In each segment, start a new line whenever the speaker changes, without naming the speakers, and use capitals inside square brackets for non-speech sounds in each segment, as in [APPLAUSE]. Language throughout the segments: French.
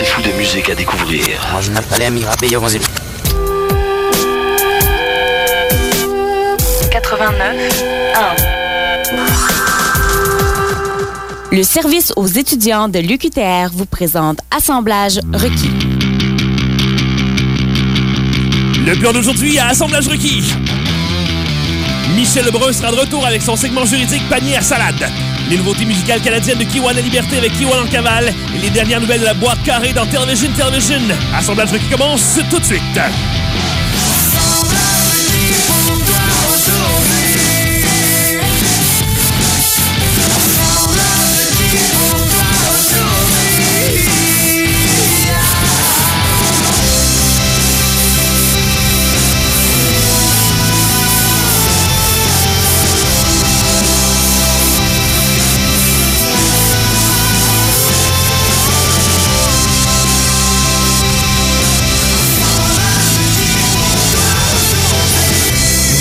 c'est fou de musique à découvrir.
Moi, je n'appelais à Mirabé,
89 1
Le service aux étudiants de l'UQTR vous présente Assemblage requis.
Le plan d'aujourd'hui à Assemblage requis. Michel Lebrun sera de retour avec son segment juridique Panier à salade. Les nouveautés musicales canadiennes de Kiwan la Liberté avec Kiwan en cavale et les dernières nouvelles de la boîte carrée dans Television Television. Assemblage requis commence tout de suite.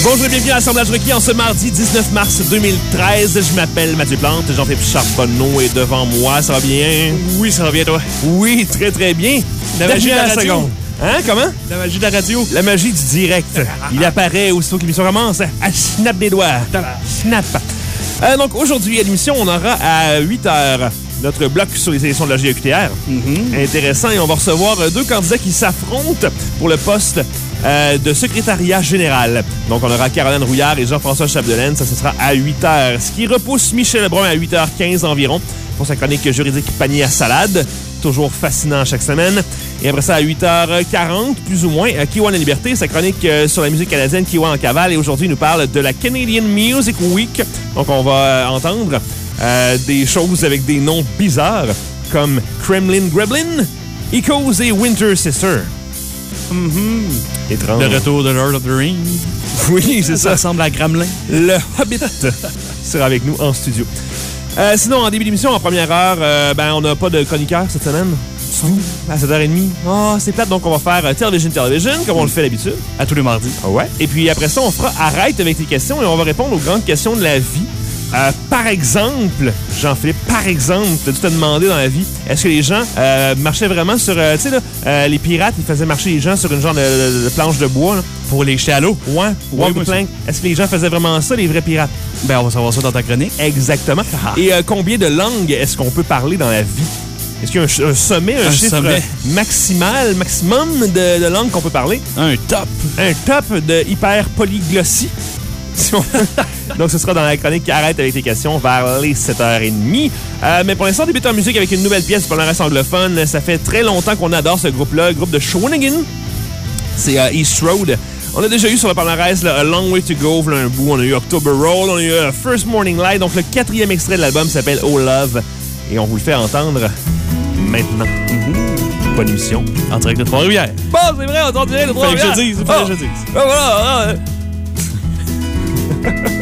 Bonjour et bienvenue à l'Assemblage requis en ce mardi 19 mars 2013. Je m'appelle Mathieu Plante, Jean-Philippe Charbonneau est devant moi. Ça va bien?
Oui, ça va bien, toi?
Oui, très très bien.
La magie de la radio?
seconde. Hein, comment?
La magie de la radio?
La magie du direct. Il apparaît aussitôt que l'émission commence. À snap des doigts. Snap. Euh, donc aujourd'hui à l'émission, on aura à 8 heures notre bloc sur les élections de la GEQTR. Intéressant. Et on va recevoir euh, deux candidats qui s'affrontent pour le poste euh, de secrétariat général. Donc, on aura Caroline Rouillard et Jean-François Chapdelaine. Ça, sera à 8 heures. Ce qui repousse Michel Lebrun à 8h15 environ pour sa chronique juridique panier à salade. Toujours fascinant chaque semaine. Et après ça, à 8h40, plus ou moins, euh, Kiwan la Liberté, sa chronique euh, sur la musique canadienne, Kiwan en cavale. Et aujourd'hui, nous parle de la Canadian Music Week. Donc, on va entendre des choses avec des noms bizarres comme Kremlin Greblin, Echoes et Winter Sister. Étrange.
Le retour de Lord of the Rings. [LAUGHS]
Oui, c'est
Ça
ça.
ressemble à Gremlin.
Le Hobbit [LAUGHS] sera avec nous en studio. Euh, sinon, en début d'émission, en première heure, euh, ben, on n'a pas de chroniqueur cette semaine. À 7h30. Oh, c'est plate, donc on va faire euh, Television Television, comme on le fait d'habitude.
À tous les mardis.
Ouais. Et puis après ça, on fera Arrête avec les questions et on va répondre aux grandes questions de la vie. Euh, par exemple, Jean-Philippe, par exemple, t'as-tu te demandé dans la vie, est-ce que les gens euh, marchaient vraiment sur... euh, tu sais, là, euh, les pirates, ils faisaient marcher les gens sur une genre de, de- de planche de bois, là.
Pour les l'eau?
Ouais, walk plank. Est-ce que les gens faisaient vraiment ça, les vrais pirates?
Ben, on va savoir ça dans ta chronique.
Exactement. Et euh, combien de langues est-ce qu'on peut parler dans la vie? Est-ce qu'il y a un, sommet, un,
Un
chiffre
sommet.
maximal, maximum de, de langues qu'on peut parler?
Un top.
Un top de hyper polyglossie. Donc, ce sera dans la chronique qui arrête avec les questions vers les 7h30. Euh, mais pour l'instant, on débute en musique avec une nouvelle pièce du palmarès anglophone. Ça fait très longtemps qu'on adore ce groupe-là, le groupe de Shawinigan. C'est euh, East Road. On a déjà eu sur le palmarès là, A Long Way to Go, voilà un bout. On a eu October Roll, on a eu euh, First Morning Light. Donc, le quatrième extrait de l'album s'appelle Oh Love. Et on vous le fait entendre maintenant. Bonne émission.
En direct de Trois-Rivières.
Bon, c'est vrai, on dirait le
Fallait que je le dise, fallait que je le dise.
Ah, voilà, ah,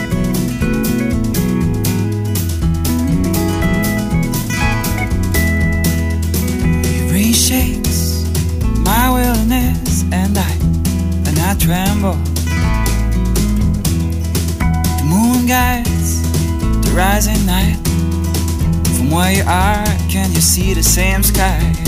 reshapes my wilderness and I and I tremble. The moon guides the rising night. From where you are, can you see the same sky?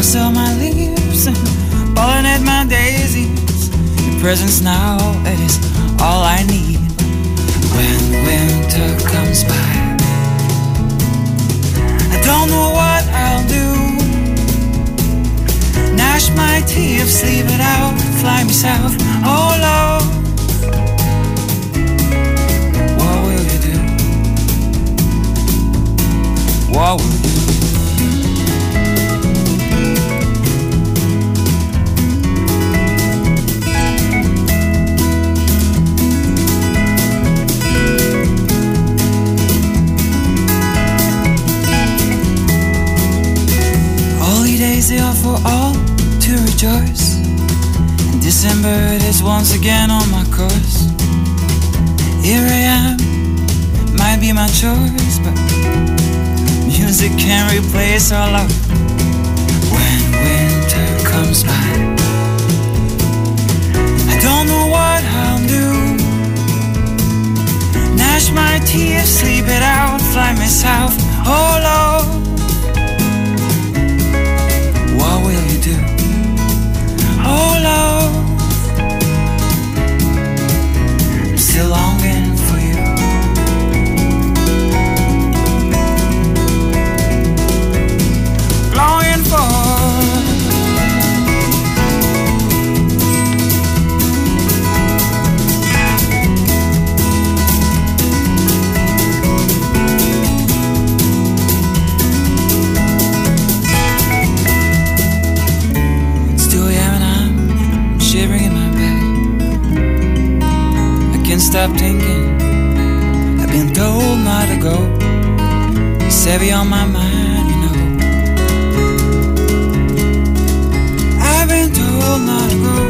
Rustle my leaves and pollinate my daisies. Your presence now is all I need. When winter comes by, I don't know what I'll do. Gnash my teeth, sleep it out, fly me south. Oh what will you do? What will you Holy And December it is once again on my course. Here I am, might be my choice, but Music can replace our love when winter comes by. I don't know what I'll do. Gnash my teeth, sleep it out, fly me south. Oh Oh Lord, I'm stop thinking. I've been told not to go. It's heavy on my mind, you know. I've been told not to go.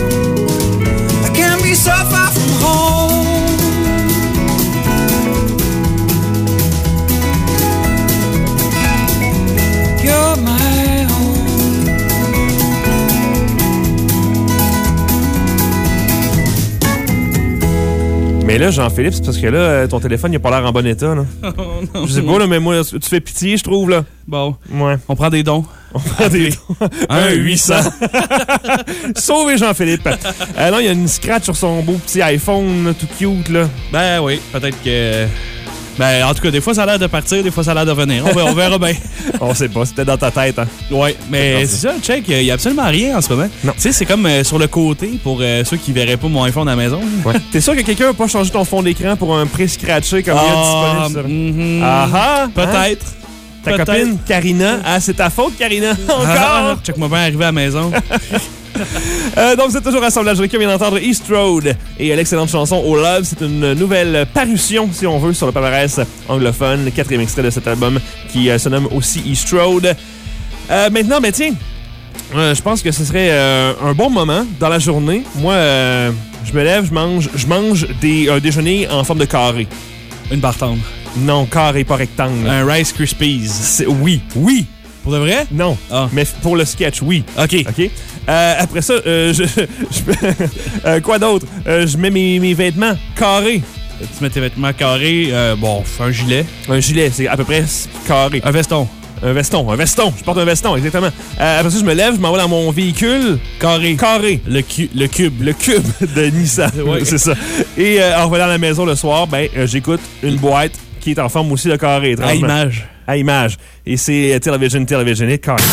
Mais là, Jean-Philippe, c'est parce que là, euh, ton téléphone, il a pas l'air en bon état. Là. [LAUGHS] Je sais pas, là, mais moi, tu fais pitié, je trouve. là.
Bon,
Ouais.
on prend des dons. [LAUGHS]
On prend des... [LAUGHS] Un 800. Sauvez Jean-Philippe. Euh, non, il y a une scratch sur son beau petit iPhone, là, tout cute. là.
Ben oui, peut-être que. Ben, en tout cas, des fois ça a l'air de partir, des fois ça a l'air de venir. On, verra- on verra bien. [LAUGHS]
On sait pas, c'était dans ta tête. Hein.
Ouais, mais c'est ça, check, il y a absolument rien en ce moment.
Non.
Tu sais, c'est comme euh, sur le côté pour euh, ceux qui verraient pas mon iPhone à la maison. [LAUGHS]
T'es sûr que quelqu'un n'a pas changé ton fond d'écran pour un prix scratché comme il y a
Ah,
disponible sur...
mhm.
Ah ah! hein?
Peut-être.
Ta copine, Karina. Ah, c'est ta faute, Karina. [LAUGHS] Encore!
Ah, check-moi bien arriver à la maison.
Euh, donc, vous êtes toujours Assemblage. On vient d'entendre East Road et l'excellente chanson Oh Love. C'est une nouvelle parution, si on veut, sur le palmarès anglophone. Le quatrième extrait de cet album qui euh, se nomme aussi East Road. Euh, maintenant, ben tiens, je pense que ce serait un bon moment dans la journée. Moi, je me lève, je mange, je mange des, un déjeuner en forme de carré.
Une barre tendre.
Non, carré, pas rectangle.
Un Rice Krispies.
Oui, oui,
Pour de vrai?
non.
Ah.
Mais pour le sketch, oui.
OK.
OK? Euh, après ça, euh, je, [LAUGHS] je- euh, quoi d'autre? Euh, je mets mes, mes vêtements carrés.
Tu mets tes vêtements carrés. euh, bon, un gilet.
Un gilet, c'est à peu près carré.
Un veston.
Un veston, un veston. Je porte un veston, exactement. Euh, après ça, je me lève, je m'en vais dans mon véhicule.
Carré.
Carré.
Le, cu- le cube.
Le cube de Nissan.
Ouais. [LAUGHS]
c'est ça. Et euh, en revenant à la maison le soir, ben, euh, j'écoute une boîte qui est en forme aussi de carré.
À image.
À image. Et c'est euh, Television, Television et carré.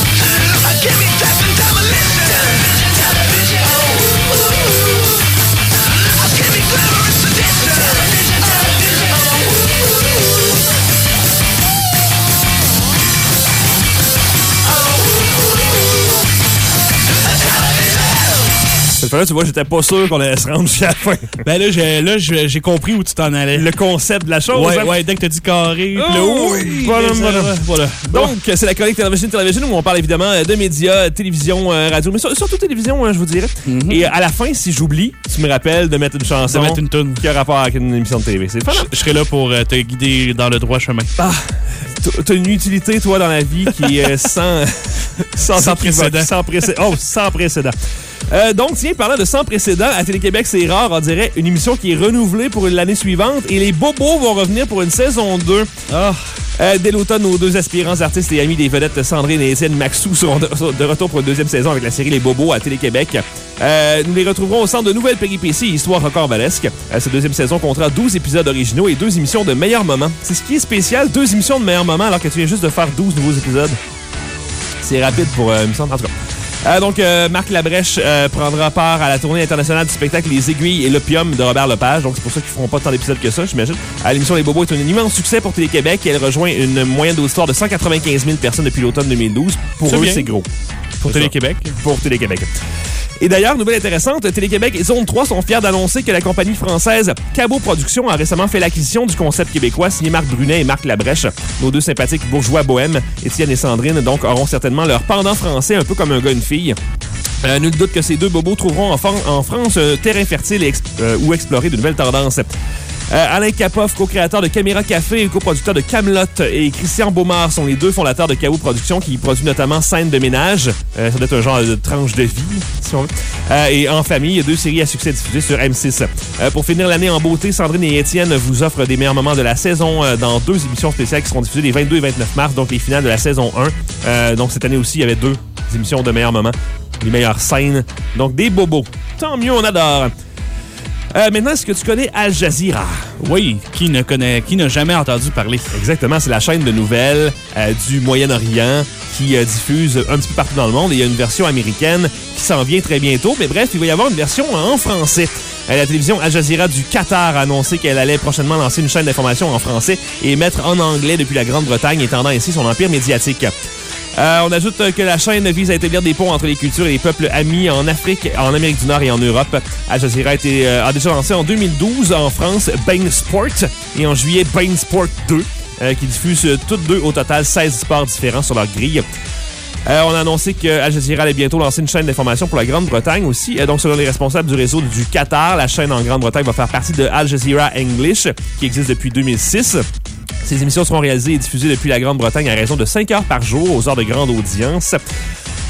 Fois-là, tu vois, j'étais pas sûr qu'on allait se rendre jusqu'à la fin. [LAUGHS]
Ben là, j'ai, là, j'ai compris où tu t'en allais.
Le concept de la chose.
ouais,
hein.
ouais, dès que t'as dit carré,
Oh,
là, oh,
oui,
voilà,
voilà. Donc, c'est la chronique Télévision Télévision où on parle évidemment de médias, télévision, euh, radio, mais sur- surtout télévision, hein, je vous dirais. Et à la fin, si j'oublie, tu me rappelles de mettre une chanson
De mettre une toune.
qui a rapport avec une émission de télé. C'est le hein?
Je serai là pour euh, te guider dans le droit chemin.
Ah, t'as une utilité, toi, dans la vie qui est [LAUGHS] sans, sans,
Sans précédent.
Sans. Oh, sans précédent. Euh, donc, tiens, parlant de sans précédent, à Télé-Québec, c'est rare, on dirait, une émission qui est renouvelée pour l'année suivante et les bobos vont revenir pour une saison 2.
Ah,
Euh, dès l'automne, nos deux aspirants artistes et amis des vedettes Sandrine et Étienne Maxou seront de, de retour pour une deuxième saison avec la série Les Bobos à Télé-Québec. Euh, nous les retrouverons au centre de nouvelles péripéties et histoires rocambolesques. Euh, cette deuxième saison comptera 12 épisodes originaux et deux émissions de meilleurs moments. C'est ce qui est spécial, deux émissions de meilleurs moments alors que tu viens juste de faire 12 nouveaux épisodes. C'est rapide pour euh, une. En tout cas. Euh, donc, euh, Marc Labrèche euh, prendra part à la tournée internationale du spectacle Les Aiguilles et l'Opium de Robert Lepage. Donc, c'est pour ça qu'ils feront pas tant d'épisodes que ça, j'imagine. À l'émission Les Bobos est un immense succès pour Télé-Québec et elle rejoint une moyenne d'auditoire de 195 000 personnes depuis l'automne 2012. Pour eux, c'est gros.
pour. Télé-Québec.
Pour Télé-Québec. Et d'ailleurs, nouvelle intéressante, Télé-Québec et Zone 3 sont fiers d'annoncer que la compagnie française Cabot Productions a récemment fait l'acquisition du concept québécois signé Marc Brunet et Marc Labrèche. Nos deux sympathiques bourgeois bohèmes, Étienne et Sandrine, donc auront certainement leur pendant français un peu comme un gars une fille. Euh, nul doute que ces deux bobos trouveront en, Fran- en France un terrain fertile euh, où explorer de nouvelles tendances. Euh, Alain Kapoff, co-créateur de Caméra Café et coproducteur de Camelot, et Christian Beaumard sont les deux fondateurs de KO Productions qui produit notamment Scène de ménage. Euh, ça doit être un genre de tranche de vie, si on veut. Euh, et En famille, deux séries à succès diffusées sur M6. Euh, pour finir l'année en beauté, Sandrine et Étienne vous offrent des meilleurs moments de la saison euh, dans deux émissions spéciales qui seront diffusées les 22 et 29 mars, donc les finales de la saison 1. Euh, donc cette année aussi, il y avait deux émissions de meilleurs moments, les meilleures scènes. Donc des bobos. Tant mieux, on adore. Euh, maintenant, est-ce que tu connais Al Jazeera?
Oui, qui ne connaît, qui n'a jamais entendu parler.
Exactement, c'est la chaîne de nouvelles euh, du Moyen-Orient qui euh, diffuse un petit peu partout dans le monde. Et il y a une version américaine qui s'en vient très bientôt. Mais bref, il va y avoir une version en français. La télévision Al Jazeera du Qatar a annoncé qu'elle allait prochainement lancer une chaîne d'information en français et mettre en anglais depuis la Grande-Bretagne, étendant ainsi son empire médiatique. Euh, on ajoute que la chaîne vise à établir des ponts entre les cultures et les peuples amis en Afrique, en Amérique du Nord et en Europe. Al Jazeera a, euh, déjà lancé en 2012 en France Bain Sport et en juillet Bain Sport 2, euh, qui diffuse toutes deux au total 16 sports différents sur leur grille. On a annoncé que Al Jazeera allait bientôt lancer une chaîne d'information pour la Grande-Bretagne aussi. Donc, selon les responsables du réseau du Qatar, la chaîne en Grande-Bretagne va faire partie de Al Jazeera English, qui existe depuis 2006. Ces émissions seront réalisées et diffusées depuis la Grande-Bretagne à raison de 5 heures par jour aux heures de grande audience.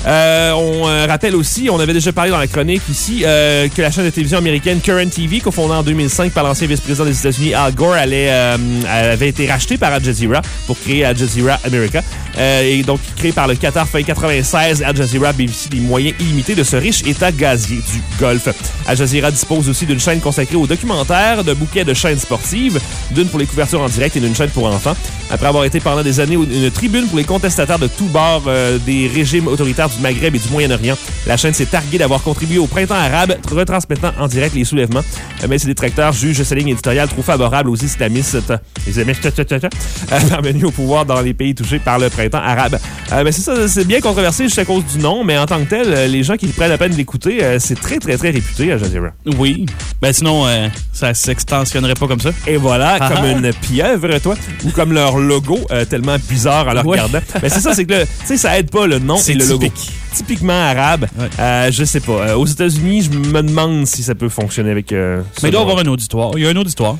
Euh, on euh, rappelle aussi, on avait déjà parlé dans la chronique ici, euh, que la chaîne de télévision américaine Current TV, cofondée en 2005 par l'ancien vice-président des États-Unis Al Gore, avait été rachetée par Al Jazeera pour créer Al Jazeera America. Et donc créée par le Qatar fin 96, Al Jazeera bénéficie des moyens illimités de ce riche état gazier du Golfe. Al Jazeera dispose aussi d'une chaîne consacrée aux documentaires, de bouquets de chaînes sportives, d'une pour les couvertures en direct et d'une chaîne pour enfants. Après avoir été pendant des années une tribune pour les contestataires de tous bords des régimes autoritaires du Maghreb et du Moyen-Orient, la chaîne s'est targuée d'avoir contribué au printemps arabe, retransmettant en direct les soulèvements. Euh, Mais ses détracteurs jugent sa ligne éditoriale trop favorable aux islamistes, les islamistes euh, [LAUGHS] parvenus au pouvoir dans les pays touchés par le printemps arabe. Euh, mais c'est ça, c'est bien controversé juste à cause du nom, mais en tant que tel, les gens qui prennent la peine d'écouter, c'est très, très, très réputé à Jazeera.
Oui. Ben sinon, euh, ça s'extensionnerait pas comme ça.
Et voilà,
Ah
comme
ah.
une pieuvre, toi, ou comme leur logo, euh, tellement bizarre en le
Ouais.
regardant. Mais c'est ça, c'est que, le- tu sais, ça aide pas le nom
C'est
et le logo.
Typique.
Typiquement arabe.
Ouais.
Euh, je sais pas. Euh, aux États-Unis, je me demande si ça peut fonctionner avec. euh,
Mais il doit avoir un auditoire. Il y a un auditoire.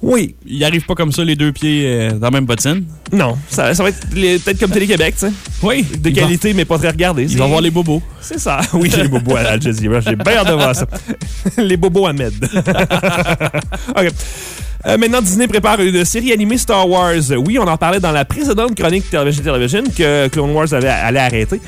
Oui.
Il arrive pas comme ça, les deux pieds dans la même bottine.
Non. Ça, ça va être peut-être comme Télé-Québec, tu sais.
Oui.
De qualité, mais pas très regardé.
Il va voir les bobos.
C'est ça. [LAUGHS] Oui, les bobos à Al Jazeera. J'ai bien hâte de voir ça. [LAUGHS] les bobos Ahmed. [LAUGHS] OK. Euh, maintenant, Disney prépare une série animée Star Wars. Oui, on en parlait dans la précédente chronique Television Television que Clone Wars allait arrêter.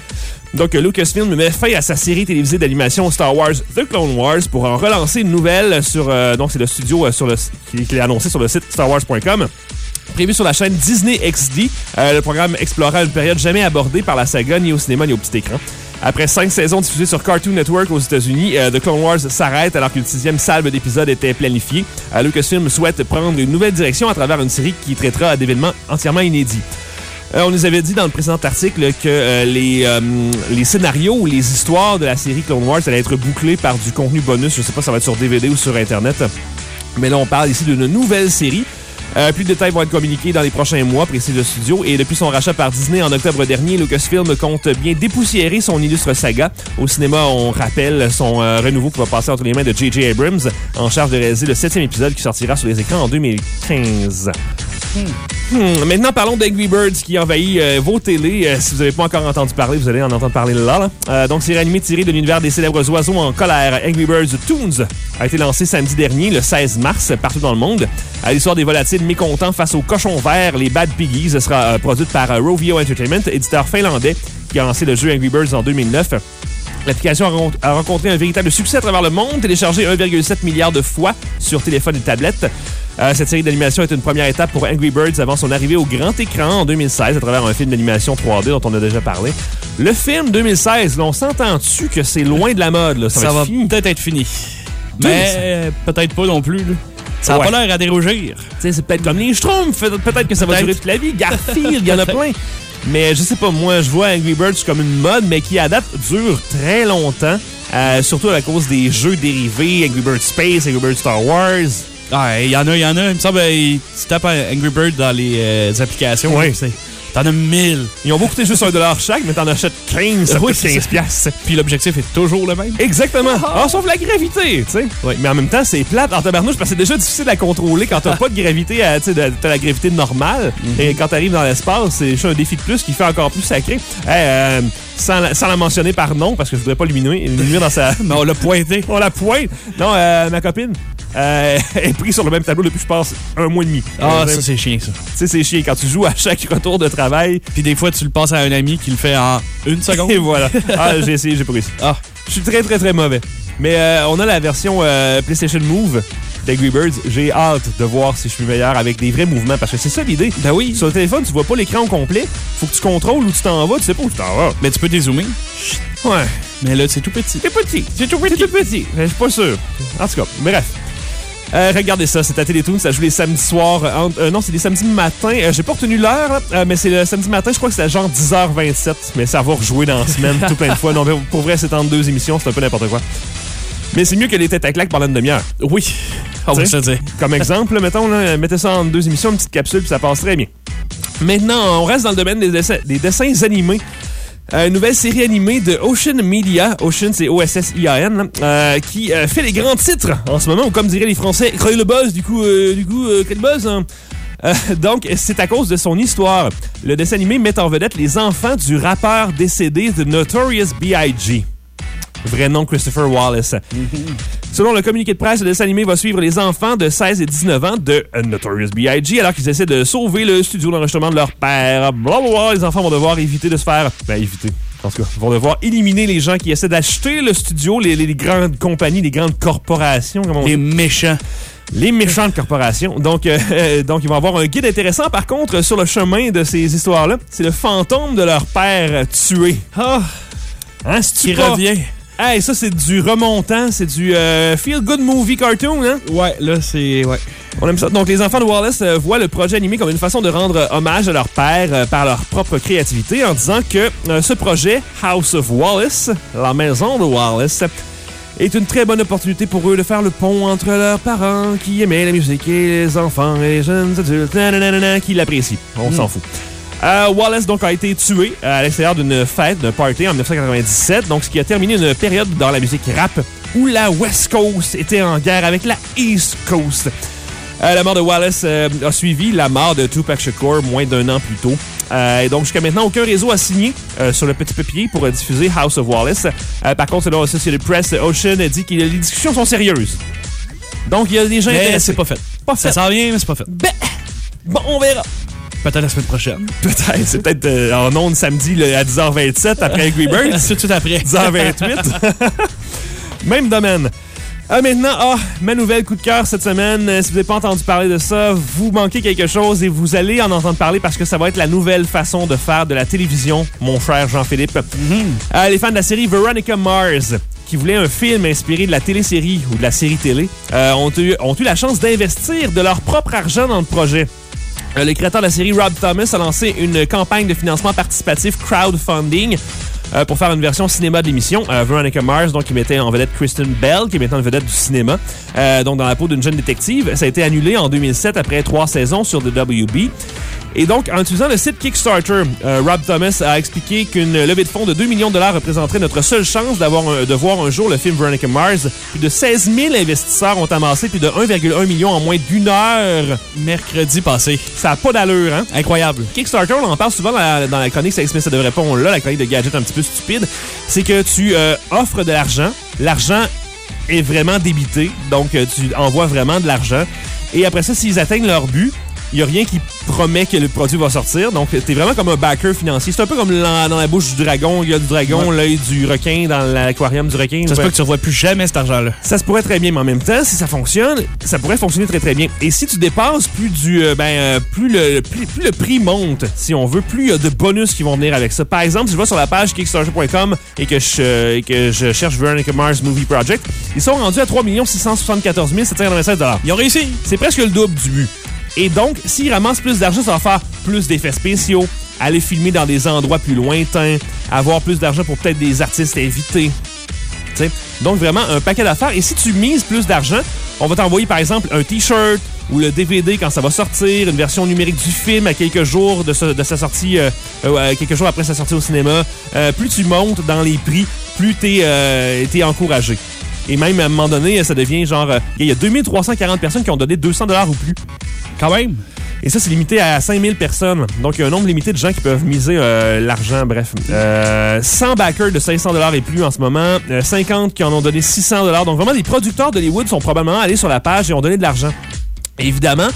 Donc, Lucasfilm met fin à sa série télévisée d'animation Star Wars The Clone Wars pour en relancer une nouvelle sur. euh, donc, c'est le studio euh, sur le, qui, qui annoncé sur le site starwars.com. Prévu sur la chaîne Disney XD, euh, le programme explorera une période jamais abordée par la saga ni au cinéma ni au petit écran. Après cinq saisons diffusées sur Cartoon Network aux États-Unis, euh, The Clone Wars s'arrête alors qu'une sixième salve d'épisodes était planifiée. Lucasfilm souhaite prendre une nouvelle direction à travers une série qui traitera d'événements entièrement inédits. Euh, on nous avait dit dans le précédent article que euh, les, euh, les scénarios ou les histoires de la série Clone Wars allaient être bouclés par du contenu bonus. Je sais pas si ça va être sur DVD ou sur Internet. Mais là, on parle ici d'une nouvelle série. Plus de détails vont être communiqués dans les prochains mois, précise le studio. Et depuis son rachat par Disney en octobre dernier, Lucasfilm compte bien dépoussiérer son illustre saga. Au cinéma, on rappelle son renouveau qui va passer entre les mains de J.J. Abrams, en charge de réaliser le septième épisode qui sortira sur les écrans en 2015. Hmm, Maintenant, parlons d'Angry Birds qui envahit euh, vos télés. Euh, si vous n'avez pas encore entendu parler, vous allez en entendre parler là. là. Euh, donc, c'est animé tiré de l'univers des célèbres oiseaux en colère. Angry Birds Toons a été lancé samedi dernier, le 16 mars, partout dans le monde. À l'histoire des volatiles mécontents face aux cochons verts, les Bad Piggies, sera produite par Rovio Entertainment, éditeur finlandais qui a lancé le jeu Angry Birds en 2009. L'application a ren- a rencontré un véritable succès à travers le monde, téléchargé 1,7 milliard de fois sur téléphone et tablette. Euh, cette série d'animation est une première étape pour Angry Birds avant son arrivée au grand écran en 2016 à travers un film d'animation 3D dont on a déjà parlé. Le film 2016, là, on s'entend-tu que c'est loin de la mode? Là? Ça,
Ça
va
peut-être être fini. Mais euh, peut-être pas non plus. là. Ça n'a
Ouais.
pas l'air à dérougir.
Tu sais, c'est peut-être comme les Schtroumpfs. Peut-être que ça va durer toute la vie. Garfield, il y en a plein. [LAUGHS] Mais je sais pas, moi, je vois Angry Birds comme une mode, mais qui à date dure très longtemps. Euh, surtout à cause des jeux dérivés, Angry Birds Space, Angry Birds Star Wars.
Ah, il y en a, il y en a. Il me semble, tu tapes Angry Bird dans les euh, applications.
Oui.
c'est- T'en as 1000.
Ils ont beau coûter juste un dollar chaque, mais t'en achètes 15, ça
Oui,
coûte
c'est
15
ça.
piastres.
Puis l'objectif est toujours le même.
Exactement. Ah, sauf la gravité, tu sais.
Oui.
Mais en même temps, c'est plate en tabarnouche parce que c'est déjà difficile à contrôler quand t'as pas de gravité, à- tu sais, de- t'as la gravité normale. Et quand t'arrives dans l'espace, c'est juste un défi de plus qui fait encore plus sacré. Hey, euh, sans, la, sans la mentionner par nom, parce que je voudrais pas l'éliminer dans sa... [LAUGHS]
Mais on l'a pointé.
On la pointe. Non, euh, ma copine euh, [LAUGHS] est prise sur le même tableau depuis, je pense, un mois et demi.
Ah,
Euh,
ça, c'est chiant, ça.
Tu sais, c'est chiant quand tu joues à chaque retour de travail.
Puis des fois, tu le passes à un ami qui le fait en une seconde. [LAUGHS]
Et voilà. Ah, j'ai essayé, j'ai pas réussi.
Ah,
Je suis très, très, très mauvais. Mais euh, on a la version euh, PlayStation Move d'Angry Birds. J'ai hâte de voir si je suis meilleur avec des vrais mouvements parce que c'est ça l'idée.
ben oui.
Sur le téléphone, tu vois pas l'écran au complet. Faut que tu contrôles où tu t'en vas. Tu sais pas où tu t'en vas.
Mais tu peux dézoomer.
Ouais.
Mais là, c'est tout petit.
C'est petit. C'est tout petit. C'est tout petit. Mais Je suis pas sûr. En tout cas, bref. Euh, regardez ça, c'est à Télétoon, ça joue les samedis soirs. euh, entre- euh, non, c'est les samedis matins. Euh, J'ai pas retenu l'heure, mais c'est le samedi matin, je crois que c'est à genre 10h27. Mais ça va rejouer dans la semaine [LAUGHS] tout plein de fois. Non, mais pour vrai, c'est entre deux émissions, c'est un peu n'importe quoi. Mais c'est mieux que les têtes à claques pendant une demi-heure.
Oui. [LAUGHS] On va
Tu
se
sais.
le dire.
Comme exemple, là, mettons, là, mettez ça en deux émissions, une petite capsule, puis ça passe très bien. Maintenant, on reste dans le domaine des dessins, des dessins animés. Euh, une nouvelle série animée de Ocean Media, Ocean c'est O-S-S-I-A-N, euh, qui euh, fait les grands titres en ce moment, ou comme diraient les Français, crée le buzz, du coup, du coup, euh, quel buzz, hein? Donc, c'est à cause de son histoire. Le dessin animé met en vedette les enfants du rappeur décédé The Notorious B.I.G. Vrai nom Christopher Wallace. [LAUGHS] Selon le communiqué de presse, le dessin animé va suivre les enfants de 16 et 19 ans de Notorious B.I.G. alors qu'ils essaient de sauver le studio d'enregistrement de leur père. Blablabla. Les enfants vont devoir éviter de se faire... Ben, éviter. En tout cas, vont devoir éliminer les gens qui essaient d'acheter le studio, les, les grandes compagnies, les grandes corporations, comme on
Les
dit.
méchants.
Les méchantes corporations. Donc, euh, euh, donc, ils vont avoir un guide intéressant, par contre, sur le chemin de ces histoires-là. C'est le fantôme de leur père tué.
Ah,
Hein, c'est
qui revient.
Hey, ça, c'est du remontant, c'est du euh, feel-good movie cartoon, hein?
Ouais, là, c'est. Ouais.
On aime ça. Donc, les enfants de Wallace euh, voient le projet animé comme une façon de rendre hommage à leur père euh, par leur propre créativité en disant que ce projet, House of Wallace, la maison de Wallace, est une très bonne opportunité pour eux de faire le pont entre leurs parents qui aimaient la musique et les enfants et les jeunes adultes nanana, qui l'apprécient. On s'en fout. Euh, Wallace donc a été tué euh, à l'extérieur d'une fête, d'un party en 1997, donc ce qui a terminé une période dans la musique rap où la West Coast était en guerre avec la East Coast. Euh, la mort de Wallace euh, a suivi la mort de Tupac Shakur moins d'un an plus tôt. Euh, et donc, jusqu'à maintenant, aucun réseau a signé sur le petit papier pour diffuser House of Wallace. Par contre, selon Associated Press, Ocean a dit que les discussions sont sérieuses. Donc, il y a des gens
Mais
intéressés.
c'est pas fait.
Pas
Ça
fait.
s'en vient, mais c'est pas fait.
Ben, bon, on verra.
Peut-être la semaine prochaine. [LAUGHS]
Peut-être. C'est peut-être euh, en ondes samedi à 10h27 après Angry [LAUGHS] Birds.
Tout de suite après.
10h28. [LAUGHS] Même domaine. Ah, maintenant, ah, ma nouvelle coup de cœur cette semaine. Euh, Si vous n'avez pas entendu parler de ça, vous manquez quelque chose et vous allez en entendre parler parce que ça va être la nouvelle façon de faire de la télévision, mon cher Jean-Philippe. Euh, les fans de la série Veronica Mars, qui voulaient un film inspiré de la télésérie ou de la série télé, euh, ont, eu, ont eu la chance d'investir de leur propre argent dans le projet. Euh, le créateur de la série, Rob Thomas, a lancé une campagne de financement participatif crowdfunding euh, pour faire une version cinéma de l'émission. Euh, Veronica Mars, donc, qui mettait en vedette Kristen Bell, qui est maintenant une vedette du cinéma, euh, donc dans la peau d'une jeune détective. Ça a été annulé en 2007 après trois saisons sur The WB. Et donc, en utilisant le site Kickstarter, euh, Rob Thomas a expliqué qu'une levée de fonds de 2 millions de dollars représenterait notre seule chance d'avoir de voir un jour le film Veronica Mars. Plus de 16 000 investisseurs ont amassé plus de 1,1 million en moins d'une heure.
Mercredi passé.
Ça n'a pas d'allure, hein?
Incroyable.
Kickstarter, on en parle souvent dans la, dans la chronique, ça explique, ça devrait pas, on l'a, la chronique de gadget un petit peu stupide. C'est que tu euh, offres de l'argent, l'argent est vraiment débité, donc euh, tu envoies vraiment de l'argent. Et après ça, s'ils atteignent leur but, il n'y a rien qui promet que le produit va sortir. Donc, tu es vraiment comme un backer financier. C'est un peu comme dans, dans la bouche du dragon. Il y a du dragon, l'œil du requin dans l'aquarium du requin.
Ça se peut que tu revois plus jamais cet argent-là.
Ça se pourrait très bien, mais en même temps, si ça fonctionne, ça pourrait fonctionner très très bien. Et si tu dépasses plus du, euh, ben, euh, plus le, plus, plus le prix monte, si on veut, plus il y a de bonus qui vont venir avec ça. Par exemple, si je vais sur la page Kickstarter.com et que je, euh, et que je cherche Veronica Mars Movie Project, ils sont rendus à 3 674 796
Ils ont réussi.
C'est presque le double du but. Et donc, s'ils ramassent plus d'argent, ça va faire plus d'effets spéciaux, aller filmer dans des endroits plus lointains, avoir plus d'argent pour peut-être des artistes invités. Tu sais? Donc, vraiment, un paquet d'affaires. Et si tu mises plus d'argent, on va t'envoyer, par exemple, un T-shirt ou le DVD quand ça va sortir, une version numérique du film à quelques jours de, sa- sortie, euh, euh, quelques jours après sa sortie au cinéma. Euh, plus tu montes dans les prix, plus tu es, encouragé. Et même à un moment donné, ça devient genre. euh, Il y a 2340 personnes qui ont donné 200 ou plus.
Quand même.
Et ça, c'est limité à 5000 personnes. Donc, il y a un nombre limité de gens qui peuvent miser euh, l'argent. Bref, Euh, 100 backers de 500 et plus en ce moment. Euh, 50 qui en ont donné 600 Donc, vraiment, les producteurs d'Hollywood sont probablement allés sur la page et ont donné de l'argent. Évidemment,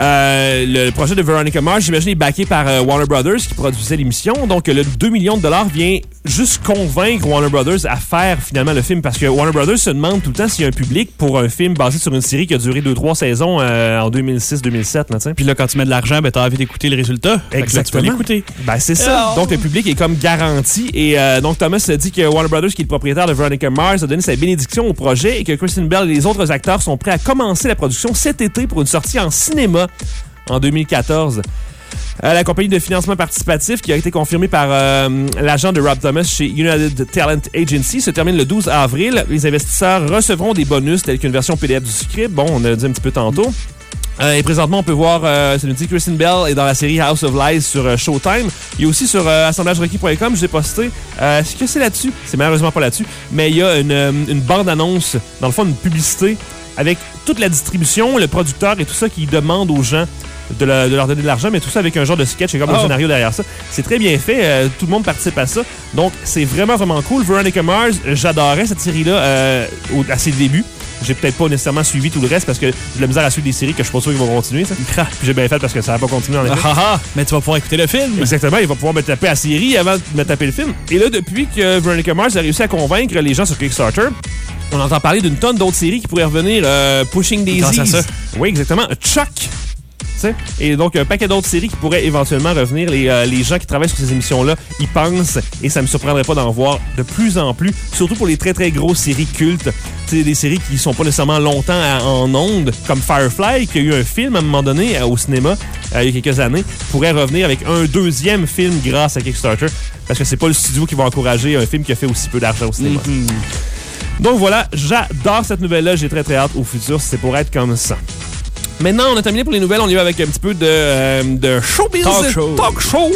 euh, le projet de Veronica Mars, j'imagine, est backé par euh, Warner Brothers qui produisait l'émission. Donc, le 2 millions de dollars vient juste convaincre Warner Brothers à faire finalement le film parce que Warner Brothers se demande tout le temps s'il y a un public pour un film basé sur une série qui a duré 2-3 saisons euh, en 2006-2007. là, tu sais.
Puis là, quand tu mets de l'argent, ben, t'as envie d'écouter le résultat. Que là, tu peux
Exactement.
l'écouter.
Ben, c'est ça.
Oh.
Donc, le public est comme garanti. Et euh, donc, Thomas a dit que Warner Brothers, qui est le propriétaire de Veronica Mars, a donné sa bénédiction au projet et que Kristen Bell et les autres acteurs sont prêts à commencer la production cet été pour une sortie en cinéma en 2014. Euh, la compagnie de financement participatif qui a été confirmée par euh, l'agent de Rob Thomas chez United Talent Agency se termine le 12 avril. Les investisseurs recevront des bonus tels qu'une version PDF du script. Bon, on a dit un petit peu tantôt. Euh, et présentement, on peut voir, euh, ça nous dit Kristen Bell est dans la série House of Lies sur Showtime. Il y a aussi sur assemblagerequis.com, je l'ai posté. Est-ce que c'est là-dessus? C'est malheureusement pas là-dessus. Mais il y a une, une bande-annonce, dans le fond, une publicité avec toute la distribution, le producteur et tout ça qui demande aux gens de, la- de leur donner de l'argent, mais tout ça avec un genre de sketch et comme un
Oh.
scénario derrière ça. C'est très bien fait. euh, tout le monde participe à ça. Donc, c'est vraiment, vraiment cool. Veronica Mars, j'adorais cette série-là euh, à ses débuts. J'ai peut-être pas nécessairement suivi tout le reste parce que j'ai de la misère à suivre des séries que je suis pas sûr qu'ils vont continuer. Ça. Puis j'ai bien fait parce que ça va pas continuer en effet.
Ah, ah, ah. Mais tu vas pouvoir écouter le film.
Exactement, il va pouvoir me taper la série avant de me taper le film. Et là, depuis que Veronica Mars a réussi à convaincre les gens sur Kickstarter, on entend parler d'une tonne d'autres séries qui pourraient revenir. euh, Pushing Daisies.
ça.
Oui, exactement. Chuck. Et donc, un paquet d'autres séries qui pourraient éventuellement revenir. Les, euh, les gens qui travaillent sur ces émissions-là y pensent et ça me surprendrait pas d'en voir de plus en plus, surtout pour les très très grosses séries cultes. C'est des séries qui sont pas nécessairement longtemps à- en ondes, comme Firefly, qui a eu un film à un moment donné euh, au cinéma euh, il y a quelques années, pourrait revenir avec un deuxième film grâce à Kickstarter, parce que c'est pas le studio qui va encourager un film qui a fait aussi peu d'argent au cinéma. Donc voilà, j'adore cette nouvelle-là. J'ai très très hâte au futur. C'est pour être comme ça. Maintenant, on a terminé pour les nouvelles. On y va avec un petit peu de, euh, de showbiz.
Talk show.
Talk show.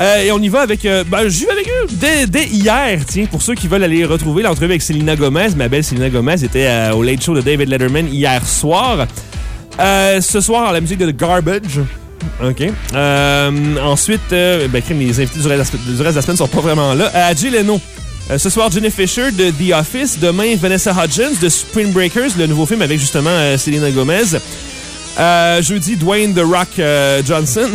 Euh, et on y va avec... euh, ben, j'y vais avec eux dès, dès hier, tiens, pour ceux qui veulent aller retrouver l'entrevue avec Selena Gomez. Ma belle Selena Gomez était euh, au Late Show de David Letterman hier soir. Ce soir, la musique de Garbage. OK. Ensuite, ben, les invités du reste, du reste de la semaine sont pas vraiment là. Euh, Jay Leno. Ce soir, Jenny Fisher de The Office. Demain, Vanessa Hudgens de Spring Breakers, le nouveau film avec justement Selena Gomez. Euh, jeudi, Dwayne The Rock euh, Johnson.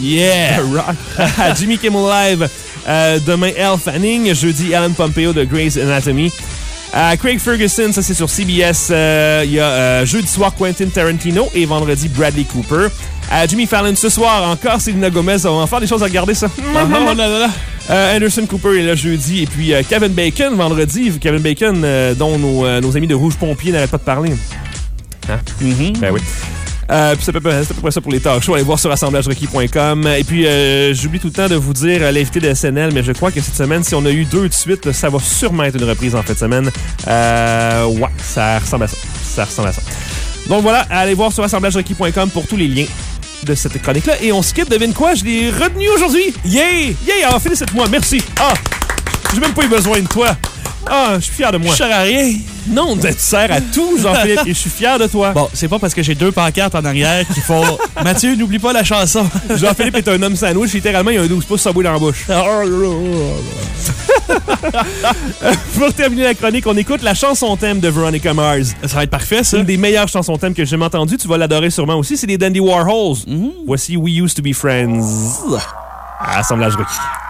Yeah!
The Rock. [LAUGHS] Jimmy Kimmel Live. Euh, demain, Elle Fanning. Jeudi, Alan Pompeo de Grey's Anatomy. Craig Ferguson, ça c'est sur CBS. Il y a jeudi soir Quentin Tarantino et vendredi Bradley Cooper. Jimmy Fallon ce soir encore Selena Gomez. On va faire des choses à regarder ça.
Ah, oh [LAUGHS] là là là.
Euh, Anderson Cooper est là jeudi. Et puis euh, Kevin Bacon vendredi. Kevin Bacon, euh, dont nos, nos amis de Rouge Pompier n'arrêtent pas de parler. Hein? Ben oui. Euh, c'est à, peu près- ça pour les talk shows. Allez voir sur assemblagerequis.com. Et puis, euh, j'oublie tout le temps de vous dire euh, l'invité de SNL, mais je crois que cette semaine, si on a eu deux de suite, ça va sûrement être une reprise en fin de semaine. Euh, ouais, ça ressemble à ça. Ça ressemble à ça. Donc voilà, allez voir sur assemblagerequis.com pour tous les liens de cette chronique-là. Et on quitte, devine quoi? Je l'ai retenu aujourd'hui. Yeah! Yeah! Ah, félicite-moi, merci. Ah! J'ai même pas eu besoin de toi. Ah, je suis fier de moi.
Je sers à rien.
Non, tu sers à tout, Jean-Philippe, et je suis fier de toi.
Bon, c'est pas parce que j'ai deux pancartes en arrière qu'il faut. [LAUGHS] Mathieu, n'oublie pas la chanson.
Jean-Philippe est un homme sandwich. Littéralement, il y a un 12 pouces Subway dans la bouche. [LAUGHS] Pour terminer la chronique, on écoute la chanson thème de Veronica Mars.
Ça va être parfait,
C'est
ça.
une des meilleures chansons thèmes que j'ai jamais entendues. Tu vas l'adorer sûrement aussi. C'est les Dandy Warhols. Voici We Used to Be Friends. À Assemblage requis.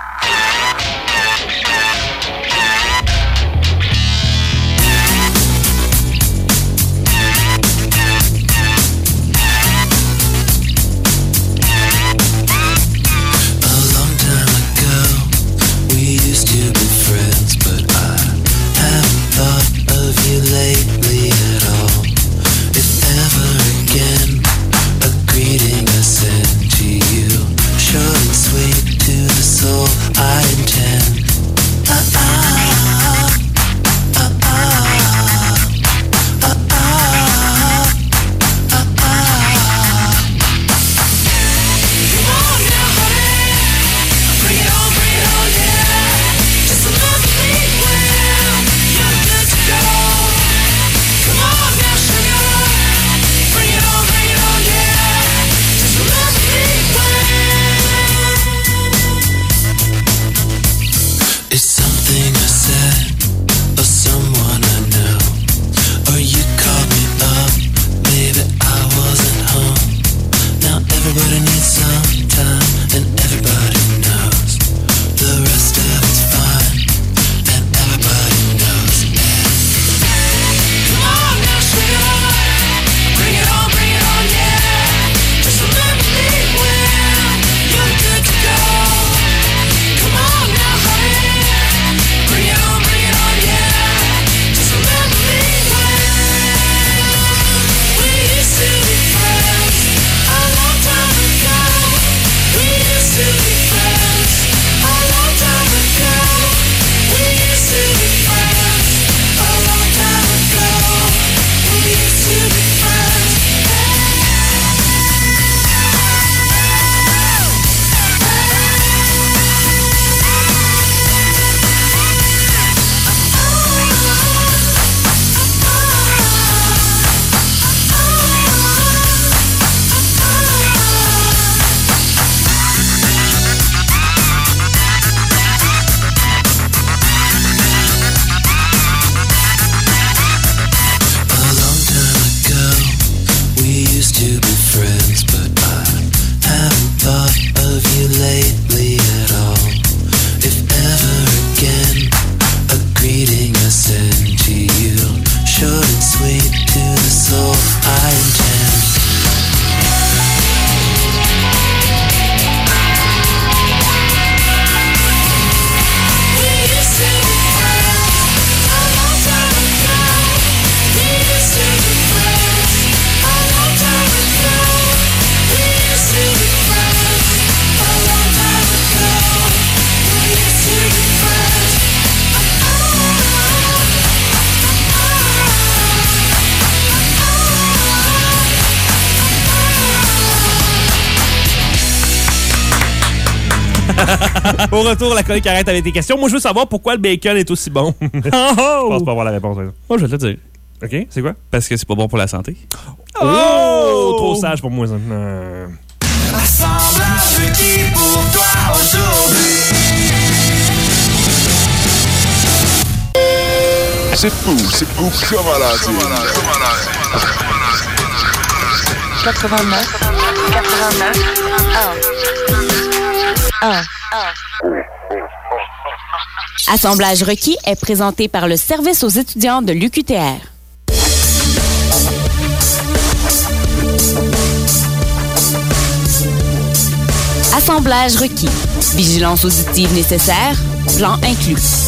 Au retour, la chronique arrête avec des questions. Moi, je veux savoir pourquoi le bacon est aussi bon. Je pense pas avoir la réponse.
Je vais te le dire.
OK, c'est quoi?
Parce que c'est pas bon pour la santé.
Oh! Trop sage pour moi,
C'est fou, c'est fou,
89, 1
Assemblage requis est présenté par le service aux étudiants de l'UQTR. Assemblage requis. Vigilance auditive nécessaire. Plan inclus.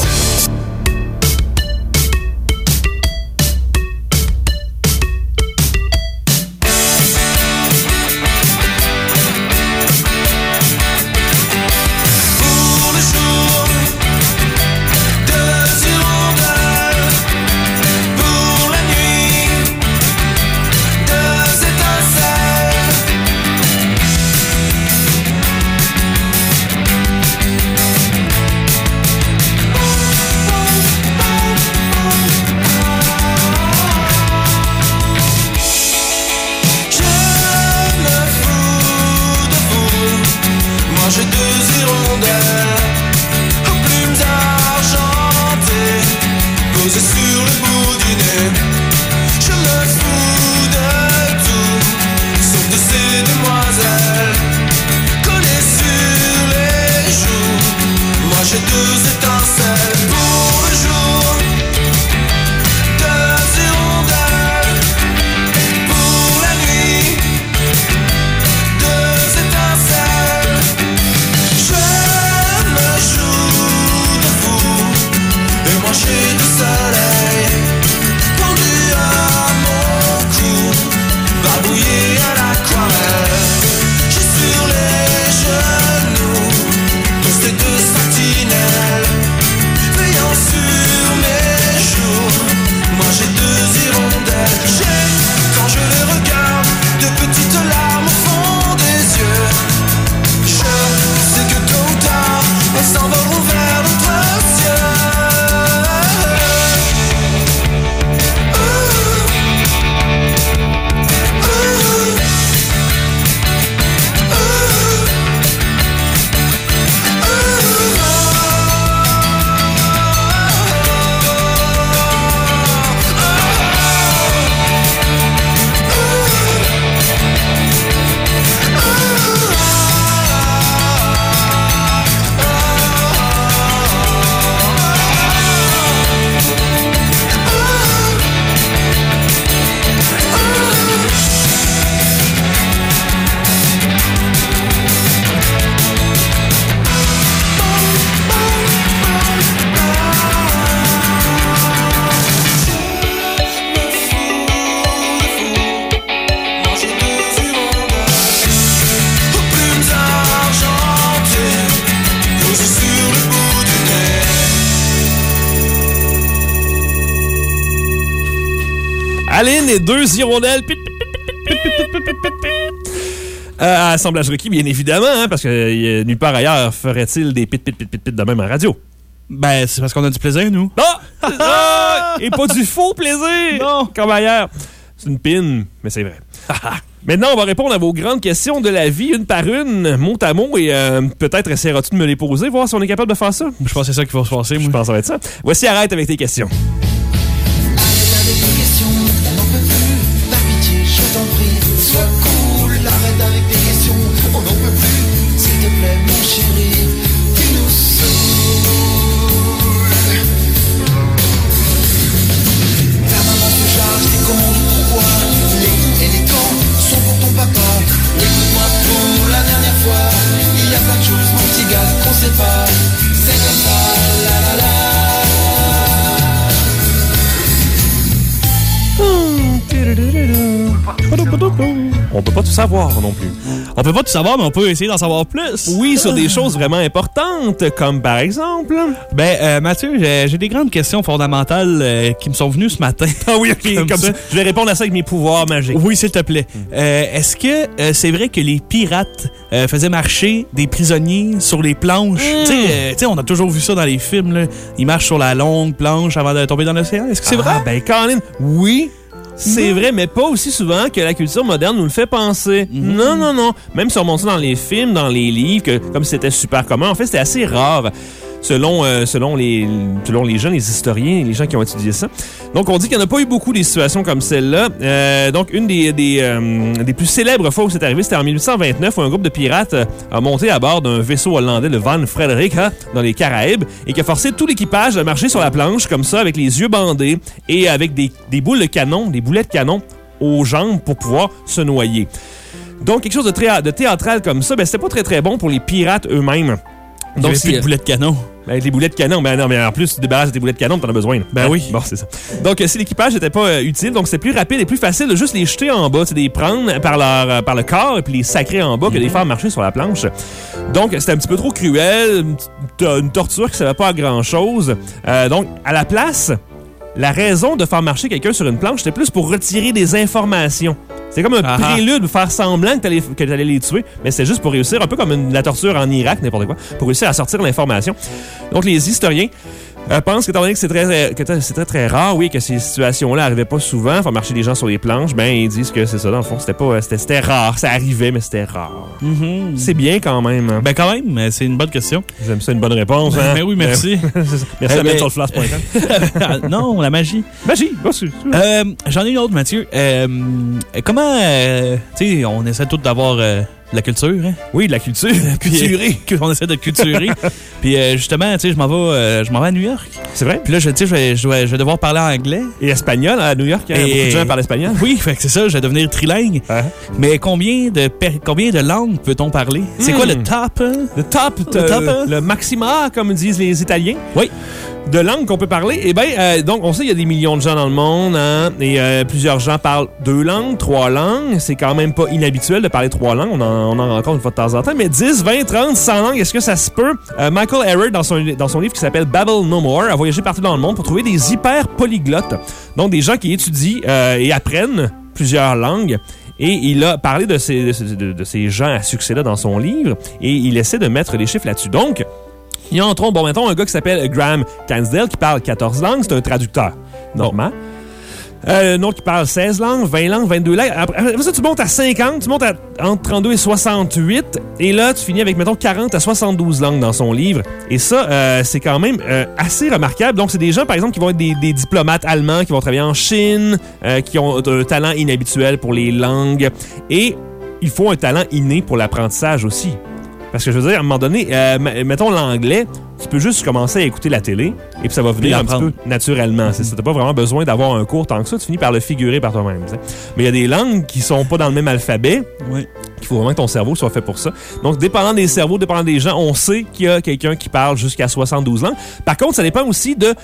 et deux hirondelles.
Euh, assemblage requis, bien évidemment, hein, parce que euh, nulle part ailleurs ferait-il des pit pit pit pit pit de même en radio.
Ben, c'est parce qu'on a du plaisir, nous. Non!
Ah! [LAUGHS] ah! Et pas du faux plaisir!
Non!
Comme ailleurs. C'est une pine, mais c'est vrai. Ah, ah! Maintenant, on va répondre à vos grandes questions de la vie, une par une, mot à mot, et euh, peut-être essaieras-tu de me les poser, voir si on est capable de faire ça?
Je pense que c'est ça qui va se passer, moi.
Je pense que ça va être ça. Voici Arrête.
Arrête avec tes questions. Pas. C'est comme ça, la
On peut pas tout savoir non plus.
On peut pas tout savoir, mais on peut essayer d'en savoir plus.
Oui, sur des choses vraiment importantes, comme par exemple...
Ben, euh, Mathieu, j'ai des grandes questions fondamentales euh, qui me sont venues ce matin. [LAUGHS]
Ah oui, OK,
Comme
comme,
ça.
ça. Je vais répondre à ça avec mes pouvoirs magiques.
Oui, s'il te plaît. Euh, Est-ce que c'est vrai que les pirates faisaient marcher des prisonniers sur les planches? Tu sais, euh, tu sais, on a toujours vu ça dans les films. Là. Ils marchent sur la longue planche avant de tomber dans l'océan. Est-ce que c'est vrai?
Ah, ben, Colin, oui. C'est vrai, mais pas aussi souvent que la culture moderne nous le fait penser. Non, non, non. Même si on montre ça dans les films, dans les livres, que, comme c'était super commun, en fait, c'était assez rare. Selon, euh, selon, les, selon les jeunes, les historiens, les gens qui ont étudié ça. Donc, on dit qu'il n'y en a pas eu beaucoup des situations comme celle-là. Euh, donc, une des, euh, des plus célèbres fois où c'est arrivé, c'était en 1829, où un groupe de pirates a monté à bord d'un vaisseau hollandais, le Van Frederica, dans les Caraïbes, et qui a forcé tout l'équipage à marcher sur la planche, comme ça, avec les yeux bandés, et avec des, des boules de canon, des boulets de canon aux jambes pour pouvoir se noyer. Donc, quelque chose de, de théâtral comme ça, ben, c'était pas très très bon pour les pirates eux-mêmes.
Donc, plus de boulet de canon.
ben, avec les boulets de canon, ben non, mais en plus, tu te débarrasses de tes boulets de canon, t'en as besoin. là.
Ben oui.
Bon, c'est ça. Donc, euh, si l'équipage n'était pas euh, utile, donc c'est plus rapide et plus facile de juste les jeter en bas, de les prendre par, leur, euh, par le corps et puis les sacrer en bas que de les faire marcher sur la planche. Donc, c'était un petit peu trop cruel, une, une torture qui ne servait pas à grand-chose. Euh, donc, à la place, la raison de faire marcher quelqu'un sur une planche, c'était plus pour retirer des informations. C'est comme un
Ah ah.
prélude de faire semblant que t'allais que t'allais les tuer, mais c'est juste pour réussir, un peu comme une- la torture en Irak, n'importe quoi, pour réussir à sortir l'information. Donc les historiens euh, pensent qu'étant donné que c'est très, euh, c'est très très rare, oui, que ces situations-là arrivaient pas souvent, faire marcher des gens sur les planches, ben ils disent que c'est ça, dans le fond, c'était pas, euh, c'était, rare, ça arrivait, mais c'était rare. C'est bien quand même. hein.
Ben, quand même, c'est une bonne question.
J'aime ça, une bonne réponse. Hein?
Ben oui, merci. [LAUGHS]
merci à
Eh
mettre
ben-
sur le flash.com.
Non, la magie.
Magie.
Euh, J'en ai une autre, Mathieu. Euh, comment, euh, tu sais, on essaie tous d'avoir de la culture, hein?
Oui, de la culture. [LAUGHS]
Culturée. on essaie de culturer. [LAUGHS] Puis euh, justement, tu sais, je m'en vais, euh, je m'en vais à New York.
C'est vrai?
Puis là, je, tu sais, je vais, je, vais, je vais devoir parler anglais.
Et espagnol à New York, hein?
Et-
beaucoup de gens parlent espagnol. [LAUGHS]
Oui, fait que c'est ça, je vais devenir trilingue.
Ah.
Mais combien de, combien de langues peut-on parler? C'est
Hmm.
quoi le top? hein?
Le top,
Le
le,
top, hein?
le maxima, comme disent les Italiens.
Oui.
De langues qu'on peut parler. Eh bien, euh, donc, on sait qu'il y a des millions de gens dans le monde, hein, et euh, plusieurs gens parlent deux langues, trois langues. C'est quand même pas inhabituel de parler trois langues. On en, on en rencontre une fois de temps en temps. Mais 10, 20, 30, 100 langues, est-ce que ça se peut? Euh, Michael Herrod, dans son, dans son livre qui s'appelle Babel No More, a voyagé partout dans le monde pour trouver des hyper polyglottes. Donc, des gens qui étudient euh, et apprennent plusieurs langues. Et il a parlé de ces, de, ces- de- de ces gens à succès-là dans son livre et il essaie de mettre les chiffres là-dessus. Donc, il y a entre autres, bon, mettons, un gars qui s'appelle Graham Cansdale qui parle 14 langues, c'est un traducteur. Normal. Euh, un autre qui parle 16 langues, 20 langues, 22 langues. Après, ça, tu montes à 50, tu montes à, entre 32 et 68. Et là, tu finis avec, mettons, 40 à 72 langues dans son livre. Et ça, euh, c'est quand même euh, assez remarquable. Donc, c'est des gens, par exemple, qui vont être des, diplomates allemands, qui vont travailler en Chine, qui ont un talent inhabituel pour les langues. Et il faut un talent inné pour l'apprentissage aussi. Parce que je veux dire, à un moment donné, euh, mettons l'anglais, tu peux juste commencer à écouter la télé et puis ça va venir un petit peu naturellement. Ça. T'as pas vraiment besoin d'avoir un cours tant que ça. Tu finis par le figurer par toi-même. tu. Mais il y a des langues qui sont pas dans le même alphabet.
Oui.
Il faut vraiment que ton cerveau soit fait pour ça. Donc, dépendant des cerveaux, dépendant des gens, on sait qu'il y a quelqu'un qui parle jusqu'à 72 langues. Par contre, ça dépend aussi de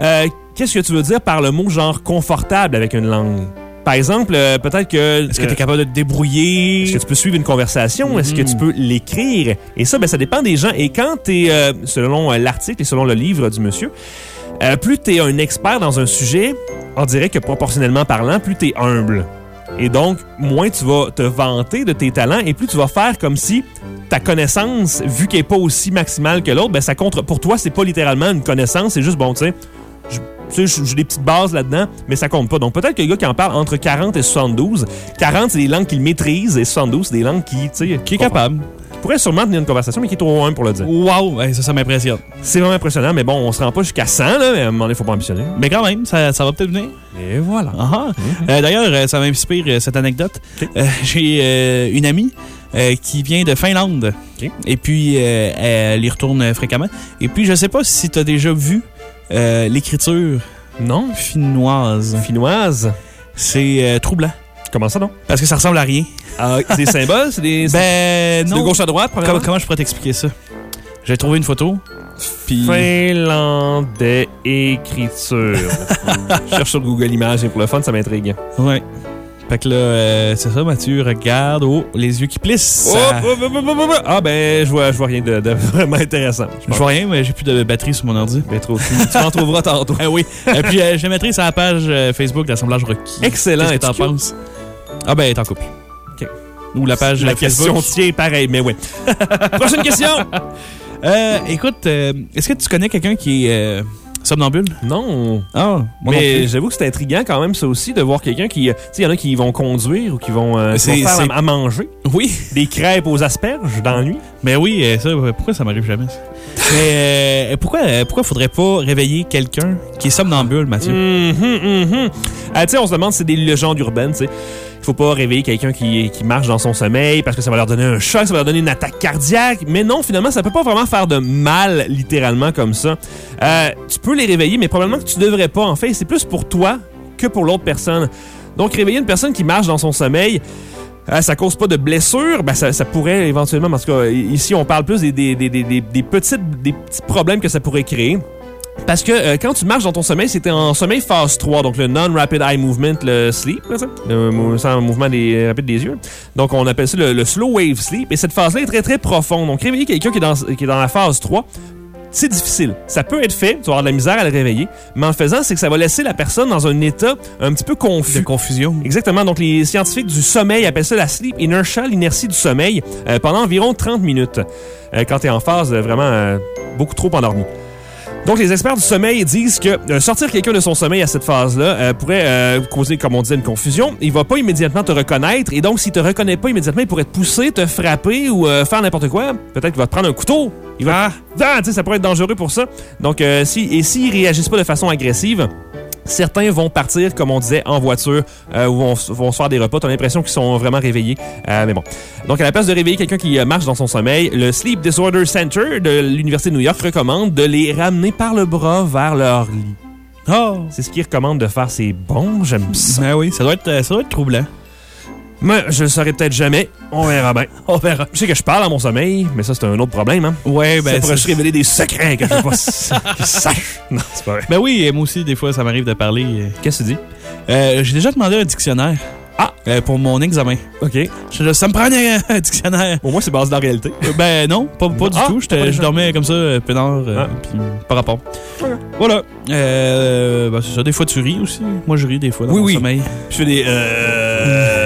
euh, qu'est-ce que tu veux dire par le mot genre confortable avec une langue? Par exemple, euh, peut-être que...
Est-ce que tu
euh,
es capable de te débrouiller?
est-ce que tu peux suivre une conversation? Est-ce que tu peux l'écrire? Et ça, ben, ça dépend des gens. Et quand tu es, selon euh, l'article et selon le livre du monsieur, euh, plus tu es un expert dans un sujet, on dirait que proportionnellement parlant, plus tu es humble. Et donc, moins tu vas te vanter de tes talents et plus tu vas faire comme si ta connaissance, vu qu'elle n'est pas aussi maximale que l'autre, ben ça compte. Pour toi, c'est pas littéralement une connaissance, c'est juste, bon, tu sais, je- tu sais, j'ai des petites bases là-dedans, mais ça compte pas. Donc, peut-être que le gars qui en parle entre 40 et 72, 40, c'est des langues qu'il maîtrise et 72, c'est des langues qui, tu sais,
Qui est capable?
pourrait sûrement tenir une conversation, mais qui est trop loin pour le dire.
Wow! Ouais, ça, ça m'impressionne.
C'est vraiment impressionnant, mais bon, on se rend pas jusqu'à 100, là, mais à un moment donné, faut pas ambitionner.
Mais quand même, ça, ça va peut-être venir.
Et voilà.
Ah ah. Euh, D'ailleurs, euh, ça m'inspire euh, cette anecdote. Euh, J'ai euh, une amie euh, qui vient de Finlande. Et puis, euh, elle y retourne fréquemment. Et puis, je sais pas si tu as déjà vu euh, l'écriture
Non?
finnoise.
Finnoise?
C'est euh, troublant.
Comment ça, non?
Parce que ça ressemble à rien.
Ah, c'est des symboles? C'est des. [LAUGHS]
Ben, non.
de gauche à droite, premièrement?
Comment, comment je pourrais t'expliquer ça? J'ai trouvé une photo. Puis.
Finlandais écriture. [LAUGHS] Je cherche sur Google Images et pour le fun, ça m'intrigue.
Ouais. Fait que là, euh, c'est ça, Mathieu, regarde. Oh, les yeux qui plissent.
Oh,
Ça-
oh, oh, oh, oh, oh. Ah, ben, je vois, je vois rien de, de [LAUGHS] vraiment intéressant.
Je vois rien, mais j'ai plus de batterie sur mon ordi.
Ben, trop, [LAUGHS] tu tu m'en trouveras tantôt.
Ah oui. Et puis, euh, je mettrai sur la page euh, Facebook d'Assemblage Rocky.
Excellent.
Qu'est-ce que t'en penses? Ah ben, elle est en couple.
OK.
Ou la page
La
euh, Facebook.
question tient pareil, mais ouais. [LAUGHS] Prochaine question!
Euh, écoute, euh, est-ce que tu connais quelqu'un qui est euh, somnambule?
Non.
Ah, moi
mais j'avoue que c'est intriguant quand même, ça aussi, de voir quelqu'un qui. Tu sais, il y en a qui vont conduire ou qui vont, euh, qui vont faire à, manger.
Oui,
Des crêpes aux asperges dans la nuit.
mais oui, euh, ça, euh, pourquoi ça m'arrive jamais? ça? [LAUGHS] mais euh, pourquoi, euh, pourquoi faudrait pas réveiller quelqu'un qui est somnambule, Mathieu?
Ah, tu sais, on se demande si c'est des légendes urbaines, tu sais. Faut pas réveiller quelqu'un qui, marche dans son sommeil parce que ça va leur donner un choc, ça va leur donner une attaque cardiaque. Mais non, finalement, ça peut pas vraiment faire de mal, littéralement, comme ça. Euh, tu peux les réveiller, mais probablement que tu devrais pas. En fait, c'est plus pour toi que pour l'autre personne. Donc, réveiller une personne qui marche dans son sommeil, euh, ça cause pas de blessures, ben ça, pourrait éventuellement, parce que euh, ici on parle plus des, des petits problèmes que ça pourrait créer. Parce que euh, quand tu marches dans ton sommeil, c'était en sommeil phase 3, donc le non-rapid eye movement, le sleep, là, le mou- sans mouvement des, rapide des yeux. Donc on appelle ça le, le slow wave sleep. Et cette phase-là est très très profonde. Donc réveiller quelqu'un qui, est dans- qui est dans la phase 3, c'est difficile. Ça peut être fait, tu vas avoir de la misère à le réveiller, mais en le faisant, c'est que ça va laisser la personne dans un état un petit peu confus.
De confusion.
Exactement. Donc, les scientifiques du sommeil appellent ça la sleep inertia, l'inertie du sommeil, euh, pendant environ 30 minutes, euh, quand tu es en phase euh, vraiment euh, beaucoup trop endormi. Donc, les experts du sommeil disent que euh, sortir quelqu'un de son sommeil à cette phase-là euh, pourrait euh, causer, comme on disait, une confusion. Il va pas immédiatement te reconnaître. Et donc, s'il te reconnaît pas immédiatement, il pourrait te pousser, te frapper ou faire n'importe quoi. Peut-être qu'il va te prendre un couteau. Il va... Ah, tu sais, ça pourrait être dangereux pour ça. Donc, si, et s'ils réagissent pas de façon agressive, Certains vont partir, comme on disait, en voiture euh, ou vont, vont se faire des repas. T'as l'impression qu'ils sont vraiment réveillés. Euh, mais bon. Donc, à la place de réveiller quelqu'un qui euh, marche dans son sommeil, le Sleep Disorder Center de l'Université de New York recommande de les ramener par le bras vers leur lit.
Oh!
C'est ce qu'ils recommandent de faire. C'est bon, j'aime ça.
Ben oui, ça doit être, ça doit être troublant.
Mais je le saurai peut-être jamais. On verra bien. [LAUGHS]
On verra.
Je sais que je parle à mon sommeil, mais ça, c'est un autre problème. Hein?
Ouais,
ça
ben,
pourrait
c'est-
se révéler des secrets que je veux pas s- qu'ils sachent. Non, c'est pas vrai.
ben oui, moi aussi, des fois, ça m'arrive de parler. euh.
Qu'est-ce que tu dis?
Euh, J'ai déjà demandé un dictionnaire.
Ah!
Euh, pour mon examen.
OK.
Je ça me prend un, un dictionnaire.
Au moins, c'est basé dans la réalité.
Ben non, pas, pas du
Ah,
tout. Je dormais comme ça, peinard, euh,
Ah.
puis par rapport. Voilà. Euh, ben, c'est ça, des fois tu ris aussi. Moi, je ris des fois dans
Oui,
mon
oui.
sommeil.
Je fais des. Euh...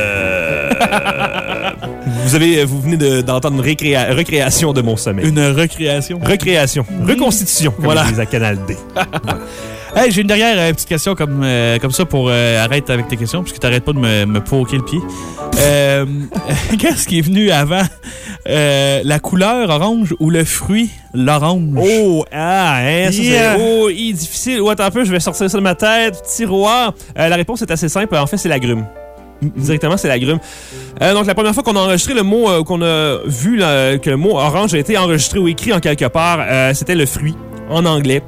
vous avez, vous venez de- d'entendre une récréa- recréation de mon sommeil.
Une recréation?
Recréation, reconstitution, comme
Voilà.
disent à Canal D. [LAUGHS]
Hey, j'ai une dernière euh, petite question comme, euh, comme ça pour euh, arrête avec tes questions, puisque t'arrêtes pas de me, me poker le pied. Euh, [LAUGHS] Qu'est-ce qui est venu avant? Euh, la couleur orange ou le fruit l'orange?
Oh, ah, hein, ça
Yeah.
c'est oh, difficile. Oh, attends un peu, je vais sortir ça de ma tête. Tiroir. Euh, la réponse est assez simple. En fait, c'est l'agrume. Directement, c'est l'agrume. Euh, donc, la première fois qu'on a enregistré le mot, euh, qu'on a vu que le mot orange a été enregistré ou écrit en quelque part, euh, c'était le fruit en anglais.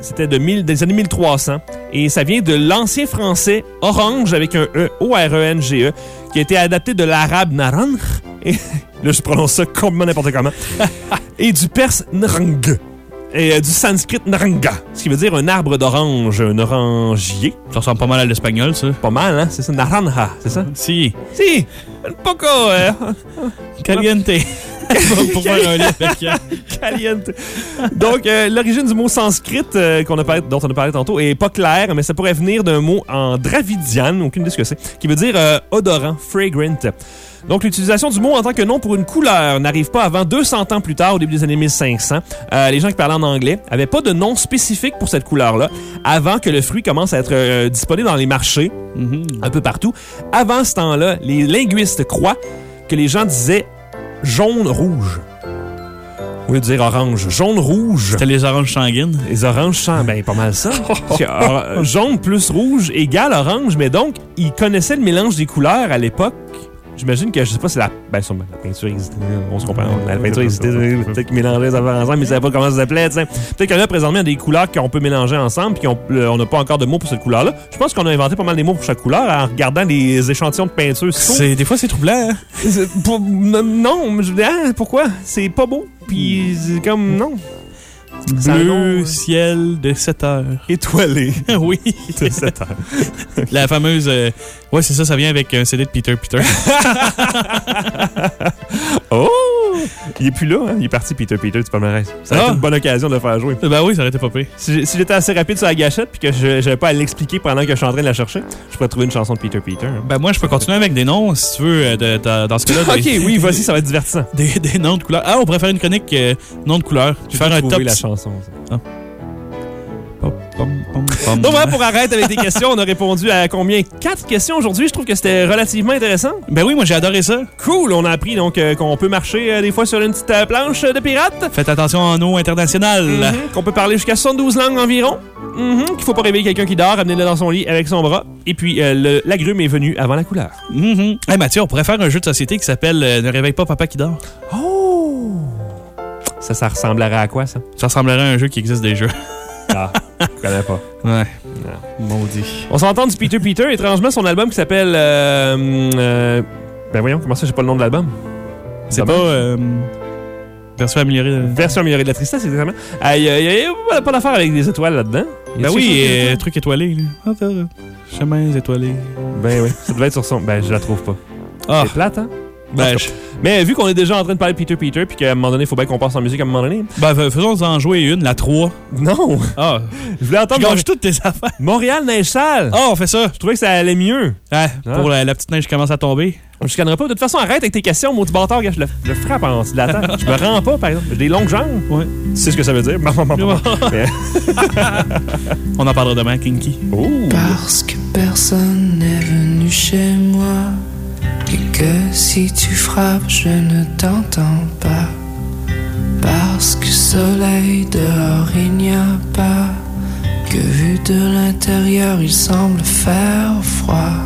C'était de des années 1300 et ça vient de l'ancien français orange avec un E, O-R-E-N-G-E, qui a été adapté de l'arabe naranj. Et [LAUGHS] là, je prononce ça complètement n'importe comment. [LAUGHS] et du perse nrang. Et euh, du sanskrit naranga, ce qui veut dire un arbre d'orange, un orangier.
Ça ressemble pas mal à l'espagnol, ça.
Pas mal, hein? C'est ça, naranja, c'est ça?
Si.
Si! Un poco, euh,
Caliente. pour [LAUGHS] faire un lien
caliente. Donc, euh, l'origine du mot sanskrit euh, qu'on a parlé, dont on a parlé tantôt est pas claire, mais ça pourrait venir d'un mot en dravidian, aucune idée ce que c'est, qui veut dire euh, odorant, fragrant. Donc, l'utilisation du mot en tant que nom pour une couleur n'arrive pas avant 200 ans plus tard, au début des années 1500. Euh, les gens qui parlaient en anglais avaient pas de nom spécifique pour cette couleur-là, avant que le fruit commence à être euh, disponible dans les marchés,
mhm.
un peu partout. Avant ce temps-là, les linguistes croient que les gens disaient jaune-rouge. Au lieu de dire orange, jaune-rouge.
C'était les oranges sanguines?
Les oranges sont ben, pas mal ça. [LAUGHS] Or- jaune plus rouge égale orange, mais donc, ils connaissaient le mélange des couleurs à l'époque. J'imagine que, je sais pas si la, ben, sûrement, la peinture existait, on se comprend, la peinture existait, peut-être qu'ils mélangeaient les affaires ensemble, mais ils savaient pas comment ça s'appelait. Peut-être que là, présentement, il y a des couleurs qu'on peut mélanger ensemble, puis qu'on on n'a pas encore de mots pour cette couleur-là. Je pense qu'on a inventé pas mal des mots pour chaque couleur en regardant les échantillons de peinture.
C'est Des fois, c'est troublant. hein?
Non, je veux dire, hein, pourquoi? C'est pas beau, puis c'est comme, non.
Bleu ciel de 7 heures.
Étoilé [LAUGHS]
oui.
de 7 heures. [LAUGHS]
La fameuse. euh, ouais, c'est ça, ça vient avec un CD de Peter Peter. [LAUGHS]
Oh! Il est plus là, hein? Il est parti, Peter Peter, du palmarès. Ça a
Ah.
été une bonne occasion de le faire jouer.
ben oui, ça aurait été pas pire.
Si j'étais assez rapide sur la gâchette puis que je n'avais pas à l'expliquer pendant que je suis en train de la chercher, je pourrais trouver une chanson de Peter Peter. hein.
Ben moi, je peux continuer avec des noms, si tu veux, euh, de- de- dans ce cas-là. [LAUGHS]
ok,
des-
oui, vas-y, ça va être divertissant. [LAUGHS]
Des, des noms de couleurs. Ah, on pourrait faire une chronique euh, noms de couleurs. Puis faire un top.
la chanson. ça.
Pom,
Donc voilà, pour arrêter avec des [LAUGHS] questions, on a répondu à combien? Quatre questions aujourd'hui. Je trouve que c'était relativement intéressant.
Ben oui, moi j'ai adoré ça.
Cool, on a appris donc euh, qu'on peut marcher euh, des fois sur une petite euh, planche de pirate.
Faites attention en eau internationale.
Mhm, Qu'on peut parler jusqu'à 72 langues environ. Mhm, Qu'il faut pas réveiller quelqu'un qui dort, amener-le dans son lit avec son bras. Et puis, euh, le- la grume est venue avant la couleur.
Mhm. Hey, Mathieu, on pourrait faire un jeu de société qui s'appelle Ne réveille pas papa qui dort.
Oh! Ça, ça ressemblerait à quoi, ça?
Ça ressemblerait à un jeu qui existe déjà. [LAUGHS]
Ah, je connais pas.
Ouais. Maudit.
On s'entend du Peter Peter. Étrangement, son album qui s'appelle... euh, euh, ben voyons, comment ça, j'ai pas le nom de l'album?
C'est pas. Euh, version améliorée. de-
Version améliorée de la tristesse, exactement. Il n'y a, pas d'affaire avec des étoiles là-dedans.
Ben oui,
qui-
euh, truc étoilé. là. Ah, t'as- Chemins étoilés.
Ben oui, ça devait être sur son... Ben, je la trouve pas.
Ah,
C'est plate, hein?
Ben, je-
Mais vu qu'on est déjà en train de parler de Peter Peter, puis qu'à un moment donné, il faut bien qu'on passe en musique à un moment donné.
ben, fais- faisons en jouer une, la 3.
Non!
Ah,
Je voulais entendre Mont-
toutes tes affaires.
Montréal neige sale.
Ah, on fait ça.
Je trouvais que ça allait mieux.
Ah,
Ah.
Pour la, la petite neige qui commence à tomber.
Je scannerai pas. De toute façon, arrête avec tes questions, maudit bâtard. gars, Je le, je le frappe en dessous de la table. [LAUGHS] Je me rends pas, par exemple. J'ai des longues jambes.
Ouais.
Tu sais ce que ça veut dire? [LAUGHS] [LAUGHS]
On en parlera demain, Kinky.
Oh!
Parce que personne n'est venu chez moi Et que si tu frappes je ne t'entends pas Parce que soleil dehors il n'y a pas Que vu de l'intérieur il semble faire froid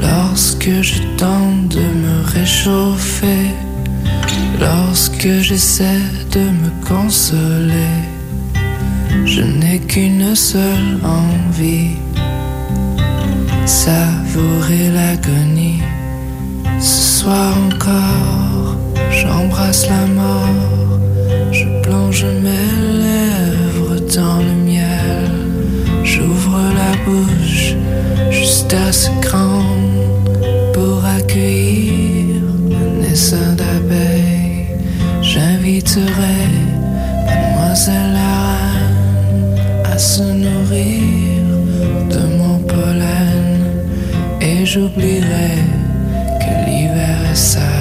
Lorsque je tente de me réchauffer Lorsque j'essaie de me consoler je n'ai qu'une seule envie, savourer l'agonie. Ce soir encore, j'embrasse la mort, je plonge mes lèvres dans le miel, j'ouvre la bouche juste assez grande pour accueillir un essaim d'abeilles. J'inviterai Mademoiselle la reine à se nourrir de mon pollen et j'oublierai l'hiver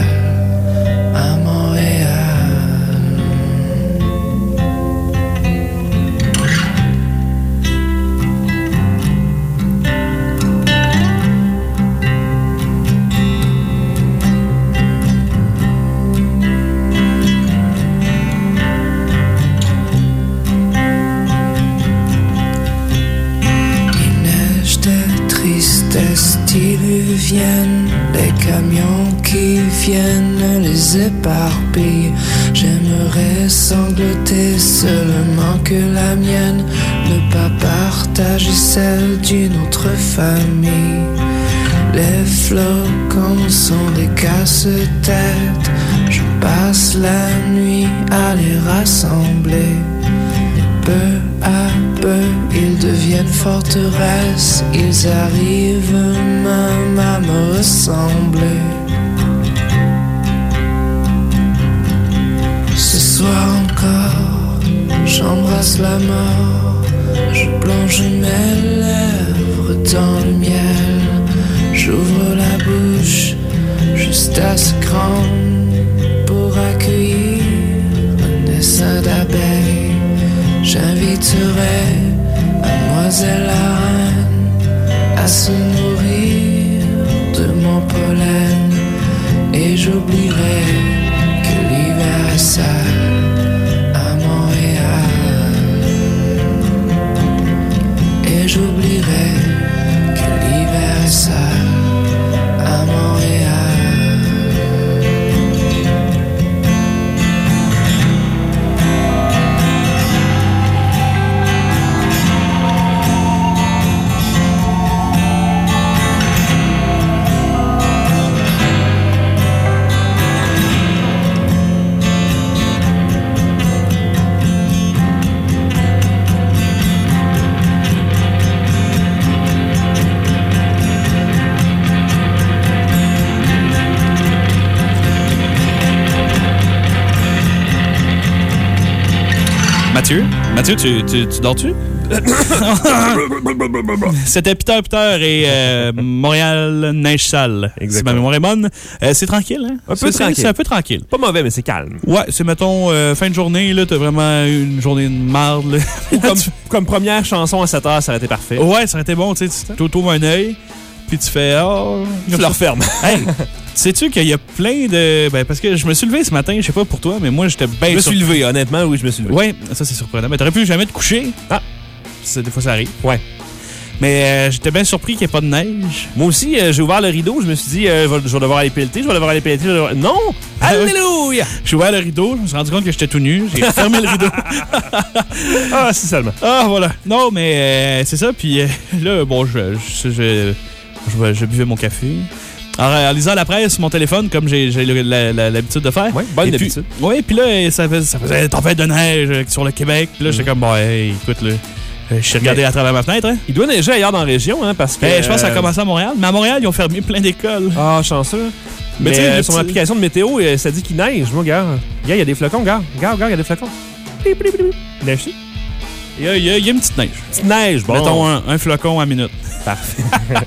éparpillent. J'aimerais sangloter seulement que la mienne, ne pas partager celle d'une autre famille. Les flocons sont des casse-têtes, je passe la nuit à les rassembler. Peu à peu, ils deviennent forteresses, ils arrivent même à me ressembler. Soir encore, j'embrasse la mort, je plonge mes lèvres dans le miel, j'ouvre la bouche juste assez grande pour accueillir un essaim d'abeilles. J'inviterai Mademoiselle la reine à se nourrir de mon pollen. Et j'oublierai que l'hiver est sale j'oublierai que l'hiver est sale
Mathieu? Tu, tu, tu dors-tu? [COUGHS] C'était Peter Peter et euh, Montréal Neige Sale. Si ma mémoire est bonne. Euh, c'est tranquille, hein?
Un peu tranquille.
C'est un peu tranquille.
Pas mauvais, mais c'est calme.
Ouais, c'est, mettons, euh, fin de journée, là, t'as vraiment une journée de marde,
comme, [LAUGHS] comme première chanson à 7 h, ça aurait été parfait.
Ouais, ça aurait été bon, tu sais, tu t'ouvres un œil, puis tu fais, oh...
Je le referme.
Hey, sais-tu qu'il y a plein de... Ben, parce que je me suis levé ce matin, je sais pas pour toi, mais moi, j'étais bien
Je me suis levé, honnêtement, oui, je me suis levé.
Ouais, ça, c'est surprenant. Mais t'aurais pu jamais te coucher.
Ah.
C'est- Des fois, ça arrive.
Ouais.
Mais euh, j'étais bien surpris qu'il n'y ait pas de neige.
Moi aussi, euh, j'ai ouvert le rideau, je me suis dit, euh, je, vais, devoir aller pelleter, je vais devoir aller pelleter. devoir- Non! [LAUGHS]
Ah?
Alléluia!
J'ai ouvert le rideau, je me suis rendu compte que j'étais tout nu. J'ai [LAUGHS] fermé le rideau.
Ah, si seulement.
Ah, voilà. Non, mais euh, c'est ça. Puis euh, là, bon, je, je, je, je, je buvais mon café. Alors, en lisant la presse sur mon téléphone, comme j'ai le- l'habitude de faire.
Ouais, bonne
Et puis-
habitude.
Oui, puis là, ça faisait, ça faisait tempête de neige sur le Québec. Puis là, j'étais comme, bon, hey, écoute, là, euh, je suis regardé à travers ma fenêtre. Hein.
Il doit neiger ailleurs dans la région, hein, parce que.
Eh, je pense que ça a commencé à Montréal. Mais à Montréal, ils ont fermé plein d'écoles.
Ah, chanceux. Mais,
Mais
tu sais,
euh,
sur l'application de météo, euh, ça dit qu'il neige. Moi, gars, il y a des flocons, gars. Gars, gars, il y a des flocons. Neige-tu?
Il y, a, il y a- il y a une petite neige.
Petite neige, bon.
Mettons un, un flocon à minute.
Parfait. [LAUGHS]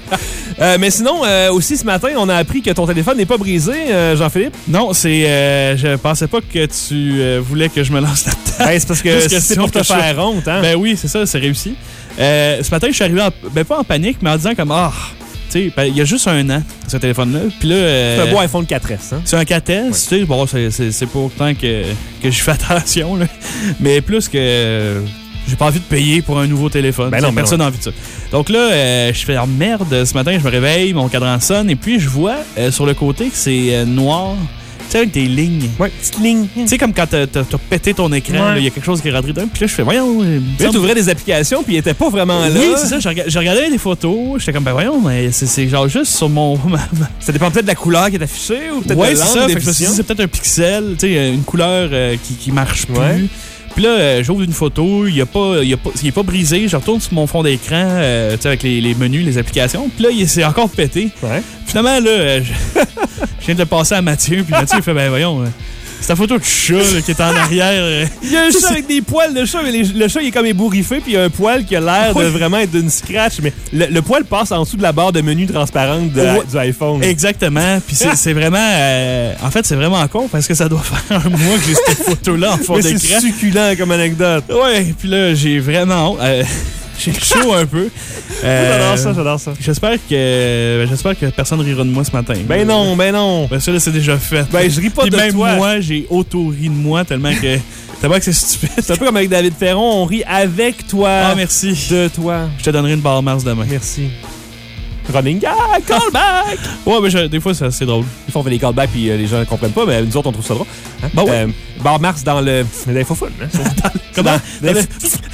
Euh, mais sinon, euh, aussi ce matin, on a appris que ton téléphone n'est pas brisé, euh, Jean-Philippe.
Non, c'est. euh, je pensais pas que tu voulais que je me lance là-dedans.
Ben, c'est parce que c'est pour te
je-
faire honte, hein?
Ben oui, c'est ça, c'est réussi. Ce matin, je suis arrivé, en, ben pas en panique, mais en disant comme, ah, tu sais, ben, il y a juste un an, ce téléphone-là. Puis là.
c'est un beau iPhone 4S, hein?
C'est un 4S, tu sais, bon, c'est- pas autant que, que je fais attention, là. Mais plus que j'ai pas envie de payer pour un nouveau téléphone.
Ben non,
personne n'a envie de ça. Donc là, euh, je fais ah, merde, ce matin, je me réveille, mon cadran sonne, et puis je vois euh, sur le côté que c'est euh, noir, tu sais, avec des lignes.
Ouais, petite ligne.
Tu sais, comme quand t'as t'as pété ton écran,
Ouais.
il y a quelque chose qui est rentré dedans, puis là, je fais, voyons,
tu ouvrais des applications, puis il était pas vraiment là.
Oui, c'est ça, je, rega- je regardais des photos, j'étais comme, ben voyons, mais c'est- genre juste sur mon. [LAUGHS]
Ça dépend peut-être de la couleur qui est affichée ou peut-être
Ouais,
de d'édition.
dit, c'est peut-être un pixel, tu sais, une couleur euh, qui, qui marche plus.
Ouais.
Puis là, euh, j'ouvre une photo, il est pas, a pas, il est pas brisé. Je retourne sur mon fond d'écran, euh, avec les, les menus, les applications. Puis là, il c'est encore pété.
Ouais.
Finalement, là, euh, je, [LAUGHS] je viens de le passer à Mathieu. Puis Mathieu, il fait, ben voyons, euh, c'est ta photo de chat là, qui est en arrière. euh.
Il y a un chat avec des poils de chat, mais les- le chat il est comme ébouriffé, puis il y a un poil qui a l'air de vraiment être d'une scratch, mais le, le poil passe en dessous de la barre de menu transparente de-
Ouais.
du iPhone.
Exactement. Puis c'est c'est vraiment. euh, en fait, c'est vraiment con parce que ça doit [LAUGHS] faire un mois que j'ai cette photo-là en fond
Mais c'est
d'écran.
succulent comme anecdote.
Ouais, puis là, j'ai vraiment honte. Euh, j'ai chaud un peu. [LAUGHS] Euh,
J'adore ça, j'adore ça.
J'espère que j'espère que personne rira de moi ce matin.
Ben non, ben non.
Ben ça, là, c'est déjà fait.
Ben, je ris pas
Puis
de
même
toi.
moi, j'ai auto-ri de moi tellement que... tellement que c'est stupide.
C'est un peu comme avec David Ferron, on rit avec toi.
Ah, merci.
De toi.
Je te donnerai une barre Mars demain.
Merci. Running gag, callback! [LAUGHS]
Ouais, mais je- des fois, c'est drôle.
Ils font faire des callbacks puis euh, les gens ne comprennent pas, mais nous autres, on trouve ça drôle. Hein?
Bah ouais.
Euh, Bar Mars dans le. L'infophone. Hein? [LAUGHS]
Comment?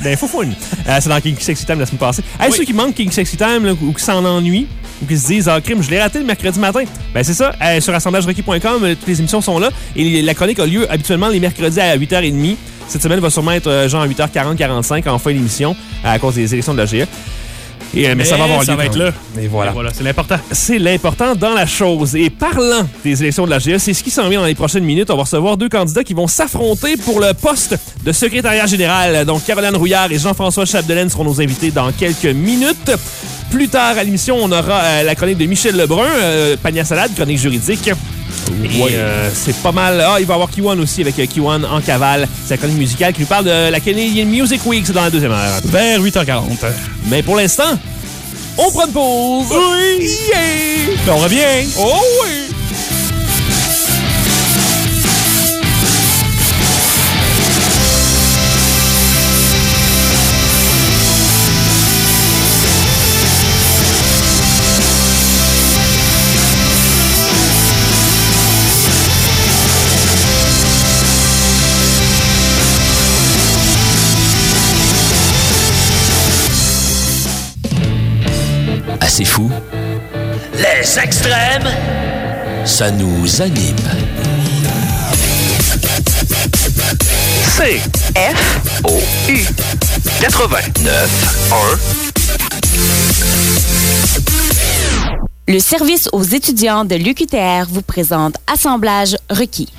L'infophone. Euh, c'est dans King Sexy Time la semaine passée. Hey,
Oui.
ceux qui manquent King Sexy Time là, ou qui s'en ennuient ou qui se disent Ah, crime, je l'ai raté le mercredi matin. Ben, c'est ça. Euh, sur assemblagerequis.com, toutes les émissions sont là. Et la chronique a lieu habituellement les mercredis à 8h30. Cette semaine va sûrement être genre à 8h40-45 en fin d'émission à cause des élections de la GE. Et, euh, mais ça va avoir lieu.
Ça va être
quand
là.
Et voilà.
Et voilà, c'est l'important.
C'est l'important dans la chose. Et parlant des élections de la GE, c'est ce qui s'en vient dans les prochaines minutes. On va recevoir deux candidats qui vont s'affronter pour le poste de secrétariat général. Donc, Caroline Rouillard et Jean-François Chapdelaine seront nos invités dans quelques minutes. Plus tard à l'émission, on aura euh, la chronique de Michel Lebrun, euh, Pania Salade, chronique juridique. Et euh, c'est pas mal. Ah, il va y avoir Kiwan aussi avec euh, Kiwan en cavale. C'est la chronique musicale qui nous parle de la Canadian Music Week. C'est dans la deuxième heure.
Vers 8h40.
Mais pour l'instant, on prend une pause. Oui! Yeah!
Ben, on revient.
Oh oui!
Assez fou. Les extrêmes, ça nous anime. C
F
O U 89
Le service aux étudiants de l'UQTR vous présente Assemblage requis.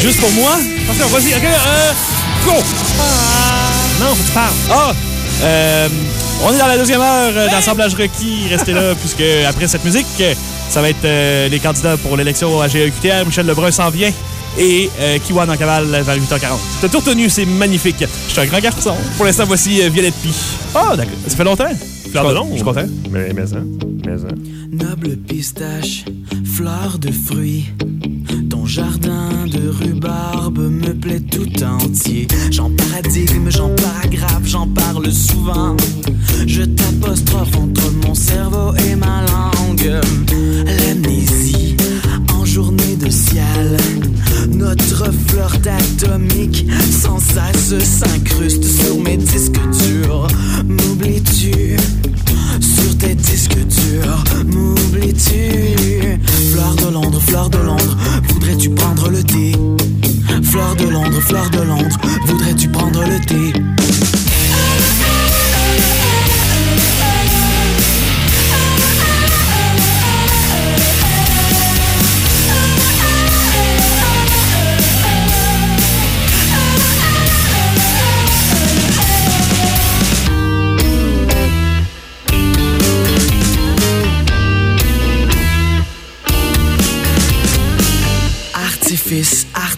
Juste pour moi?
Attention, vas-y, OK, euh, go! Non, faut que tu parles.
Ah! Euh, on est dans la deuxième heure euh, d'assemblage requis. Restez là, [LAUGHS] puisque après cette musique, euh, ça va être euh, les candidats pour l'élection à GEQTR. Michel Lebrun s'en vient. Et euh, Kiwan en cavale vers 8h40.
T'as tout retenu, c'est magnifique.
Je suis un grand garçon.
Pour l'instant, voici Violette Pie.
Ah, d'accord. Ça fait longtemps?
Fleur de l'ombre.
Je suis content.
Mais, mais ça, mais ça.
Noble pistache, fleur de fruits. Jardin de rhubarbe me plaît tout entier. J'en paradigme, j'en paragraphe, j'en parle souvent. Je t'apostrophe entre mon cerveau et ma langue. L'amnésie en journée Notre flirt atomique sans cesse s'incruste sur mes disques durs. M'oublies-tu? Sur tes disques durs, m'oublies-tu? Fleur de Londres, fleur de Londres, voudrais-tu prendre le thé? Fleur de Londres, fleur de Londres, voudrais-tu prendre le thé?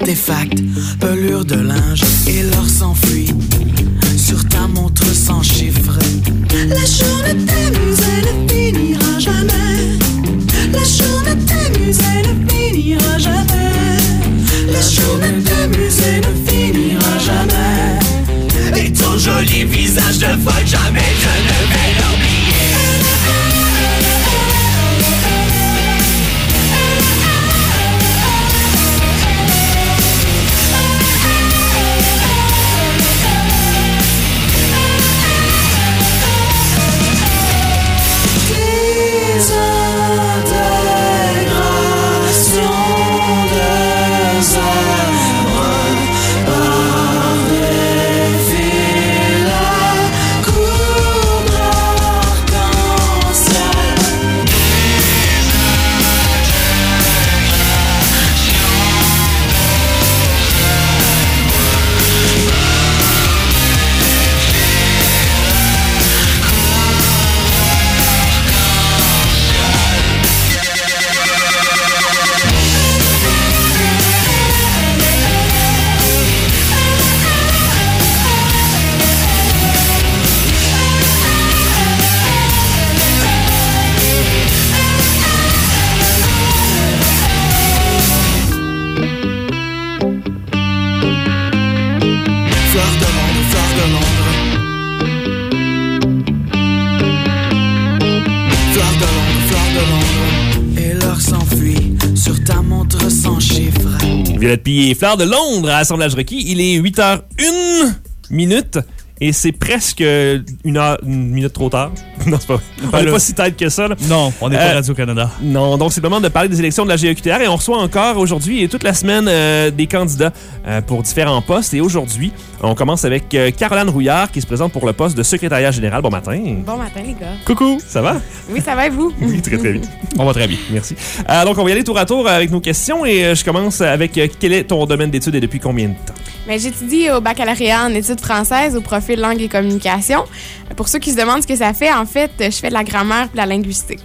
Artifice, artefact, pelure de linge et l'or s'enfuit sur ta montre sans chiffre. La journée t'amuse, elle ne finira jamais. La journée t'amuse, elle ne finira jamais. La journée t'amuse, elle ne finira jamais. Et ton joli visage de folle, jamais je ne vais
Violette Pie et Fleur de Londres à Assemblage requis. Il est 8h01 minute et c'est presque une, heure, une minute trop tard. [LAUGHS] non, c'est pas vrai. On est
là.
pas si tête que ça. là.
Non, on n'est pas
Euh,
Radio-Canada.
Non, donc c'est le moment de parler des élections de la GEQTR et on reçoit encore aujourd'hui et toute la semaine euh, des candidats euh, pour différents postes. Et aujourd'hui, on commence avec euh, Caroline Rouillard qui se présente pour le poste de secrétariat général. Bon matin.
Bon matin, les gars.
Coucou, ça va?
Oui, ça va et vous?
Oui, très très bien. [LAUGHS]
On va très bien.
Merci. Euh, donc on va y aller tour à tour avec nos questions et euh, je commence avec euh, quel est ton domaine d'études et depuis combien de temps?
Mais j'étudie au baccalauréat en études françaises au profil langue et communication. Pour ceux qui se demandent ce que ça fait, en fait, je fais de la grammaire et de la linguistique.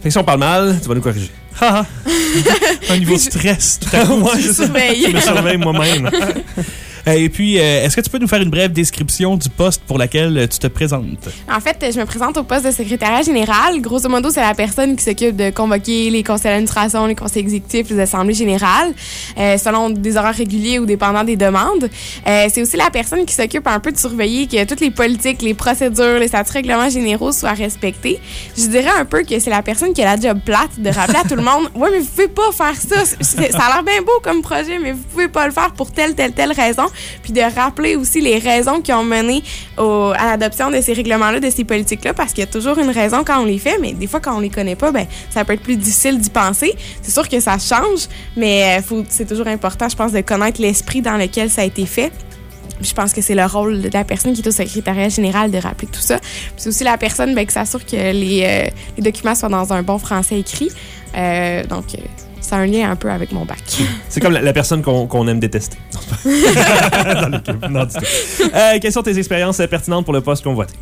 Fait que si on parle mal, tu vas nous corriger. [LAUGHS]
Un niveau de stress tout à [LAUGHS] coup.
Ouais, c'est ça.
Surveille.
Je me surveille moi-même. [LAUGHS]
Euh, Et puis, euh, est-ce que tu peux nous faire une brève description du poste pour laquelle euh, tu te présentes?
En fait, je me présente au poste de secrétariat général. Grosso modo, c'est la personne qui s'occupe de convoquer les conseils d'administration, les conseils exécutifs, les assemblées générales, selon des horaires réguliers ou dépendant des demandes. C'est aussi la personne qui s'occupe un peu de surveiller que toutes les politiques, les procédures, les statuts règlements généraux soient respectés. Je dirais un peu que c'est la personne qui a la job plate de rappeler à tout le monde, ouais, mais vous pouvez pas faire ça. Ça a l'air bien beau comme projet, mais vous pouvez pas le faire pour telle, telle, telle raison. Puis de rappeler aussi les raisons qui ont mené à l'adoption de ces règlements-là, de ces politiques-là, parce qu'il y a toujours une raison quand on les fait, mais des fois, quand on les connaît pas, ben, ça peut être plus difficile d'y penser. C'est sûr que ça change, mais euh, c'est toujours important, je pense, de connaître l'esprit dans lequel ça a été fait. Je pense que c'est le rôle de la personne qui est au secrétariat général de rappeler tout ça. C'est aussi la personne ben, qui s'assure que les, euh, les documents soient dans un bon français écrit. Euh, donc, euh, ça a un lien un peu avec mon bac.
C'est comme la, la personne qu'on qu'on aime détester. [LAUGHS] Dans l'équipe. Non, du tout. Euh, quelles sont tes expériences pertinentes pour le poste convoité?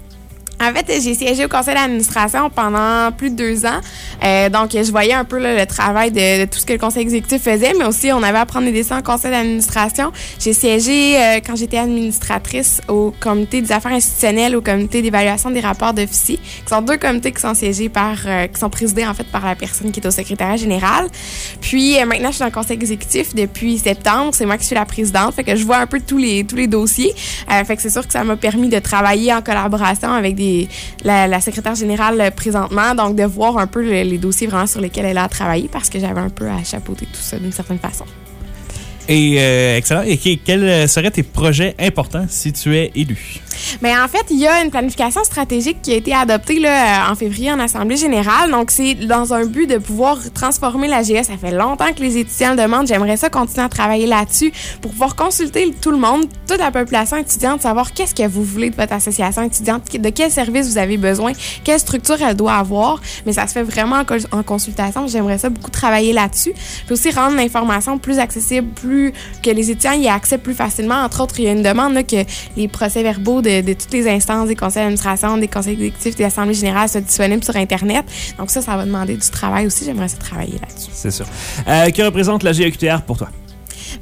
En fait, j'ai siégé au conseil d'administration pendant plus de deux ans. Euh, donc, je voyais un peu là, le travail de, de tout ce que le conseil exécutif faisait, mais aussi, on avait à prendre des décisions au conseil d'administration. J'ai siégé euh, quand j'étais administratrice au comité des affaires institutionnelles, au comité d'évaluation des rapports d'officiers, qui sont deux comités qui sont siégés par, euh, qui sont présidés en fait par la personne qui est au secrétariat général. Puis euh, maintenant, je suis dans le conseil exécutif depuis septembre. C'est moi qui suis la présidente, fait que je vois un peu tous les tous les dossiers. Euh, fait que c'est sûr que ça m'a permis de travailler en collaboration avec des la, secrétaire générale euh, présentement, donc de voir un peu le- les dossiers vraiment sur lesquels elle a travaillé parce que j'avais un peu à chapeauter tout ça d'une certaine façon.
Et euh, excellent. Et que- quels seraient tes projets importants si tu es élu?
Mais en fait, il y a une planification stratégique qui a été adoptée là, euh, en février en Assemblée générale. Donc, c'est dans un but de pouvoir transformer la GS. Ça fait longtemps que les étudiants le demandent. J'aimerais ça continuer à travailler là-dessus pour pouvoir consulter tout le monde, toute la population étudiante, savoir qu'est-ce que vous voulez de votre association étudiante, de quel service vous avez besoin, quelle structure elle doit avoir. Mais ça se fait vraiment en, consultation. J'aimerais ça beaucoup travailler là-dessus. Puis aussi rendre l'information plus accessible, plus que les étudiants y aient accès plus facilement. Entre autres, il y a une demande là, que les procès-verbaux de, toutes les instances des conseils d'administration, des conseils exécutifs, des assemblées générales soient disponibles sur Internet. Donc ça, ça va demander du travail aussi. J'aimerais ça travailler là-dessus.
C'est sûr. Euh, que représente la GEQTR pour toi?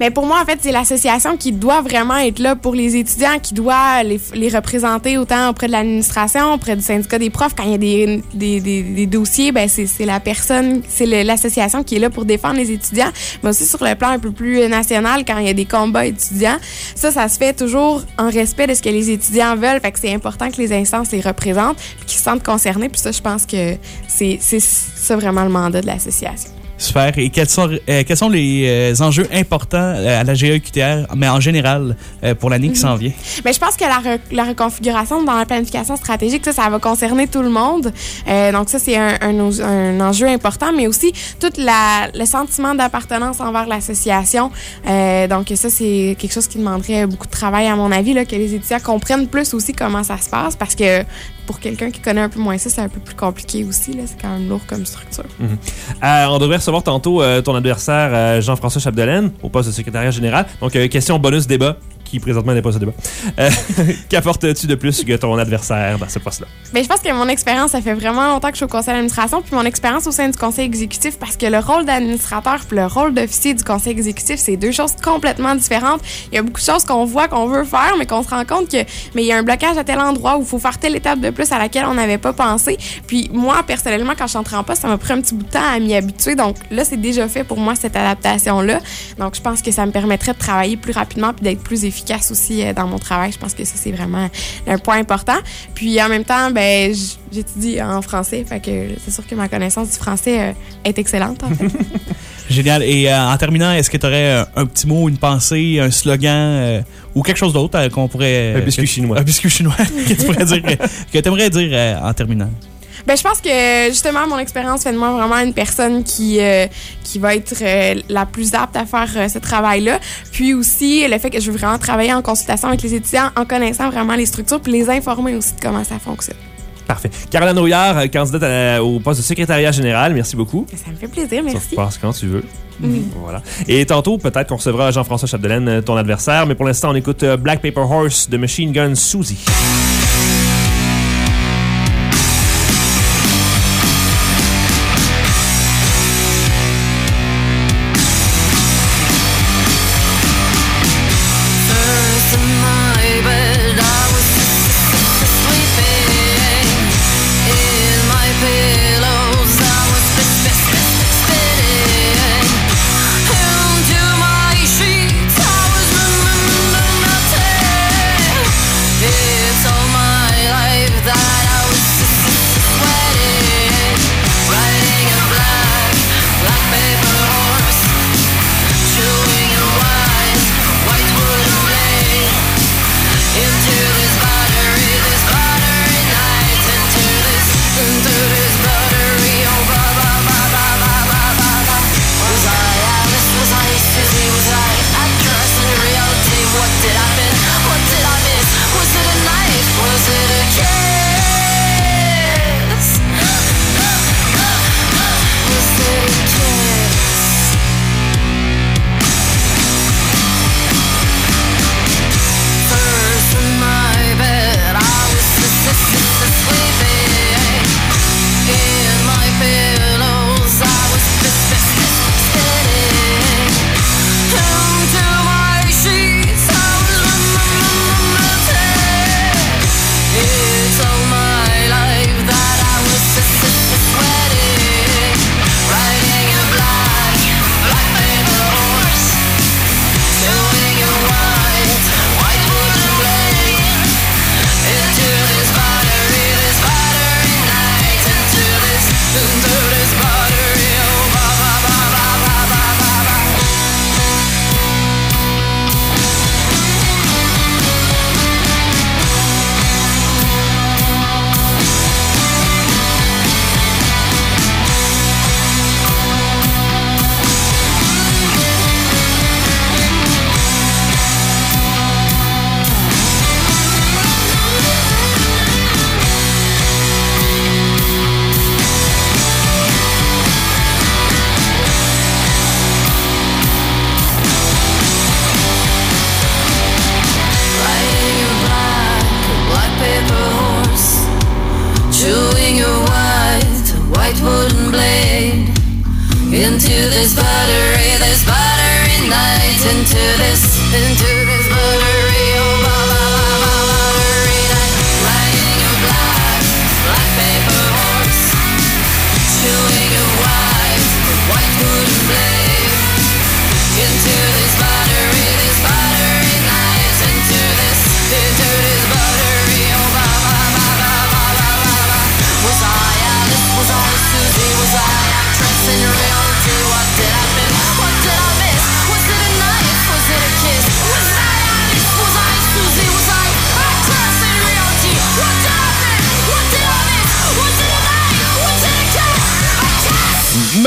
Mais pour moi, en fait, c'est l'association qui doit vraiment être là pour les étudiants, qui doit les, les représenter autant auprès de l'administration, auprès du syndicat des profs. Quand il y a des, des, des, dossiers, ben c'est la personne, c'est l'association qui est là pour défendre les étudiants, mais aussi sur le plan un peu plus national, quand il y a des combats étudiants. Ça, ça se fait toujours en respect de ce que les étudiants veulent. Fait que c'est important que les instances les représentent, qu'ils se sentent concernés. Puis ça, je pense que c'est ça vraiment le mandat de l'association.
Super. Et quels sont, euh, quels sont les euh, enjeux importants euh, à la GEQTR, mais en général, pour l'année qui s'en vient?
Mais je pense que la, re- la reconfiguration dans la planification stratégique, ça, ça va concerner tout le monde. Euh, donc ça, c'est un, un, os- un enjeu important, mais aussi tout la, le sentiment d'appartenance envers l'association. Euh, donc ça, c'est quelque chose qui demanderait beaucoup de travail, à mon avis, là, que les étudiants comprennent plus aussi comment ça se passe, parce que pour quelqu'un qui connaît un peu moins ça, c'est un peu plus compliqué aussi. C'est quand même lourd comme structure.
Euh, on devrait recevoir tantôt euh, ton adversaire euh, Jean-François Chapdelaine au poste de secrétariat général. Donc, question bonus débat, qui présentement n'est pas ce débat. Euh, [LAUGHS] Qu'apportes-tu de plus que ton adversaire dans ce poste-là?
Mais je pense que mon expérience, ça fait vraiment longtemps que je suis au conseil d'administration, puis mon expérience au sein du conseil exécutif, parce que le rôle d'administrateur puis le rôle d'officier du conseil exécutif, c'est deux choses complètement différentes. Il y a beaucoup de choses qu'on voit, qu'on veut faire, mais qu'on se rend compte que mais il y a un blocage à tel endroit où il faut faire telle étape de plus à laquelle on n'avait pas pensé. Puis moi, personnellement, quand je suis entrée en poste, ça m'a pris un petit bout de temps à m'y habituer. Donc là, c'est déjà fait pour moi, cette adaptation-là. Donc je pense que ça me permettrait de travailler plus rapidement puis d'être plus efficace aussi euh, dans mon travail. Je pense que ça, c'est vraiment un point important. Puis en même temps, ben, j'étudie en français, fait que c'est sûr que ma connaissance du français euh, est excellente. En fait. [LAUGHS]
Génial. Et euh, en terminant, est-ce que tu aurais un, un petit mot, une pensée, un slogan euh, ou quelque chose d'autre euh, qu'on pourrait.
Un biscuit
que-
chinois.
Un biscuit chinois [LAUGHS] que tu pourrais dire, que, que tu aimerais dire euh, en terminant?
Ben, je pense que justement, mon expérience fait de moi vraiment une personne qui, euh, qui va être euh, la plus apte à faire euh, ce travail-là. Puis aussi, le fait que je veux vraiment travailler en consultation avec les étudiants, en connaissant vraiment les structures, puis les informer aussi de comment ça fonctionne.
Parfait. Caroline Rouillard, candidate à- au poste de secrétariat général, merci beaucoup.
Ça me fait plaisir,
Ça
merci.
se passe quand tu veux. Voilà. Et tantôt, peut-être qu'on recevra Jean-François Chapdelaine, ton adversaire, mais pour l'instant, on écoute Black Paper Horse de Machine Gun Susie.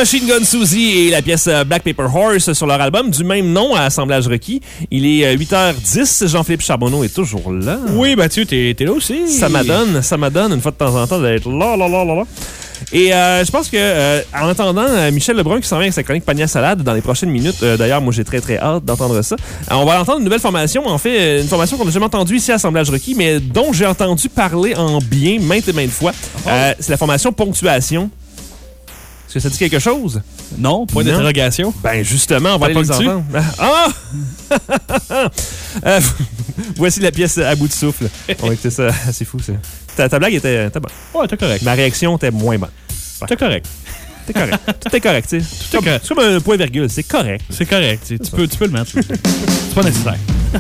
Machine Gun Susie et la pièce euh, Black Paper Horse sur leur album du même nom à Assemblage requis. Il est euh, 8h10. Jean-Philippe Charbonneau est toujours là.
Oui, Mathieu, t'es là aussi.
Ça m'adonne, ça m'adonne une fois de temps en temps d'être là, là, là, là, là. Et euh, je pense que euh, en attendant euh, Michel Lebrun qui s'en vient avec sa chronique Panier à salade dans les prochaines minutes, euh, d'ailleurs moi j'ai très très hâte d'entendre ça. Euh, on va entendre une nouvelle formation, en fait euh, une formation qu'on n'a jamais entendue ici à Assemblage requis, mais dont j'ai entendu parler en bien maintes et maintes fois. Euh, C'est la formation Ponctuation. Que ça dit quelque chose?
Non, point d'interrogation.
Ben justement, on va aller les entendre. Ah! [LAUGHS] Euh, voici la pièce à bout de souffle. On va écouter ça. C'est fou, ça. Ta, ta blague était, était bonne.
Ouais, t'es correct.
Ma réaction était moins bonne.
T'es correct.
T'es correct. [LAUGHS] Tout est correct, tu sais.
Tout est correct.
C'est comme un point virgule. C'est correct.
C'est correct. Tu, tu peux, tu peux le mettre. C'est pas nécessaire. [LAUGHS]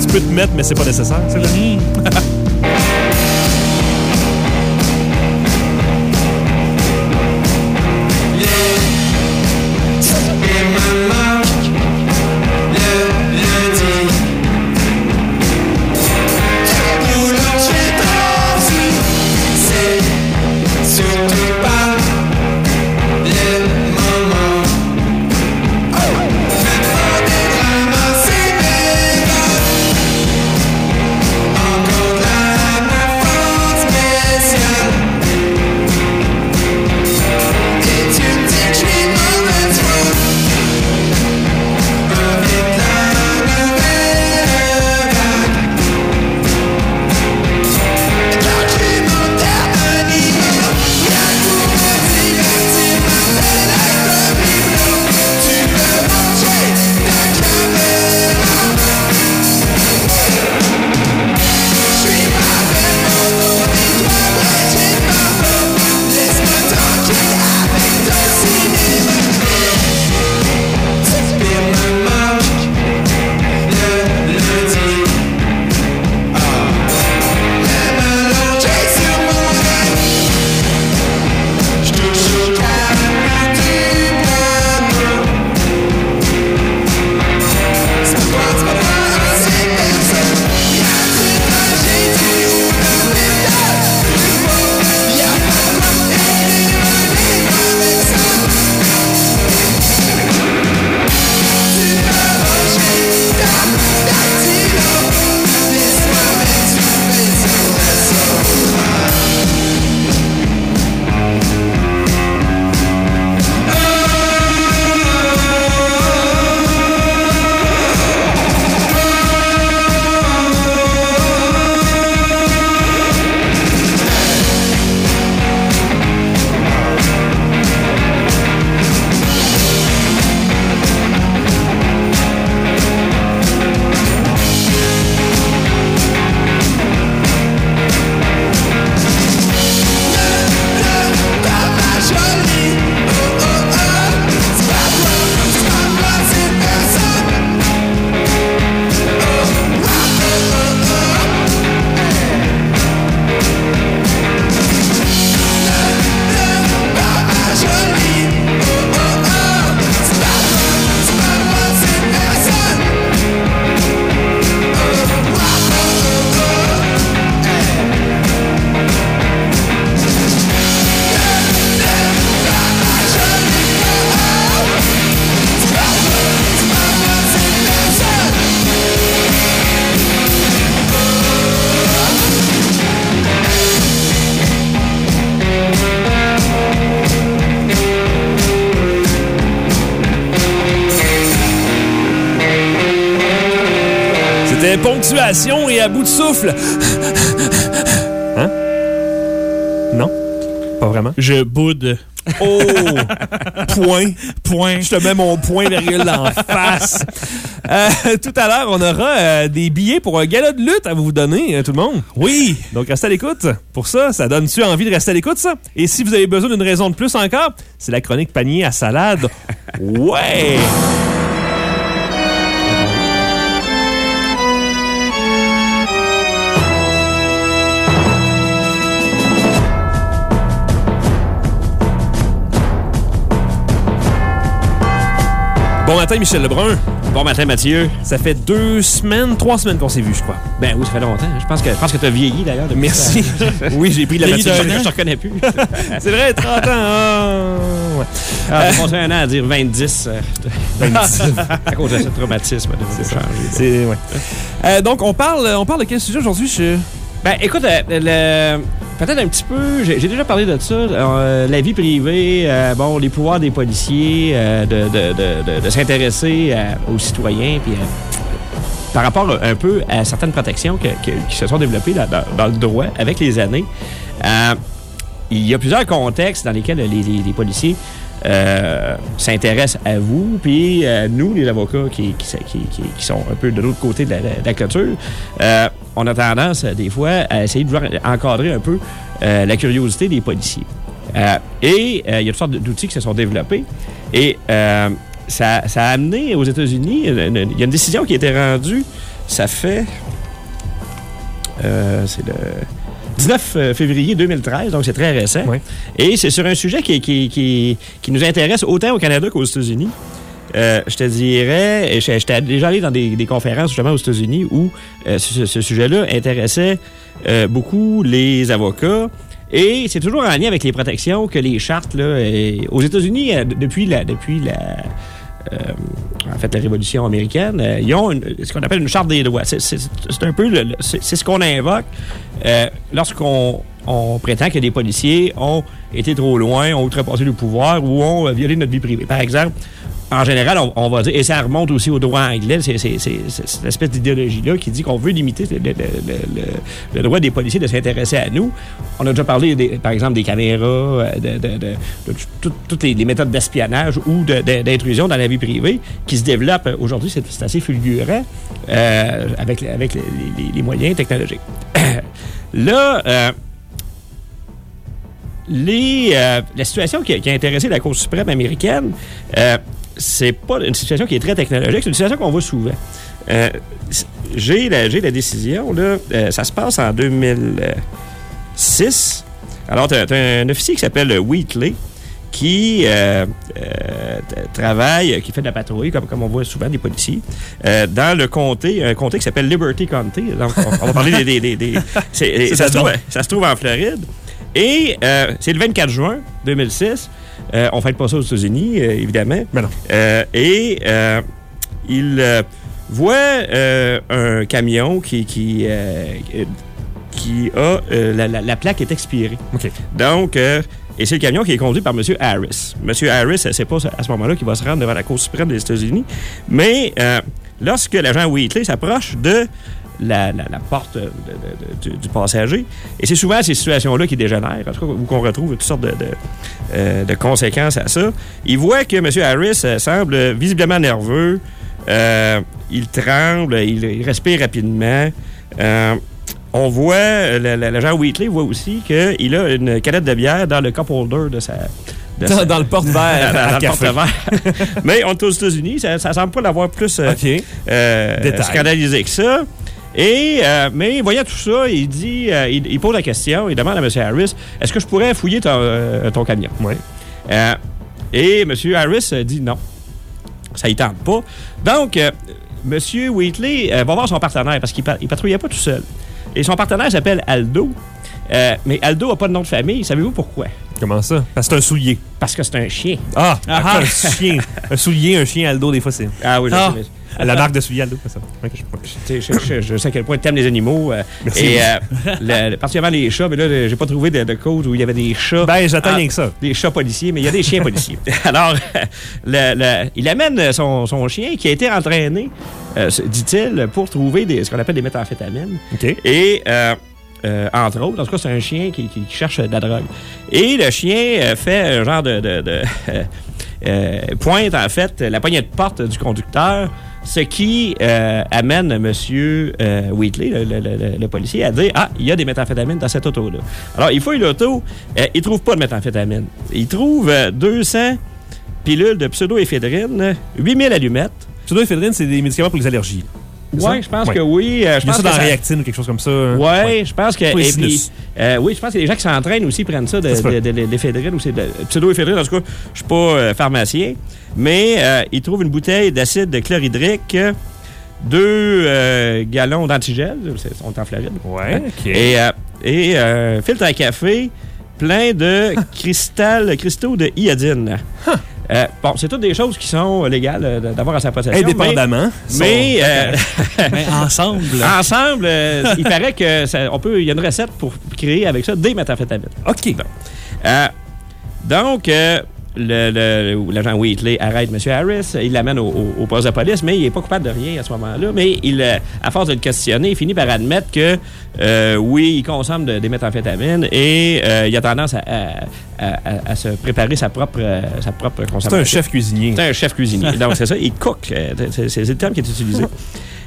Tu peux te mettre, mais c'est pas nécessaire. c'est
Je boude.
Oh! [LAUGHS] point.
Point.
Je te mets mon point virgule en face. Euh, tout à l'heure, on aura euh, des billets pour un gala de lutte à vous donner, euh, tout le monde.
Oui.
Donc, restez à l'écoute. Pour ça, ça donne-tu envie de rester à l'écoute, ça? Et si vous avez besoin d'une raison de plus encore, c'est la chronique panier à salade. [LAUGHS] Ouais! Bon matin, Michel Lebrun.
Bon matin, Mathieu.
Ça fait deux semaines, trois semaines qu'on s'est vu, je crois.
Ben oui, ça fait longtemps. Je pense que, je pense que tu as vieilli d'ailleurs.
Merci. [LAUGHS] oui, j'ai pris la
Vieilli
maturité.
d'un an, Je te reconnais plus. [LAUGHS]
C'est vrai, 30 ans. ah, ouais.
Ah, passé un an à dire 20-10. euh, [LAUGHS]
20-10.
à cause de ce traumatisme. de.
C'est, ouais. Euh, donc, on parle, on parle de quel sujet aujourd'hui? Je...
Ben, écoute, euh, le- peut-être un petit peu, j'ai déjà parlé de ça, euh, la vie privée, euh, bon, les pouvoirs des policiers, euh, de, de- de- s'intéresser aux citoyens, puis par rapport un peu à certaines protections que- que- qui se sont développées dans, le droit avec les années. Il y a plusieurs contextes dans lesquels les, policiers euh, s'intéressent à vous, puis euh, nous, les avocats qui, qui, qui- qui- sont un peu de l'autre côté de la, de clôture, on a tendance, euh, des fois, à essayer de vouloir encadrer un peu euh, la curiosité des policiers. Euh, et il y a toutes sortes d'outils qui se sont développés. Et ça, ça a amené aux États-Unis, il y a une décision qui a été rendue, ça fait... c'est le 19 février 2013, donc c'est très récent. Et c'est sur un sujet qui, qui, qui, qui nous intéresse autant au Canada qu'aux États-Unis. Euh, je te dirais, j'étais déjà allé dans des, conférences justement aux États-Unis où euh, ce, sujet-là intéressait euh, beaucoup les avocats. Et c'est toujours en lien avec les protections que les chartes, là, aux États-Unis, depuis la, depuis la, en fait, la Révolution américaine, ils ont une- ce qu'on appelle une charte des droits. C'est- un peu, c'est ce qu'on invoque lorsqu'on on prétend que des policiers ont été trop loin, ont outrepassé le pouvoir ou ont violé notre vie privée. Par exemple, en général, on, va dire, et ça remonte aussi au droit anglais, c'est cette espèce d'idéologie-là qui dit qu'on veut limiter le, droit des policiers de s'intéresser à nous. On a déjà parlé, par exemple, des caméras, euh, de, de- de- de tout- toutes les, méthodes d'espionnage ou d'intrusion dans la vie privée qui se développent aujourd'hui. C'est assez fulgurant euh, avec, les- moyens technologiques. [COUGHS] Là, euh, la situation qui a, intéressé la Cour suprême américaine, c'est pas une situation qui est très technologique, c'est une situation qu'on voit souvent. Euh, j'ai la, décision, là, euh, ça se passe en 2006. Alors, tu as, un officier qui s'appelle Wheatley qui euh, travaille, qui fait de la patrouille, comme, comme on voit souvent des policiers, dans le comté, un comté qui s'appelle Liberty County. Donc, on, on va parler des... des- des- des- c'est- [LAUGHS]
C'est
ça, se trouve, ça se trouve en Floride. Et euh, c'est le 24 juin 2006. Euh, on fête pas ça aux États-Unis, euh, évidemment.
Ben non.
Euh, et il voit un camion qui, qui, qui a... la, la- la plaque est expirée.
OK.
Donc, et c'est le camion qui est conduit par M. Harris. M. Harris, c'est pas à ce moment-là qu'il va se rendre devant la Cour suprême des États-Unis. Mais euh, lorsque l'agent Wheatley s'approche de la, la- la porte de- de- de- du, passager, et c'est souvent ces situations-là qui dégénèrent, en tout cas, où qu'on retrouve toutes sortes de, euh, de conséquences à ça, il voit que M. Harris euh, semble visiblement nerveux, euh, il tremble, il, il respire rapidement. Euh, on voit, l'agent Wheatley voit aussi qu'il a une canette de bière dans le cup holder de sa. de
Dans,
sa-
dans le porte-verre
dans, [LAUGHS]
à
dans le
café.
porte-verre. [LAUGHS] Mais on est aux États-Unis, ça, ça semble pas l'avoir plus euh, scandalisé que ça. Et, euh, mais voyant tout ça, il dit, euh, il, il pose la question, il demande à M. Harris, est-ce que je pourrais fouiller ton, euh, ton camion? Euh, et M. Harris dit non. Ça ne tente pas. Donc, M. Wheatley va voir son partenaire parce qu'il ne patrouillait pas tout seul. Et son partenaire s'appelle Aldo. Mais Aldo n'a pas de nom de famille. Savez-vous pourquoi?
Comment ça? Parce que c'est un soulier.
Parce que c'est un chien.
Ah,
Ah,
un chien. [LAUGHS] Un soulier, un chien Aldo, des fois, c'est.
Ah oui, je
Ah.
sais,
La marque de soulier Aldo, c'est ça.
Je, je- je sais à quel point tu aimes les animaux. euh,
Merci.
et euh, le- particulièrement les chats. Mais là, j'ai pas trouvé de, de cause où il y avait des chats.
Ben, j'attends
Ah,
rien que ça.
Des chats policiers, mais il y a des chiens policiers. [LAUGHS] Alors, le- le- il amène son, son chien qui a été entraîné, euh, dit-il, pour trouver des, ce qu'on appelle des méthamphétamines.
OK.
Et euh, euh, entre autres. En tout cas, c'est un chien qui, qui- qui cherche de la drogue. Et le chien euh, fait un genre de... de- de- [LAUGHS] euh, pointe, en fait, la poignée de porte du conducteur, ce qui euh, amène M. Euh, Wheatley, le, policier, à dire « Ah, il y a des méthamphétamines dans cette auto-là. » Alors, il fouille l'auto, euh, il trouve pas de méthamphétamine. Il trouve euh, 200 pilules de pseudoéphédrine, 8000 allumettes.
Pseudoéphédrine, c'est des médicaments pour les allergies.
Oui, je pense
Ouais.
que oui. euh, je pense
ça
que
dans
ça-
Réactine ou quelque chose comme ça. hein?
Ouais, je pense que. Et puis, euh, oui, je pense que les gens qui s'entraînent aussi prennent ça de, de, de- de l'éphédrine ou c'est de pseudoéphédrine. En tout cas, je suis pas euh, pharmacien, mais ils trouvent une bouteille d'acide chlorhydrique, deux gallons d'antigel, on est en Floride.
Ouais,
Hein?
OK.
Et, euh, et filtre à café plein de [LAUGHS] cristal, cristaux de iodine. Euh, bon, c'est toutes des choses qui sont légales euh, d'avoir à sa possession.
Indépendamment.
Mais, euh, [LAUGHS]
Mais ensemble. [LAUGHS]
Ensemble, euh, il paraît que ça- on peut, il y a une recette pour créer avec ça des méthamphétamines.
OK.
Euh, donc, euh, l'agent Wheatley arrête M. Harris, il l'amène au, au- au poste de police, mais il n'est pas coupable de rien à ce moment-là. Mais il, euh, à force de le questionner, il finit par admettre que euh, oui, il consomme de- des méthamphétamines et euh, il a tendance à, à- à- à- à se préparer sa propre, sa propre
C'est
consommation.
un chef cuisinier.
C'est un chef cuisinier. [LAUGHS] donc, c'est ça, il cook. C'est c'est le terme qui est utilisé. [LAUGHS]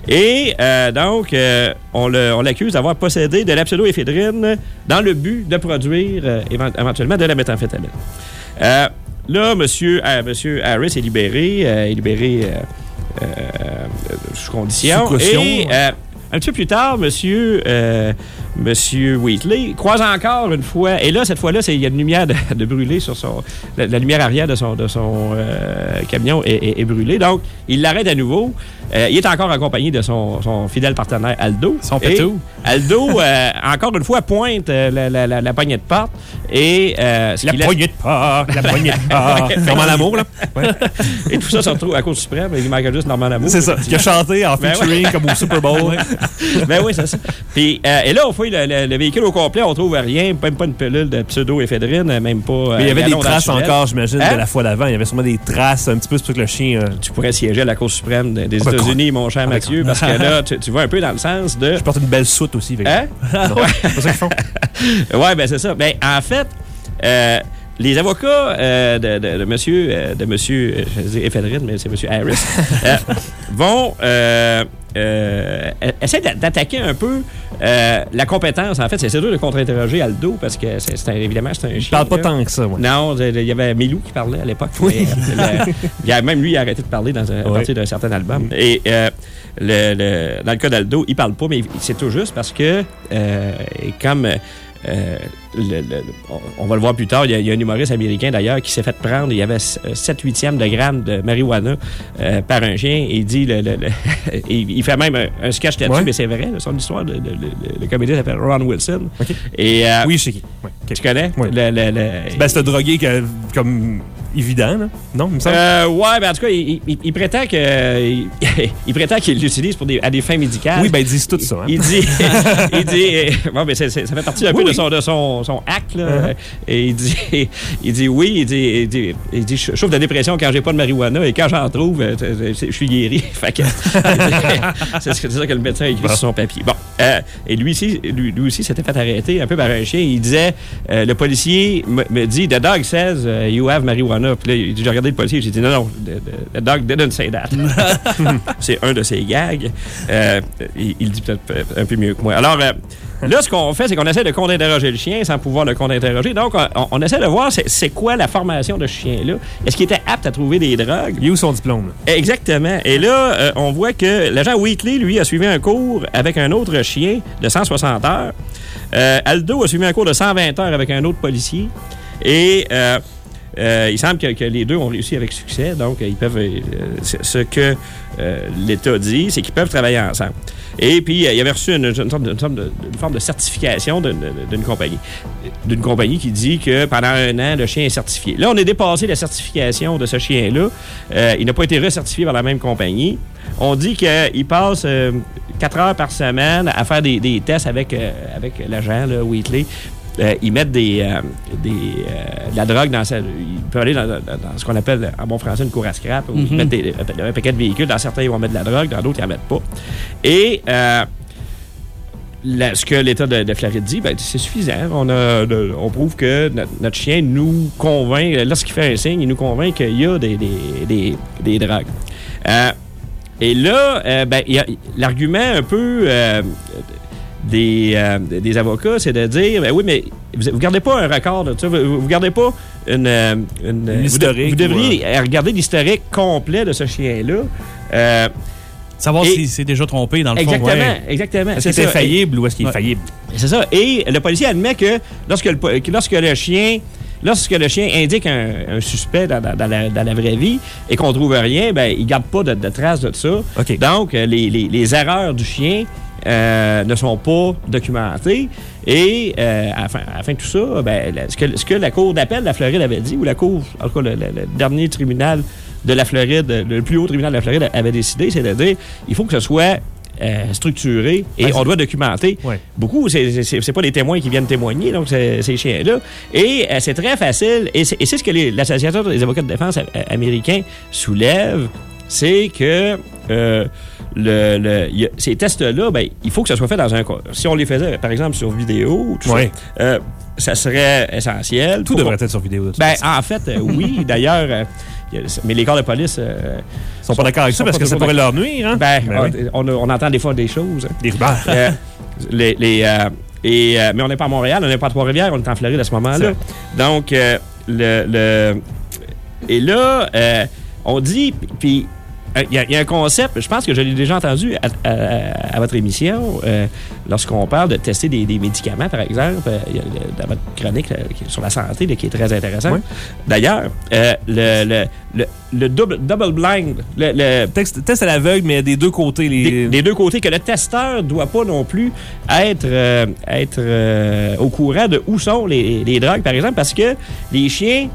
Et euh, donc, euh, on l'accuse d'avoir possédé de la pseudoéphédrine dans le but de produire euh, évent- éventuellement de la méthamphétamine. Euh, là, monsieur, euh, monsieur Harris est libéré, euh, est libéré euh, euh, sous condition.
Sous caution,
Et
ouais.
euh, un petit peu plus tard, monsieur, euh, monsieur Wheatley croise encore une fois. Et là, cette fois-là, c'est- il y a une lumière de, de brûler sur son. La, la lumière arrière de son, de son euh, camion est, est- est brûlée. Donc, il l'arrête à nouveau. Euh, il est encore accompagné de son, son fidèle partenaire Aldo.
Son pétou.
Aldo, euh, encore une fois, pointe la, la, la, poignée de porte. Et, ce
La poignée de porte, la poignée de [LAUGHS] porte. Normal l'amour, là. Ouais.
Et tout ça se retrouve à cause suprême. Il manque juste Normand Lamour.
C'est ça. Qui a chanté en
Ben
featuring
ouais.
comme au Super Bowl. [LAUGHS]
ben oui, c'est ça. Puis, et là, on fouille le, le- le véhicule au complet, on trouve rien, même pas une pilule de pseudo-éphédrine, même pas. euh,
Mais il y avait des traces encore, j'imagine,
Hein?
de la fois d'avant. Il y avait sûrement des traces un petit peu, c'est pour que le chien. euh,
Tu pourrais siéger à la Cour suprême de- des
Ah ben,
États-Unis, mon cher
ben,
Mathieu, parce que là, [LAUGHS] tu, tu vas un peu dans le sens de.
Je porte une belle soute aussi. que-
Hein? [LAUGHS]
C'est ça qu'ils font. [LAUGHS]
ouais, ben c'est ça. Ben, en fait, euh, les avocats euh, de, de, de monsieur, euh, de monsieur, je vais dire éphédrine, mais c'est monsieur Harris, vont essayer d'a- d'attaquer un peu euh, la compétence. En fait, c'est dur de contre-interroger Aldo parce que c'est évidemment c'est un chien.
Je parle pas
là.
tant que ça, ouais.
Non, il y avait Milou qui parlait à l'époque. mais, euh, le- il a- même lui, il a arrêté de parler dans un, à
Ouais.
partir d'un certain album. Et euh, le, le- dans le cas d'Aldo, il parle pas, mais c'est tout juste parce que, euh, comme. Euh, le- le- on, va le voir plus tard, il y a, il y a un humoriste américain d'ailleurs qui s'est fait prendre, il y avait 7 huitièmes de grammes de marijuana euh, par un chien et il dit, le, [LAUGHS] il, fait même un, un sketch là-dessus,
Ouais.
mais c'est vrai, son histoire, le, le- comédien s'appelle Ron Wilson. Et, euh,
Oui, je sais qui. Ouais, ok.
tu connais? Le-
Ben, c'est un drogué que- comme évident, là. Non, il me semble.
Euh, ouais, ben en tout cas, il, il- il prétend que il, [LAUGHS] il prétend qu'il l'utilise pour des, à des fins médicales.
oui, ben, ils disent tout ça. hein.
Il dit, [LAUGHS] il dit, bon, ben c'est- c'est- ça fait partie un
Oui,
peu de son, de son, son acte, là.
Uh-huh.
Et il dit, [LAUGHS] il dit oui, il dit, il dit, il dit, je souffre de dépression quand j'ai pas de marijuana et quand j'en trouve, euh, je suis guéri. Fait que, c'est ce que- c'est ça que le médecin écrit
Bon.
sur son papier. Bon, euh, et lui aussi, lui, lui aussi s'était fait arrêter un peu par un chien. Il disait, euh, le policier me, me dit, the dog says you have marijuana. Puis là, j'ai regardé le policier, j'ai dit, non, non, the, the- dog didn't say that. [LAUGHS] c'est un de ses gags. Euh, il, il dit peut-être un peu mieux que moi. Alors, euh, là, ce qu'on fait, c'est qu'on essaie de contre-interroger le chien sans pouvoir le contre-interroger. Donc, on, on essaie de voir c'est, quoi la formation de ce chien-là. Est-ce qu'il était apte à trouver des drogues?
Il est où son diplôme? là?
Exactement. Et là, euh, on voit que l'agent Wheatley, lui, a suivi un cours avec un autre chien de 160 heures. Euh, Aldo a suivi un cours de 120 heures avec un autre policier. Et euh, euh, il semble que, les deux ont réussi avec succès. Donc, euh, ils peuvent. euh, ce que l'État dit, c'est qu'ils peuvent travailler ensemble. Et puis, il avait reçu une, forme de certification d'une compagnie. D'une compagnie qui dit que pendant un an, le chien est certifié. Là, on est dépassé la certification de ce chien-là. Il n'a pas été recertifié par la même compagnie. On dit qu'il passe 4 heures par semaine à faire des, des tests avec, avec l'agent, Wheatley. Euh, ils mettent des, euh, des, euh, de la drogue dans sa, Ils peuvent aller dans, dans- dans ce qu'on appelle en bon français une cour à scrap. Où Ils mettent des- un paquet de véhicules. Dans certains, ils vont mettre de la drogue. Dans d'autres, ils n'en mettent pas. Et la- ce que l'État de, de Floride dit, ben, c'est suffisant. On, a, de- on prouve que notre, notre chien nous convainc, lorsqu'il fait un signe, il nous convainc qu'il y a des, des, des, des drogues. Et là, euh, ben, l'argument un peu des, euh, des avocats, c'est de dire, ben oui, mais vous ne gardez pas un record, de ça, vous ne gardez pas une... euh, une- vous de-
historique
Vous, devriez
ou,
euh, regarder l'historique complet de ce chien-là. Euh,
Savoir s'il s'est déjà trompé, dans le
exactement,
fond. ouais.
exactement.
Est-ce
c'est
qu'il
ça.
faillible ou est-ce qu'il est faillible?
C'est ça. Et le policier admet que lorsque le, que lorsque le chien lorsque le chien indique un, un suspect dans, dans- dans la, dans la vraie vie et qu'on trouve rien, ben il garde pas de, de traces de ça. Donc les, les- les erreurs du chien euh, ne sont pas documentées. Et euh, à, la fin, à la fin de tout ça, ben, ce, que, ce que la Cour d'appel de la Floride avait dit, ou la Cour, en tout cas le, le- le dernier tribunal de la Floride, le plus haut tribunal de la Floride avait décidé, c'est de dire il faut que ce soit euh, structuré et
Ouais,
on doit documenter.
Ouais.
Beaucoup, c'est- pas les témoins qui viennent témoigner, donc ces chiens-là. Et euh, c'est très facile, et c'est ce que l'Association des avocats de défense américains soulève, c'est que euh, le, le- a- ces tests-là, ben, il faut que ça soit fait dans un... Si on les faisait, par exemple, sur vidéo, ou tout ça, euh, ça serait essentiel.
Tout devrait être sur vidéo.
Ben, en fait, euh, oui. [LAUGHS] D'ailleurs, mais les corps de police... euh,
Ils sont pas d'accord avec ça
sont
parce que ça pourrait leur nuire. Hein?
ben,
Ben oui.
on, on- entend des fois des choses.
Des rumeurs.
Euh, [LAUGHS] les, les, euh, et, mais on n'est pas à Montréal, on n'est pas à Trois-Rivières, on est en Floride à ce moment-là. Donc, le, le- Et là, euh, on dit, puis il y, a- il y a un concept, je pense que je l'ai déjà entendu à, à- à votre émission, euh, lorsqu'on parle de tester des, des médicaments, par exemple, euh, dans votre chronique là, sur la santé, là, qui est très intéressante.
Ouais.
D'ailleurs, euh, le, le, le, le double, double blind, le-
Texte- Test à l'aveugle, mais des deux côtés. Les...
des, des deux côtés, que le testeur doit pas non plus être, euh, être euh, au courant de où sont les, les drogues, par exemple, parce que les chiens,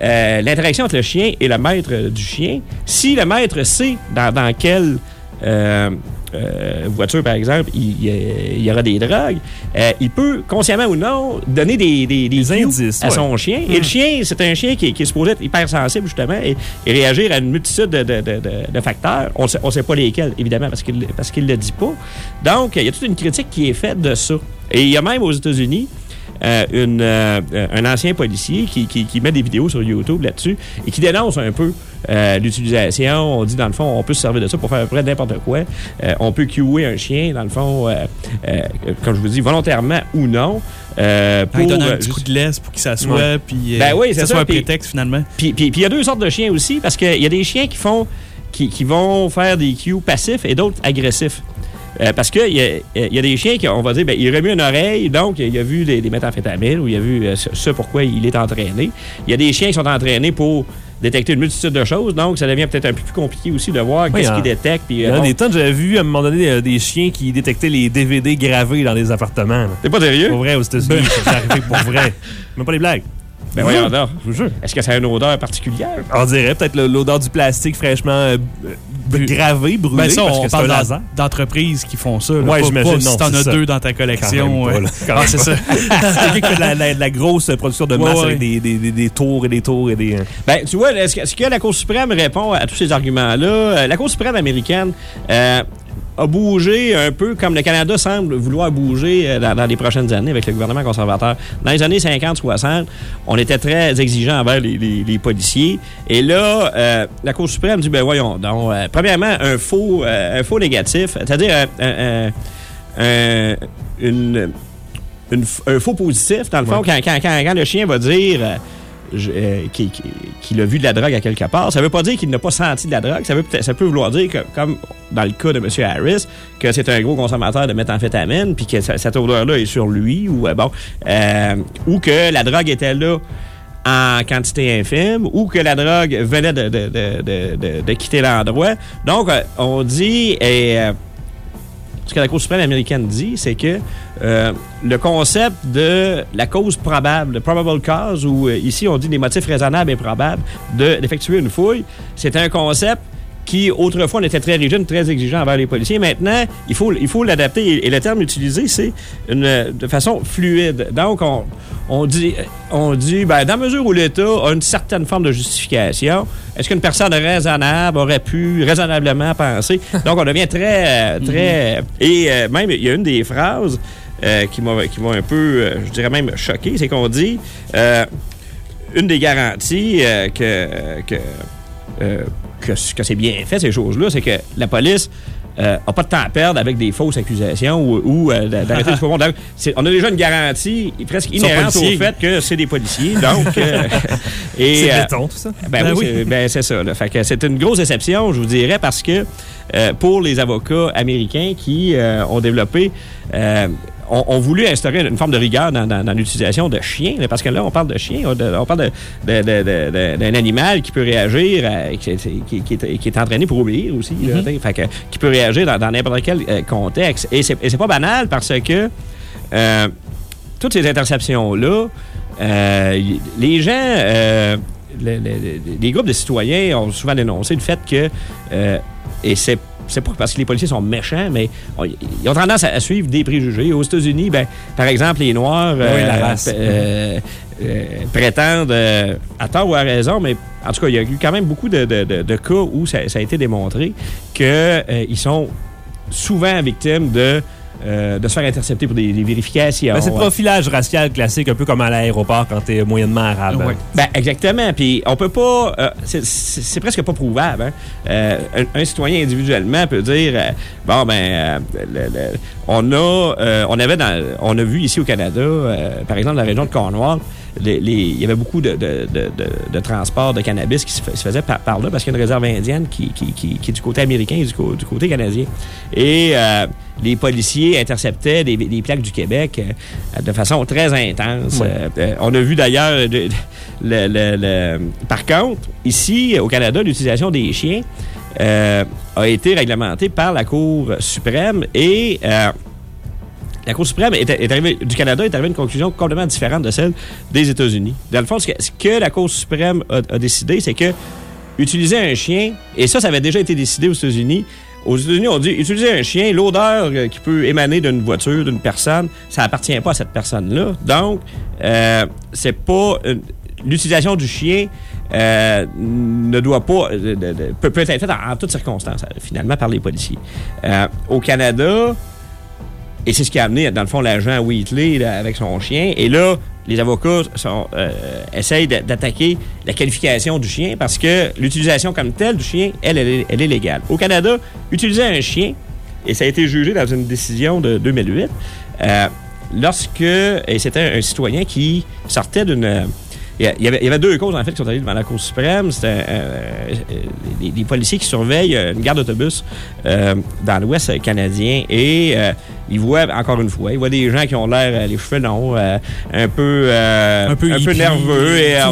euh, l'interaction entre le chien et le maître du chien, si le maître sait dans, dans quelle euh, euh, voiture, par exemple, il, il y aura des drogues, il peut, consciemment ou non, donner des, des, des
Des
cues
indices,
à
ouais.
son chien. Et le chien, c'est un chien qui, est- qui est supposé être hypersensible, justement, et, et réagir à une multitude de, de- de- de- facteurs. On ne sait pas lesquels, évidemment, parce qu'il parce qu'il le dit pas. Donc, il y a toute une critique qui est faite de ça. Et il y a même aux États-Unis euh, une, euh, un ancien policier qui, qui- qui met des vidéos sur YouTube là-dessus et qui dénonce un peu euh, l'utilisation. On dit, dans le fond, on peut se servir de ça pour faire à peu près n'importe quoi. Euh, on peut cuer un chien, dans le fond, comme je vous dis, volontairement ou non. euh,
Pour, donner
euh,
un petit coup de laisse pour qu'il s'assoie,
Ouais.
puis
Ben oui,
ça soit un
puis-
prétexte finalement.
puis il y a deux sortes de chiens aussi, parce qu'il y a des chiens qui font qui, qui vont faire des cues passifs et d'autres agressifs. Euh, parce qu'il y a, il y a des chiens qui, on va dire, ben, il remue une oreille, donc il a vu des, des méthamphétamines ou il a vu euh, ce, pourquoi il est entraîné. Il y a des chiens qui sont entraînés pour détecter une multitude de choses, donc ça devient peut-être un peu plus compliqué aussi de voir qu'est-ce
hein.
qu'ils détectent. puis,
Il y
euh,
a
bon,
des temps, j'avais vu à un moment donné euh, des chiens qui détectaient les DVD gravés dans les appartements.
T'es pas sérieux?
Pour vrai, aux États-Unis, [LAUGHS] c'est arrivé pour vrai. Même pas les blagues.
Ben voyons donc.
Je vous jure.
Est-ce que ça a une odeur particulière?
On dirait peut-être l'odeur du plastique fraîchement euh, gravé, brûlé,
Ben ça,
parce
on
que c'est un laser.
d'entreprises qui font ça. là.
Ouais,
Pas-
j'imagine,
pas Si t'en
c'est
as deux dans ta collection. Ouais.
Quand
Ah, c'est ça. [LAUGHS]
Quelqu'un qui fait de la, la- de la grosse production de masse
ouais.
avec des, des- des- des tours et des tours et des... euh,
Ben, tu vois, là, ce que, que la Cour suprême répond à tous ces arguments-là, euh, la Cour suprême américaine euh, a bougé un peu comme le Canada semble vouloir bouger euh, dans, dans les prochaines années avec le gouvernement conservateur. Dans les années 50-60, on était très exigeant envers les, les- les policiers. Et là, euh, la Cour suprême dit, ben voyons donc, euh, premièrement, un faux, euh, un faux négatif, c'est-à-dire un- un- un- une un faux positif, dans le fond, quand, quand- quand- quand le chien va dire euh, euh, qu'il qu'il- qu'il a vu de la drogue à quelque part, ça veut pas dire qu'il n'a pas senti de la drogue. Ça, peut- vouloir dire que, comme dans le cas de M. Harris, que c'est un gros consommateur de méthamphétamine, puis que cette odeur-là est sur lui, ou euh, bon, euh, ou que la drogue était là en quantité infime ou que la drogue venait de, de- quitter l'endroit. Donc, euh, on dit, et, euh, ce que la Cour suprême américaine dit, c'est que euh, le concept de la cause probable, le probable cause, ou euh, ici on dit des motifs raisonnables et probables de- d'effectuer une fouille, c'est un concept qui autrefois on était très rigide, très exigeant envers les policiers. Maintenant, il faut il faut l'adapter et, et le terme utilisé c'est une de façon fluide. Donc on, on dit on dit ben, dans la mesure où l'État a une certaine forme de justification, est-ce qu'une personne raisonnable aurait pu raisonnablement penser? [LAUGHS] Donc on devient très euh, très et euh, même il y a une des phrases euh, qui m'a qui m'a un peu euh, je dirais même choqué, c'est qu'on dit euh, une des garanties que, que, euh, que, que c'est bien fait, ces choses-là, c'est que la police n'a pas de temps à perdre avec des fausses accusations ou, ou, euh, [LAUGHS] d'arrêter pouvoir. C'est- On a déjà une garantie presque inhérente au fait que c'est des policiers. Donc, euh, [LAUGHS] et,
C'est
euh,
béton, tout ça.
ben,
Ben
oui,
oui.
c'est- ben, c'est ça. là. Fait que c'est une grosse déception, je vous dirais, parce que euh, pour les avocats américains qui euh, ont développé, euh, ont, ont voulu instaurer une forme de rigueur dans, dans- dans l'utilisation de chiens, là, parce que là, on parle de chiens, on, de- on parle d'un animal qui peut réagir, qui, qui- qui est, qui est entraîné pour obéir aussi, là, t'sais. fait que, qui peut réagir dans, n'importe quel euh, contexte. Et c'est, pas banal parce que euh, toutes ces interceptions-là, euh, les gens, le- le- le- les groupes de citoyens ont souvent dénoncé le fait que, et c'est c'est pas parce que les policiers sont méchants, mais on- ils ont tendance à, suivre des préjugés. Aux États-Unis, ben, par exemple, les Noirs
Oui, la race.
p- euh, euh, prétendent, euh, à tort ou à raison, mais en tout cas, il y a eu quand même beaucoup de, de- de- de cas où ça, ça a été démontré qu'ils sont souvent victimes de, euh, de se faire intercepter pour des, des vérifications.
Ben, c'est le profilage racial classique, un peu comme à l'aéroport quand t'es moyennement arabe.
Ouais. Ben, exactement. Puis on peut pas. euh, c'est- presque pas prouvable. hein. Euh, un, un citoyen individuellement peut dire bon ben le- le- on a on avait dans on a vu ici au Canada par exemple dans la région de Cornwall les- les- il y avait beaucoup de, de, de, transport de cannabis qui se, se faisait par, par là parce qu'il y a une réserve indienne qui, qui, qui- qui est du côté américain et du, côté canadien. Et euh, les policiers interceptaient des, des plaques du Québec euh, de façon très intense. Euh, on a vu d'ailleurs, de- le- le- le- par contre, ici au Canada, l'utilisation des chiens a été réglementée par la Cour suprême et la Cour suprême est, arrivée, du Canada est arrivée à une conclusion complètement différente de celle des États-Unis. Dans le fond, ce que, la Cour suprême a, décidé, c'est que utiliser un chien, et ça, ça avait déjà été décidé aux États-Unis. Aux États-Unis, on dit utiliser un chien, l'odeur euh, qui peut émaner d'une voiture, d'une personne, ça appartient pas à cette personne-là. Donc, euh, c'est pas l'utilisation du chien euh, ne doit pas euh, peut, peut être faite en, en toutes circonstances, euh, finalement, par les policiers. Euh, au Canada, et c'est ce qui a amené, dans le fond, l'agent Wheatley là, avec son chien. Et là, les avocats sont, euh, essayent d'a- d'attaquer la qualification du chien parce que l'utilisation comme telle du chien, elle, elle, est- légale. Au Canada, utiliser un chien, et ça a été jugé dans une décision de 2008, euh, lorsque, c'était un citoyen qui sortait d'une... Il y avait, deux causes, en fait, qui sont allées devant la Cour suprême. C'était euh, des, des policiers qui surveillent une gare d'autobus dans l'Ouest canadien et euh, ils voient, encore une fois, ils voient des gens qui ont l'air, euh, les cheveux longs, euh, un peu, euh,
Un peu hippie,
nerveux et euh,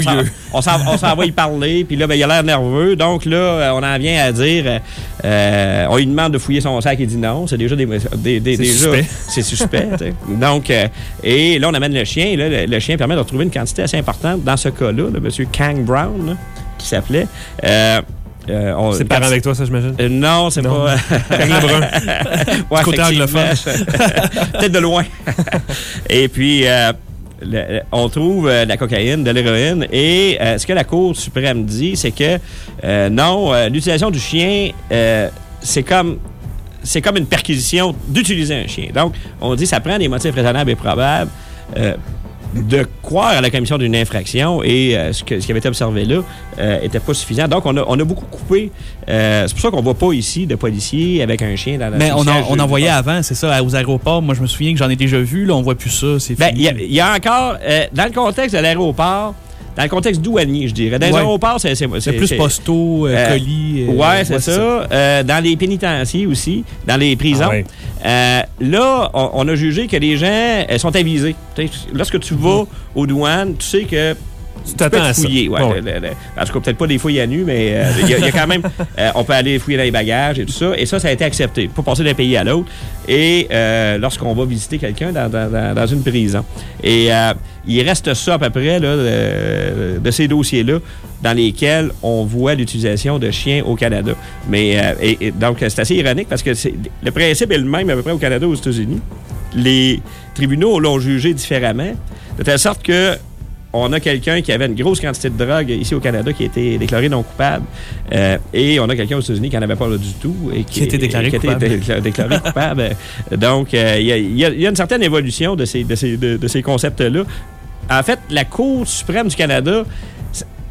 on s'en- va y parler. Puis là, ben, il a l'air nerveux. Donc là, euh, on en vient à dire, euh, euh, on lui demande de fouiller son sac, il dit non. C'est déjà des, des, des-
C'est suspect.
c'est suspect. [LAUGHS] Donc, euh, et là, on amène le chien. Et là, le, le chien permet de retrouver une quantité assez importante. Dans ce cas-là, le monsieur Kang Brown, là, qui s'appelait. Euh, euh, on-
C'est parent avec toi, ça, j'imagine?
Euh, non, c'est
Non.
pas.
Kang Lebrun. [LAUGHS]
ouais,
côté
effectivement. [LAUGHS] Peut-être de loin. [LAUGHS] et puis, euh, le- on trouve euh, de la cocaïne, de l'héroïne. Et euh, ce que la Cour suprême dit, c'est que euh, non, euh, l'utilisation du chien, euh, c'est comme. C'est comme une perquisition d'utiliser un chien. Donc, on dit que ça prend des motifs raisonnables et probables euh, de croire à la commission d'une infraction et euh, ce, que- ce qui avait été observé là n'était pas suffisant. Donc, on a, on a beaucoup coupé. euh, c'est pour ça qu'on voit pas ici de policiers avec un chien dans la
Mais on, en, on en voyait avant, c'est ça, aux aéroports. Moi, je me souviens que j'en ai déjà vu. Là, on voit plus ça.
Ben, il y, y a encore, euh, dans le contexte de l'aéroport, dans le contexte douanier, je dirais. Dans les
Ouais.
aéroports, c'est.
C'est plus postaux, euh,
euh,
colis. euh,
ouais, c'est ça. Euh, dans les pénitenciers aussi, dans les prisons.
Ah ouais.
Là, on, on a jugé que les gens sont avisés. Lorsque tu vas aux douanes, tu sais que
Tu t'attends à ça.
fouillé, ouais.
Ouais.
Le- le- le- en tout cas, peut-être pas des fouilles à nu, mais euh, il y, a- il y a quand même. euh, on peut aller fouiller dans les bagages et tout ça. Et ça, ça a été accepté pour passer d'un pays à l'autre. Et euh, lorsqu'on va visiter quelqu'un dans, dans- dans- dans une prison. Et il reste ça à peu près là, de, de ces dossiers-là dans lesquels on voit l'utilisation de chiens au Canada. Mais et- et donc, c'est assez ironique parce que le principe est le même à peu près au Canada et aux États-Unis. Les tribunaux l'ont jugé différemment, de telle sorte que on a quelqu'un qui avait une grosse quantité de drogue ici au Canada qui a été déclaré non coupable. Euh, et on a quelqu'un aux États-Unis qui n'en avait pas là du tout. Et
Qui a été déclaré
qui a été
coupable.
décla- déclaré [LAUGHS] coupable. Donc, euh, il y, a- y y une certaine évolution de ces, de ces, de- de ces concepts-là. En fait, la Cour suprême du Canada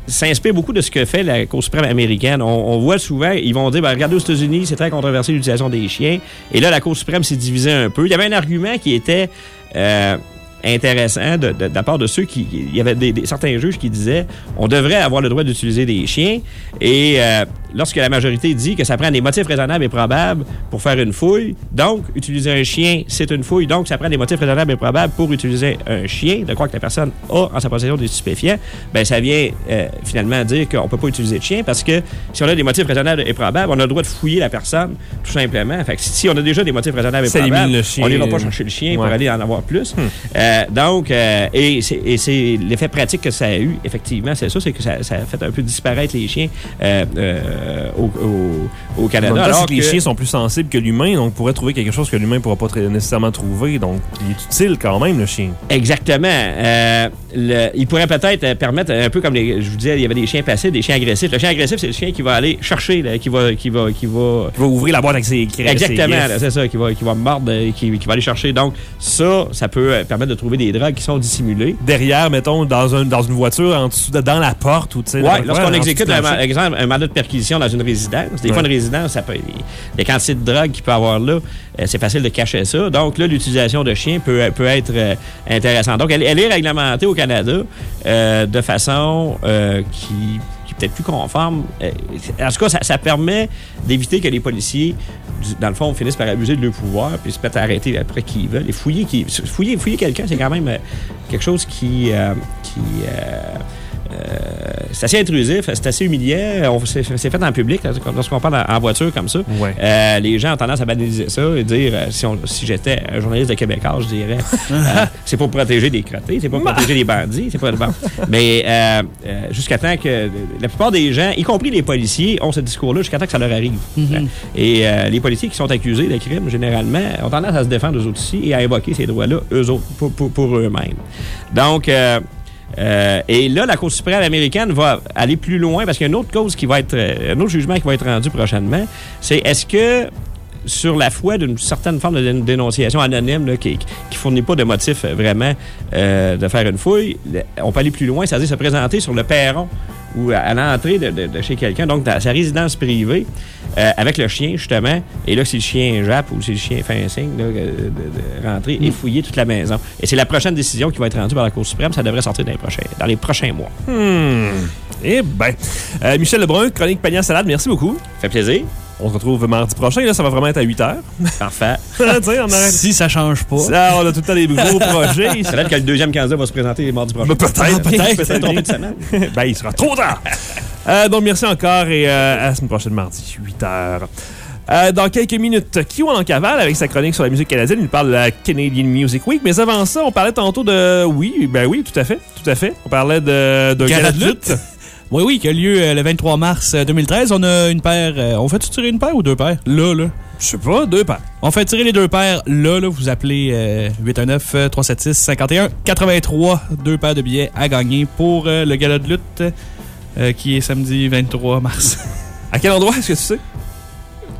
s'inspire beaucoup de ce que fait la Cour suprême américaine. On, on voit souvent, ils vont dire, ben, regardez aux États-Unis, c'est très controversé l'utilisation des chiens. Et là, la Cour suprême s'est divisée un peu. Il y avait un argument qui était euh, intéressant de, la part de ceux qui... Il y avait des, des- certains juges qui disaient, on devrait avoir le droit d'utiliser des chiens. Et euh, lorsque la majorité dit que ça prend des motifs raisonnables et probables pour faire une fouille, donc utiliser un chien, c'est une fouille, donc ça prend des motifs raisonnables et probables pour utiliser un chien, de croire que la personne a en sa possession des stupéfiants, ben ça vient euh, finalement dire qu'on peut pas utiliser de chien parce que si on a des motifs raisonnables et probables, on a le droit de fouiller la personne, tout simplement. Fait que si on a déjà des motifs raisonnables et
Ça
probables, on n'ira pas chercher le chien pour
Ouais.
aller en avoir plus. Euh, donc, euh, et c'est et c'est l'effet pratique que ça a eu, effectivement, c'est ça, c'est que ça, ça a fait un peu disparaître les chiens euh, euh, au, au- au
En
Canada. alors
que les chiens sont plus sensibles que l'humain, donc on pourrait trouver quelque chose que l'humain ne pourra pas très- nécessairement trouver. Donc, il est utile quand même, le chien.
Exactement. Euh, le- il pourrait peut-être euh, permettre, un peu comme les, je vous disais, il y avait des chiens passifs, des chiens agressifs. Le chien agressif, c'est le chien qui va aller chercher, là, qui va, qui va, qui va.
Va ouvrir la boîte avec ses crêpes.
Exactement, c'est ça, qui va, qui va mordre, euh, qui, qui va aller chercher. Donc, ça, ça peut euh, permettre de trouver des drogues qui sont dissimulées.
Derrière, mettons, dans, un, dans une voiture, en dessous, de- dans la porte ou tu sais.
Lorsqu'on
ouais, en
exécute, un, exemple, un mandat de perquisition dans une résidence, des
Ouais.
fois, une résidence, ça peut, les, quantités de drogue qu'il peut avoir là, euh, c'est facile de cacher ça. Donc, là, l'utilisation de chiens peut, peut être euh, intéressante. Donc, elle, elle est réglementée au Canada euh, de façon qui peut-être plus conforme. En tout cas, ça, ça permet d'éviter que les policiers, dans le fond, finissent par abuser de leur pouvoir puis se mettent à arrêter après qui veulent. Et fouiller, qui, fouiller, fouiller quelqu'un, c'est quand même quelque chose qui... euh, qui euh, c'est assez intrusif, c'est assez humiliant. On- C'est fait en public, lorsqu'on parle en, voiture comme ça.
Ouais.
Euh, les gens ont tendance à banaliser ça et dire, euh, si, j'étais un journaliste de Québécois, je dirais, euh, [LAUGHS] c'est pour protéger des crottés, c'est pour protéger les bandits, c'est pas bon. Mais euh, euh, jusqu'à temps que la plupart des gens, y compris les policiers, ont ce discours-là jusqu'à temps que ça leur arrive. Euh, Et euh, les policiers qui sont accusés de crimes, généralement, ont tendance à se défendre eux autres aussi et à invoquer ces droits-là, eux autres, pour, pour- pour eux-mêmes. Donc, euh, et là, la Cour suprême américaine va aller plus loin parce qu'il y a une autre cause qui va être, euh, un autre jugement qui va être rendu prochainement. C'est est-ce que sur la foi d'une certaine forme de dé- dénonciation anonyme là, qui ne fournit pas de motif euh, vraiment euh, de faire une fouille, le- on peut aller plus loin, c'est-à-dire se présenter sur le perron ou à, l'entrée de, de- de chez quelqu'un, donc dans sa résidence privée, euh, avec le chien, justement. Et là, si le chien jappe ou si le chien fait un signe là, de, rentrer et fouiller toute la maison. Et c'est la prochaine décision qui va être rendue par la Cour suprême. Ça devrait sortir dans les prochains, dans les prochains mois.
Hmm. Eh. Euh, Michel Lebrun, chronique Pagnan Salade, merci beaucoup.
Fait plaisir.
On se retrouve mardi prochain. Là, ça va vraiment être à 8 h.
Parfait. [LAUGHS]
on arrête.
Si ça change pas.
Ça, on a tout le temps des gros [LAUGHS] projets. ici.
Peut-être que le deuxième candidat va se présenter mardi prochain.
Peut-être, peut-être.
Peut-être trompé de semaine. [LAUGHS]
ben, il sera trop tard. Euh, donc, merci encore et euh, à la semaine prochaine, mardi, 8 h. Euh, dans quelques minutes, Kiwan en cavale avec sa chronique sur la musique canadienne. Il nous parle de la Canadian Music Week. Mais avant ça, on parlait tantôt de. Oui, ben oui, tout à fait. Tout à fait. On parlait de, de
Gala
gala
de
de lutte.
Oui, oui, qui a lieu euh, le 23 mars euh, 2013. On a une paire. euh, on fait tirer une paire ou deux paires? Là, là.
Je sais pas, deux paires.
On fait tirer les deux paires. Là, là, vous appelez euh, 819-376-51-83. Deux paires de billets à gagner pour euh, le gala de lutte euh, qui est samedi 23 mars.
À quel endroit est-ce que tu sais?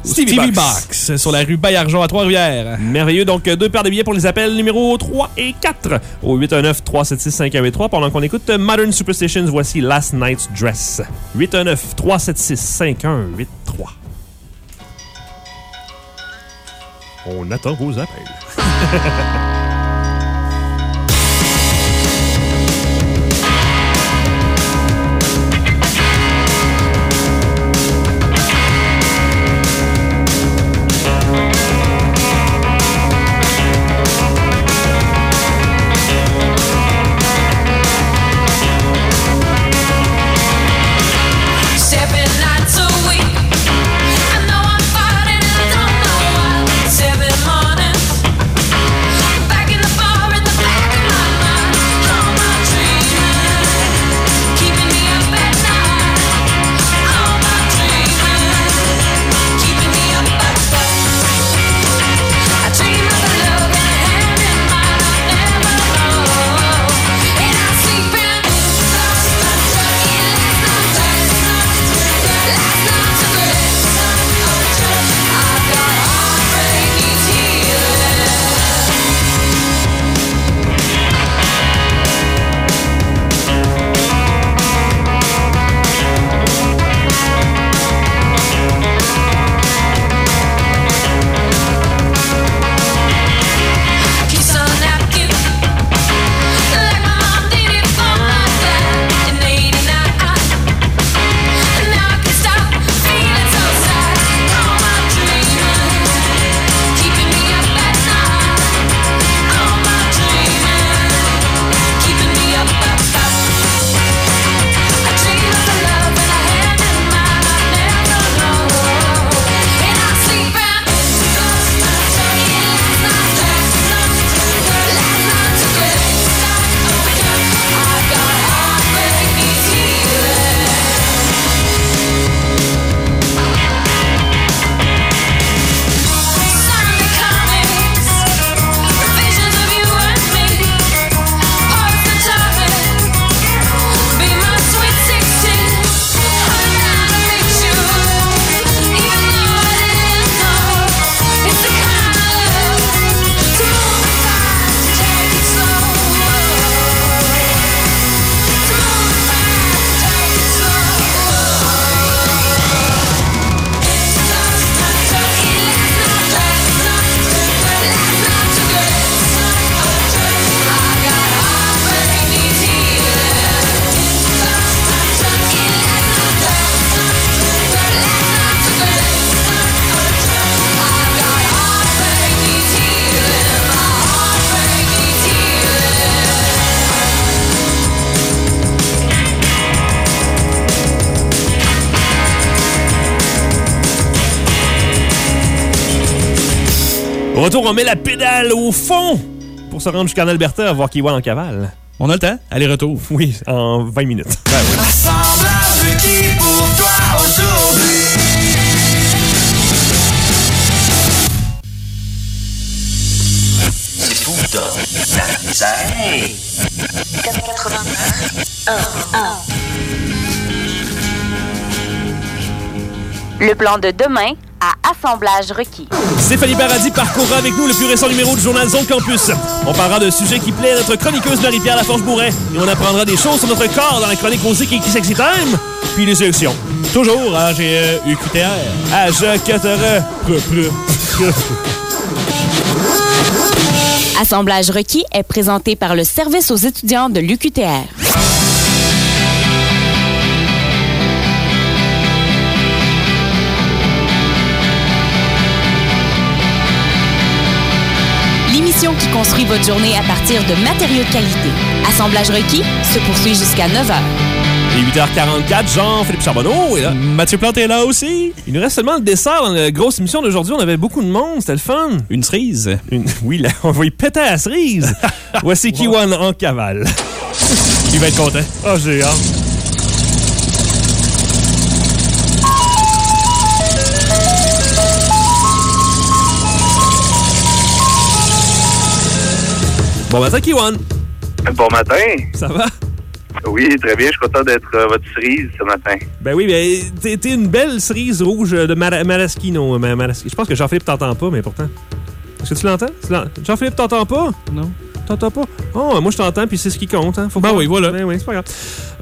Stevie,
Box.
Box, sur la rue Bayargent à Trois-Rivières.
Merveilleux. Donc, euh, deux paires de billets pour les appels numéro 3 et 4 au 819-376-5183. Pendant qu'on écoute Modern Superstitions, voici Last Night's Dress. 819-376-5183. On attend vos appels. [LAUGHS]
on
met la pédale au fond pour se rendre jusqu'en Alberta à voir Kiwan en cavale.
On a le temps. Aller-retour.
Oui, en 20 minutes.
Assemblage qui pour toi aujourd'hui?
C'est tout dans la misère.
89 1 1 Le plan de demain assemblage requis.
Stéphanie Paradis parcourra avec nous le plus récent numéro du journal Zone Campus. On parlera d'un sujet qui plaît à notre chroniqueuse Marie-Pierre Laforge-Bourret. Et on apprendra des choses sur notre corps dans la chronique musique et qui sexy time. Puis les élections.
Toujours, j'ai euh, UQTR.
Âge 4
Assemblage requis est présenté par le service aux étudiants de l'UQTR. Qui construit votre journée à partir de matériaux de qualité. Assemblage requis se poursuit jusqu'à 9h.
Il est 8h44, Jean-Philippe Charbonneau est là.
Mathieu Plante est là aussi.
Il nous reste seulement le dessert dans la grosse émission d'aujourd'hui. On avait beaucoup de monde, c'était le fun.
Une cerise.
Une... Oui, là, on va y péter à la cerise. [LAUGHS] Voici Kiwan en cavale.
Il va être content.
Oh, j'ai hâte. Bon matin, Kiwan.
Bon matin.
Ça va?
Oui, très bien. Je suis content d'être euh, votre cerise ce matin.
Ben oui, ben, t'es une belle cerise rouge de Mara- Maraschino. Ma- Maraschino. Je pense que Jean-Philippe t'entend pas, mais pourtant. Est-ce que tu l'entends? Jean-Philippe t'entend pas?
Non.
T'entends pas? Oh, moi je t'entends, puis c'est ce qui compte. Hein. Faut
Ben
pas-
oui, voilà.
Ben oui, c'est pas grave.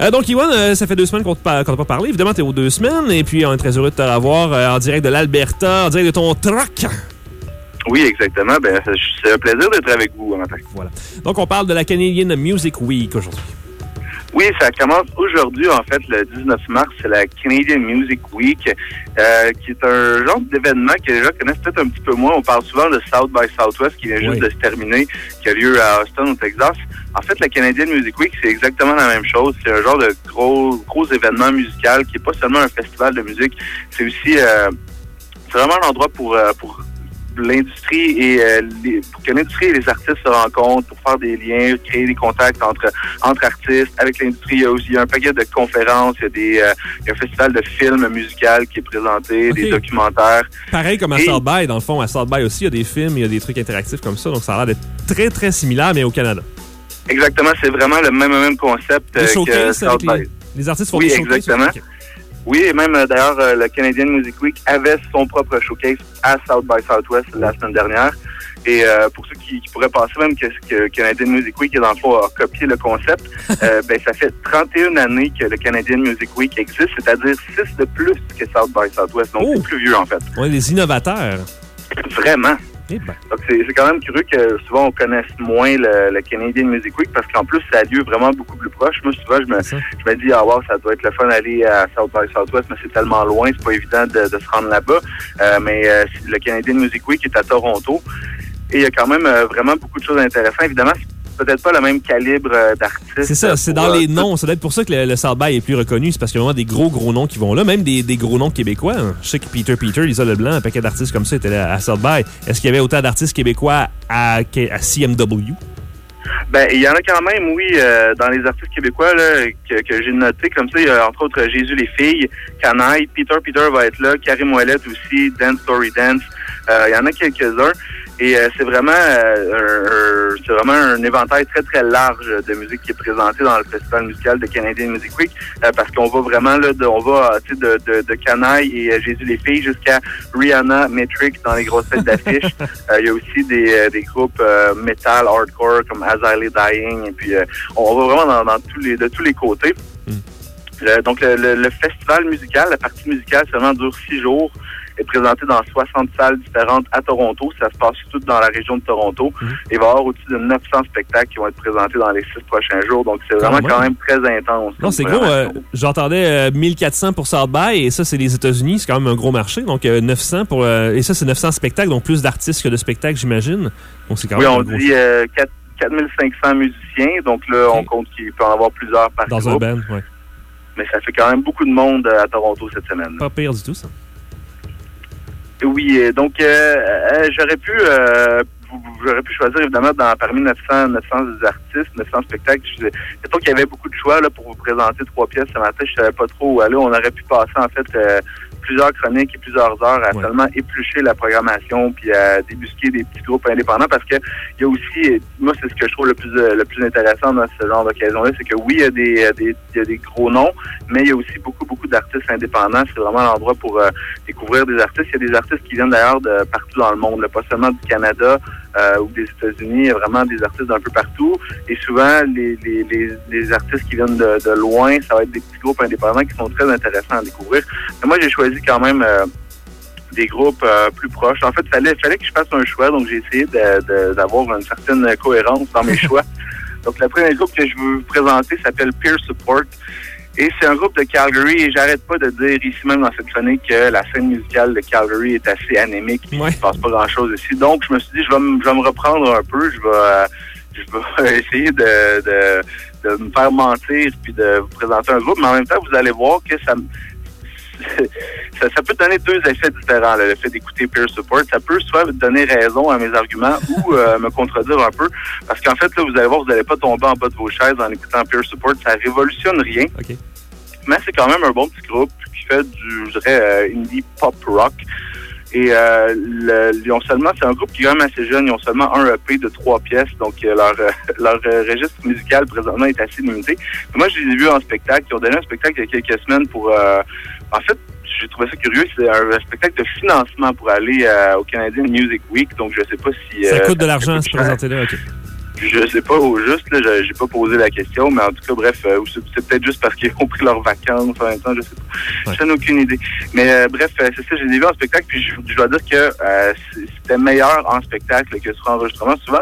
Euh, donc, Iwan, euh, ça fait deux semaines qu'on t'a pas parlé. Évidemment, t'es aux deux semaines, et puis on est très heureux de te revoir euh, en direct de l'Alberta, en direct de ton truck.
Oui, exactement. Ben, c'est- un plaisir d'être avec vous matin.
Voilà. Donc, on parle de la Canadian Music Week aujourd'hui.
Oui, ça commence aujourd'hui, en fait, le 19 mars. C'est la Canadian Music Week, euh, qui est un genre d'événement que les gens connaissent peut-être un petit peu moins. On parle souvent de South by Southwest, qui vient juste de se terminer, qui a lieu à Austin, au Texas. En fait, la Canadian Music Week, c'est exactement la même chose. C'est un genre de gros, gros événement musical qui est pas seulement un festival de musique, c'est aussi... euh, c'est vraiment un endroit pour... euh, pour l'industrie et euh, les- pour que l'industrie et les artistes se rencontrent pour faire des liens, créer des contacts entre entre artistes. Avec l'industrie, il y a aussi il y a un paquet de conférences, il y a des euh, il y a un festival de films musicaux qui est présenté, des documentaires.
Pareil comme à
Et-
South By, dans le fond, à South By aussi, il y a des films, il y a des trucs interactifs comme ça, donc ça a l'air d'être très, très similaire, mais au Canada.
Exactement, c'est vraiment le même même concept euh, que
showcases
South
avec
by.
les, les artistes font
Oui,
des
exactement. Oui, et même euh, d'ailleurs, euh, le Canadian Music Week avait son propre showcase à South by Southwest la semaine dernière. Et euh, pour ceux qui, qui pourraient penser même que, que Canadian Music Week, dans le fond, a copié le concept, [LAUGHS] euh, ben, ça fait 31 années que le Canadian Music Week existe, c'est-à-dire 6 de plus que South by Southwest. Donc, c'est plus vieux, en fait.
On est des innovateurs.
Vraiment.
Eh ben.
Donc, c'est quand même curieux que souvent on connaisse moins le, le Canadian Music Week parce qu'en plus, ça a lieu vraiment beaucoup plus proche. Moi, souvent, je me, je me dis, ah, wow, ça doit être le fun d'aller à South by Southwest, mais c'est tellement loin, c'est pas évident de, de se rendre là-bas. Euh, mais euh, le Canadian Music Week est à Toronto. Et il y a quand même euh, vraiment beaucoup de choses intéressantes. Évidemment, peut-être pas le même calibre euh, d'artistes.
C'est ça, c'est dans
euh,
les noms. Ça doit être pour ça que le, le South by est plus reconnu. C'est parce qu'il y a vraiment des gros, gros noms qui vont là. Même des, des gros noms québécois. hein. Je sais que Peter Peter, Lisa Leblanc, un paquet d'artistes comme ça étaient là à South by. Est-ce qu'il y avait autant d'artistes québécois à, à CMW?
Ben, il y en a quand même, oui, euh, dans les artistes québécois là, que, que j'ai noté comme ça. Il y a entre autres Jésus les filles, Canaille, Peter Peter va être là, Karim Ouellette aussi, Dance Story Dance. Euh, il y en a quelques-uns. Et euh, c'est vraiment euh, c'est vraiment un éventail très très large de musique qui est présenté dans le festival musical de Canadian Music Week euh, parce qu'on va vraiment là de, on va tu sais, de, de, de Canaille et euh, Jésus les filles jusqu'à Rihanna, Matrix dans les grosses têtes d'affiches. [LAUGHS] Euh, Il y a aussi des, euh, des groupes euh, metal hardcore comme As I Lay Dying et puis euh, on va vraiment dans, dans tous les de tous les côtés. Le- donc, le, le- le festival musical, la partie musicale, seulement dure six jours, est présenté dans 60 salles différentes à Toronto. Ça se passe tout dans la région de Toronto.
Mhm.
Il va y avoir au-dessus de 900 spectacles qui vont être présentés dans les six prochains jours. Donc, c'est vraiment quand même très intense.
Non, c'est gros. euh, J'entendais euh, 1400 pour South by et ça, c'est les États-Unis. C'est quand même un gros marché. Donc, euh, 900 pour. euh, et ça, c'est 900 spectacles, donc plus d'artistes que de spectacles, j'imagine. Donc, c'est quand
Oui,
même
on
un gros
dit euh, 4 4500 musiciens. Donc là, on compte qu'il peut en avoir plusieurs par
dans un
groupe.
band. Ouais.
Mais ça fait quand même beaucoup de monde euh, à Toronto cette semaine.
Pas pire du tout, ça.
Oui, euh, donc euh, euh, j'aurais pu j'aurais pu choisir évidemment dans, parmi 900, 900 artistes, 900 spectacles. Je, mettons qu'il y avait beaucoup de choix là, pour vous présenter trois pièces ce matin. Je savais pas trop où aller. On aurait pu passer en fait euh, plusieurs chroniques et plusieurs heures à seulement éplucher la programmation puis à débusquer des petits groupes indépendants parce que il y a aussi, moi c'est ce que je trouve le plus euh, le plus intéressant dans ce genre d'occasion-là, c'est que oui il y a des, y a des gros noms, mais il y a aussi beaucoup beaucoup d'artistes indépendants. C'est vraiment l'endroit pour euh, découvrir des artistes. Il y a des artistes qui viennent d'ailleurs de partout dans le monde, là, pas seulement du Canada euh, ou des États-Unis, il y a vraiment des artistes d'un peu partout. Et souvent, les, les, les, les artistes qui viennent de, de loin, ça va être des petits groupes indépendants qui sont très intéressants à découvrir. Mais moi, j'ai choisi quand même euh, des groupes euh, plus proches. En fait, il fallait, fallait que je fasse un choix, donc j'ai essayé d'avoir une certaine cohérence dans mes [LAUGHS] choix. Donc, le premier groupe que je veux vous présenter s'appelle Peer Support. Et c'est un groupe de Calgary et j'arrête pas de dire ici même dans cette chronique que la scène musicale de Calgary est assez anémique. puis Il se passe pas grand chose ici. Donc je me suis dit je vais, me- je vais me reprendre un peu. Je vais, euh, je vais [LAUGHS] essayer de, de, de me faire mentir puis de vous présenter un groupe. Mais en même temps, vous allez voir que ça, me- ça, ça peut donner deux effets différents. là, le fait d'écouter peer support, ça peut soit donner raison à mes arguments ou euh, [LAUGHS] me contredire un peu. Parce qu'en fait, là, vous allez voir, vous n'allez pas tomber en bas de vos chaises en écoutant peer support. Ça révolutionne rien. Mais c'est quand même un bon petit groupe qui fait du, je dirais, euh, indie pop rock. Et euh, le- ils ont seulement, c'est un groupe qui est quand même assez jeune, ils ont seulement un EP de trois pièces, donc leur, euh, [LAUGHS] leur euh, registre musical présentement est assez limité. Mais moi, je les ai vus en spectacle, ils ont donné un spectacle il y a quelques semaines pour... en fait, j'ai trouvé ça curieux, c'est un, un spectacle de financement pour aller euh, au Canadian Music Week, donc je sais pas si...
Ça
euh,
coûte de l'argent se présenter là. OK.
Je sais pas au juste, là, j'ai j'ai pas posé la question, mais en tout cas, bref, euh, c'est peut-être juste parce qu'ils ont pris leurs vacances en même temps, je sais pas. J'en ai aucune idée. Mais euh, bref, euh, c'est ça, je les ai vus en spectacle, puis je, je dois dire que c'était meilleur en spectacle que sur enregistrement. Souvent,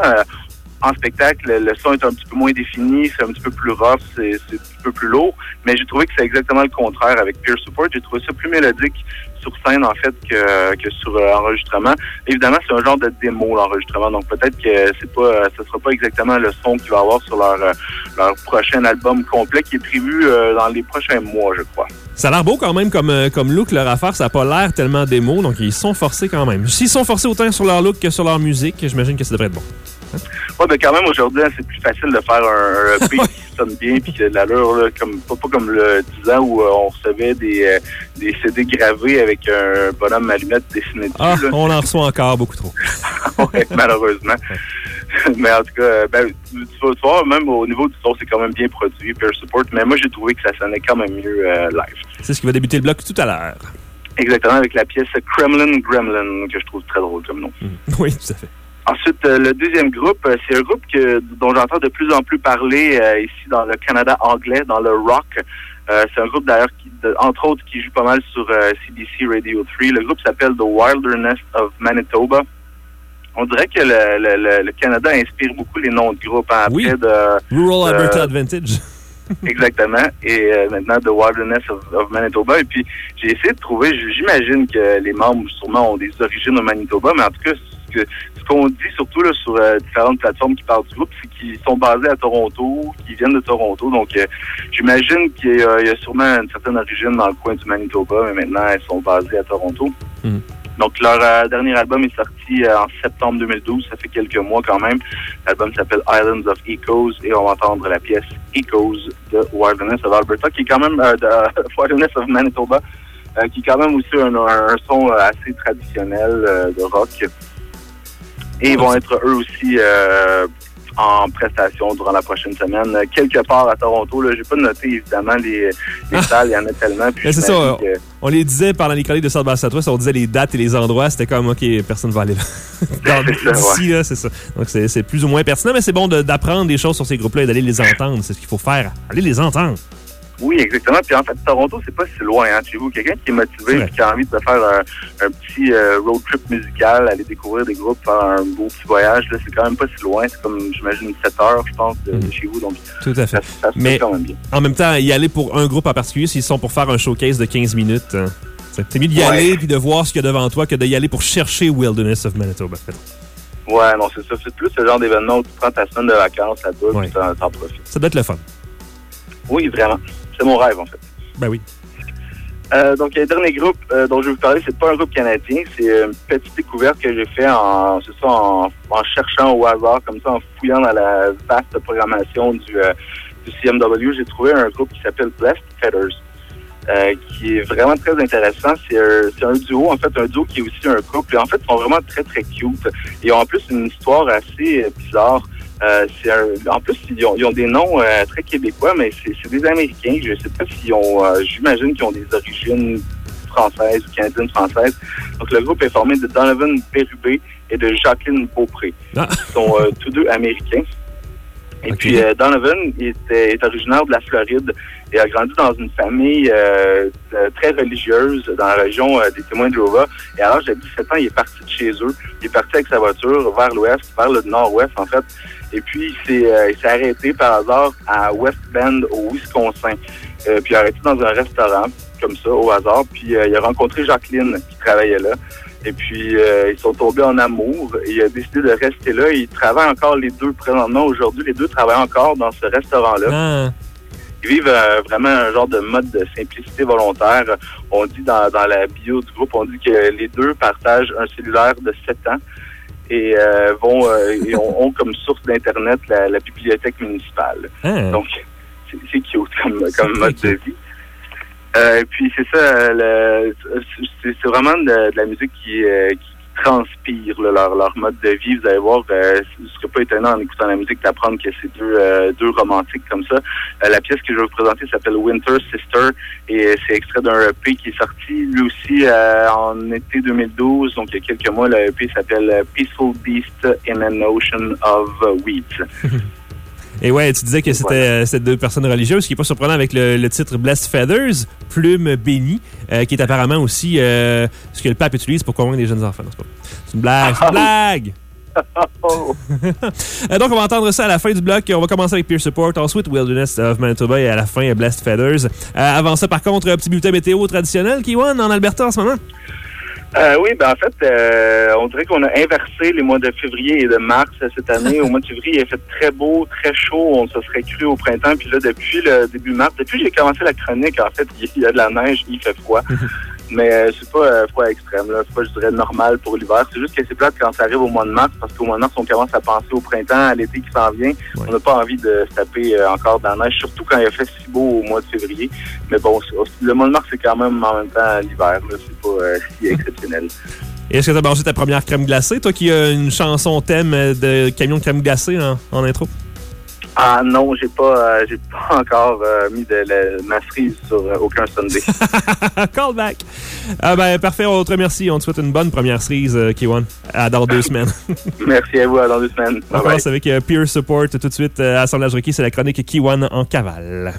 en spectacle, le, son est un petit peu moins défini, c'est un petit peu plus rough, c'est un petit peu plus lourd, mais j'ai trouvé que c'est exactement le contraire avec Peer Support. J'ai trouvé ça plus mélodique sur scène, en fait, que, que sur euh, enregistrement. Évidemment, c'est un genre de démo, l'enregistrement, donc peut-être que c'est pas, euh, ce sera pas exactement le son qu'il va avoir sur leur, euh, leur prochain album complet qui est prévu dans les prochains mois, je crois.
Ça a l'air beau quand même comme, comme look, leur affaire. Ça n'a pas l'air tellement démo, donc ils sont forcés quand même. S'ils sont forcés autant sur leur look que sur leur musique, j'imagine que ça devrait être bon.
Ouais, ben quand même, aujourd'hui, hein, c'est plus facile de faire un, [LAUGHS] EP qui sonne bien puis de l'allure, là, comme, pas, pas comme le 10 ans où euh, on recevait des, euh, des CD gravés avec un bonhomme allumette dessiné dessus.
Ah,
là.
on en reçoit encore beaucoup trop. [LAUGHS]
Ouais, malheureusement. [LAUGHS] mais en tout cas, euh, ben, tu, vas tu voir, même au niveau du son, c'est quand même bien produit, Peer Support. Mais moi, j'ai trouvé que ça sonnait quand même mieux euh, live.
C'est ce qui va débuter le bloc tout à l'heure.
Exactement, avec la pièce Kremlin Gremlin, que je trouve très drôle comme nom.
Oui, tout à fait.
Ensuite, euh, le deuxième groupe, euh, c'est un groupe que, dont j'entends de plus en plus parler euh, ici dans le Canada anglais, dans le rock. Euh, c'est un groupe d'ailleurs, qui, de- entre autres, qui joue pas mal sur euh, CBC Radio 3. Le groupe s'appelle The Wilderness of Manitoba. On dirait que le, le- le- Canada inspire beaucoup les noms de groupes. hein,
Oui.
après de,
Rural
de-
Alberta Advantage. [LAUGHS]
Exactement. Et euh, maintenant, The Wilderness of, of Manitoba. Et puis, j'ai essayé de trouver, j'imagine que les membres, sûrement, ont des origines au Manitoba, mais en tout cas, ce que- ce qu'on dit surtout là, sur euh, différentes plateformes qui parlent du groupe, c'est qu'ils sont basés à Toronto, qu'ils viennent de Toronto. Donc, euh, j'imagine qu'il y, a- il y a sûrement une certaine origine dans le coin du Manitoba, mais maintenant, elles sont basées à Toronto.
Mhm.
Donc, leur euh, dernier album est sorti euh, en septembre 2012. Ça fait quelques mois quand même. L'album s'appelle Islands of Echoes et on va entendre la pièce Echoes de Wilderness of Alberta, qui est quand même euh, de [LAUGHS] Wilderness of Manitoba, euh, qui est quand même aussi un, un- un son assez traditionnel euh, de rock. Et ils vont être eux aussi euh, en prestation durant la prochaine semaine, quelque part à Toronto. Là, j'ai pas noté évidemment les, les salles, il y en a tellement. Puis
c'est ça. On,
que-
on les disait pendant les chroniques de South by Southwest, on disait les dates et les endroits, c'était comme, OK, personne va aller là. [LAUGHS] D'ici, là, c'est ça. Donc, c'est plus ou moins pertinent, mais c'est bon de- d'apprendre des choses sur ces groupes-là et d'aller les entendre. C'est ce qu'il faut faire. Allez les entendre.
Oui, exactement. Puis en fait, Toronto, c'est pas si loin hein, chez vous. Quelqu'un qui est motivé et qui a envie de faire un, un petit euh, road trip musical, aller découvrir des groupes, faire un beau petit voyage, là, c'est quand même pas si loin. C'est comme, j'imagine, 7 heures, je pense, de, de chez vous. Donc,
Tout à fait.
ça, ça se
Mais-
fait quand même bien.
En même temps, y aller pour un groupe en particulier, s'ils sont pour faire un showcase de 15 minutes, hein, c'est mieux d'y
Ouais.
aller puis de voir ce qu'il y a devant toi que d'y aller pour chercher Wilderness of Manitoba.
Ouais, non, c'est ça. C'est plus ce genre d'événement où tu prends ta semaine de vacances là-bas
Ouais.
t'en profites.
Ça doit être le fun.
Oui, vraiment. C'est mon rêve, en fait.
Ben oui.
Euh, donc, le dernier groupe euh, dont je vais vous parler, c'est pas un groupe canadien, c'est une petite découverte que j'ai fait en, ça, en, en cherchant au hasard, comme ça, en fouillant dans la vaste programmation du, euh, du CMW. J'ai trouvé un groupe qui s'appelle Blessed Feathers, qui est vraiment très intéressant. C'est un, duo, en fait, un duo qui est aussi un couple. Et en fait, ils sont vraiment très, très cute. Ils ont en plus une histoire assez bizarre. Euh, c'est un- en plus, ils ont, ils ont des noms euh, très québécois, mais c'est c'est des Américains. Je sais pas s'ils ont, euh, j'imagine qu'ils ont des origines françaises ou canadiennes françaises. Donc, le groupe est formé de Donovan Bérubé et de Jacqueline Beaupré.
Ah.
Ils sont euh, tous deux américains. Et puis, euh, Donovan était- est originaire de la Floride et a grandi dans une famille très religieuse dans la région des témoins de Jéhovah. Et à l'âge de 17 ans, il est parti de chez eux. Il est parti avec sa voiture vers l'ouest, vers le nord-ouest, en fait. Et puis, il s'est euh, il s'est arrêté par hasard à West Bend, au Wisconsin. Euh, puis, il a arrêté dans un restaurant, comme ça, au hasard. Puis, euh, il a rencontré Jacqueline, qui travaillait là. Et puis, euh, ils sont tombés en amour. Et il a décidé de rester là. Ils travaillent encore les deux présentement. Aujourd'hui, les deux travaillent encore dans ce restaurant-là.
Ah,
Ils vivent euh, vraiment un genre de mode de simplicité volontaire. On dit dans, dans la bio du groupe, on dit que les deux partagent un cellulaire de 7 ans et euh, vont euh, et ont, ont comme source d'Internet la, la bibliothèque municipale.
ah.
Donc, c'est cute comme, comme mode de vie. Euh, puis, c'est ça, c'est vraiment de, de la musique qui, euh, qui transpire là, leur, leur mode de vie. Vous allez voir, euh, ce ne serait pas étonnant en écoutant la musique d'apprendre que c'est deux, euh, deux romantiques comme ça. Euh, la pièce que je vais vous présenter s'appelle Winter Sister et c'est extrait d'un EP qui est sorti lui aussi euh, en été 2012, donc il y a quelques mois. Le EP s'appelle euh, Peaceful Beast in an Ocean of Wheat. [LAUGHS]
Et ouais, tu disais que c'était euh, c'était deux personnes religieuses, ce qui est pas surprenant avec le, le titre Blessed Feathers, plume bénie, euh, qui est apparemment aussi euh, ce que le pape utilise pour convaincre des jeunes enfants. C'est une blague, c'est une blague! [LAUGHS]
Oh. [LAUGHS]
Euh, donc, on va entendre ça à la fin du bloc. On va commencer avec Peer Support, ensuite Wilderness of Manitoba et à la fin Blessed Feathers. Euh, avant ça, par contre, un petit bulletin météo traditionnel, Kiwan, en Alberta en ce moment.
Euh, oui, ben en fait, euh, on dirait qu'on a inversé les mois de février et de mars cette année. Au mois de février, il a fait très beau, très chaud. On se serait cru au printemps. Puis là, depuis le début mars, depuis que j'ai commencé la chronique, en fait, il y a de la neige, il fait froid. Mais euh, c'est pas euh, froid extrême, là. C'est pas, je dirais, normal pour l'hiver. C'est juste que c'est plate quand ça arrive au mois de mars, parce qu'au mois de mars, on commence à penser au printemps, à l'été qui s'en vient. On n'a pas envie de se taper euh, encore dans la neige, surtout quand il a fait si beau au mois de février. Mais bon, le mois de mars, c'est quand même en même temps l'hiver, là. C'est pas si [LAUGHS] exceptionnel.
Est-ce que tu as mangé ta première crème glacée, toi qui as une chanson thème de camion de crème glacée en intro?
Ah non, j'ai pas, euh, j'ai pas [LAUGHS] encore euh, mis de la, ma frise sur euh, aucun Sunday. [LAUGHS]
Call back. Ah ben parfait, on te remercie. On te souhaite une bonne première cerise, K1. À dans deux [LAUGHS] semaines.
Merci à vous, à dans deux semaines.
On commence avec Peer Support tout de suite. Assemblage requis, c'est la chronique K1 en cavale.